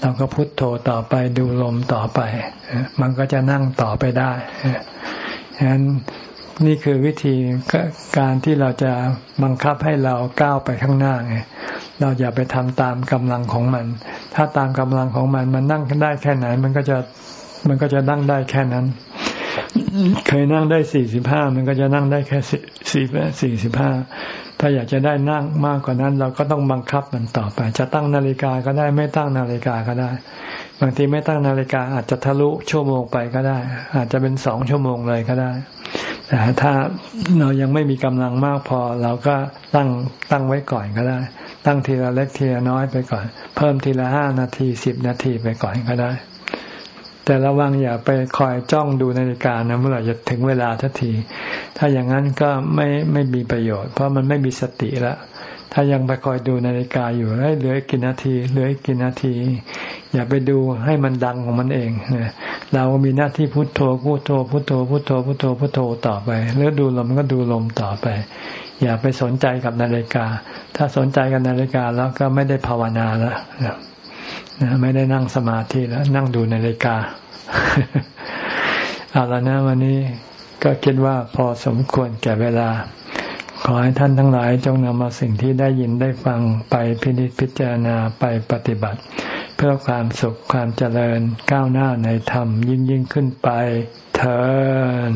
เราก็พุโทโธต่อไปดูลมต่อไป มันก็จะนั่งต่อไปได้ฉะนั้นนี่คือวิธีการที่เราจะบังคับให้เราก้าวไปข้างหน้าไง เราอย่าไปทำตามกำลังของมัน ถ้าตามกำลังของมันมันนั่งได้แค่ไหน มันก็จะมันก็จะนั่งได้แค่นั้น เคยนั่งได้สี่สิบห้ามันก็จะนั่งได้แค่สี่สี่สิบห้าถ้าอยากจะได้นั่งมากกว่านั้น เราก็ต้องบังคับมันต่อไป จะตั้งนาฬิกาก็ได้ไม่ตั้งนาฬิกาก็ได้บางทีไม่ตั้งนาฬิกาอาจจะทะลุชั่วโมงไปก็ได้ อาจจะเป็นสองชั่วโมงเลยก็ได้แต่ถ้าเรายังไม่มีกำลังมากพอ เราก็ตั้งตั้งไว้ก่อนก็ได้ ตั้งทีละเล็กทีละน้อยไปก่อน เพิ่มทีละห้านาทีสิบนาทีไปก่อนก็ได้ แต่ระวังอย่าไปคอยจ้องดูนาฬิกานะเมื่อไหร่จะถึงเวลาทันที ถ้าอย่างนั้นก็ไม่ไม่มีประโยชน์ เพราะมันไม่มีสติแล้ว ถ้ายังไปคอยดูนาฬิกาอยู่เหลือกี่นาทีเหลือกี่นาที อย่าไปดูให้มันดังของมันเองเรามีหน้าที่พุโทโธพุโทโธพุโทโธพุโทโธพุโทโธพุโทโธต่อไปแล้วดูลมก็ดูลมต่อไป อย่าไปสนใจกับนาฬิกา ถ้าสนใจกับนาฬิกาแล้วก็ไม่ได้ภาวนาแล้วไม่ได้นั่งสมาธิแล้ว นั่งดูนาฬิกาเอาละนะวันนี้ก็คิดว่าพอสมควรแก่เวลา อให้ท่านทั้งหลายจงนำมาสิ่งที่ได้ยินได้ฟังไปพินิจพิจารณาไปปฏิบัติ เพื่อความสุขความเจริญก้าวหน้าในธรรมยิ่งยิ่งขึ้นไปเถิด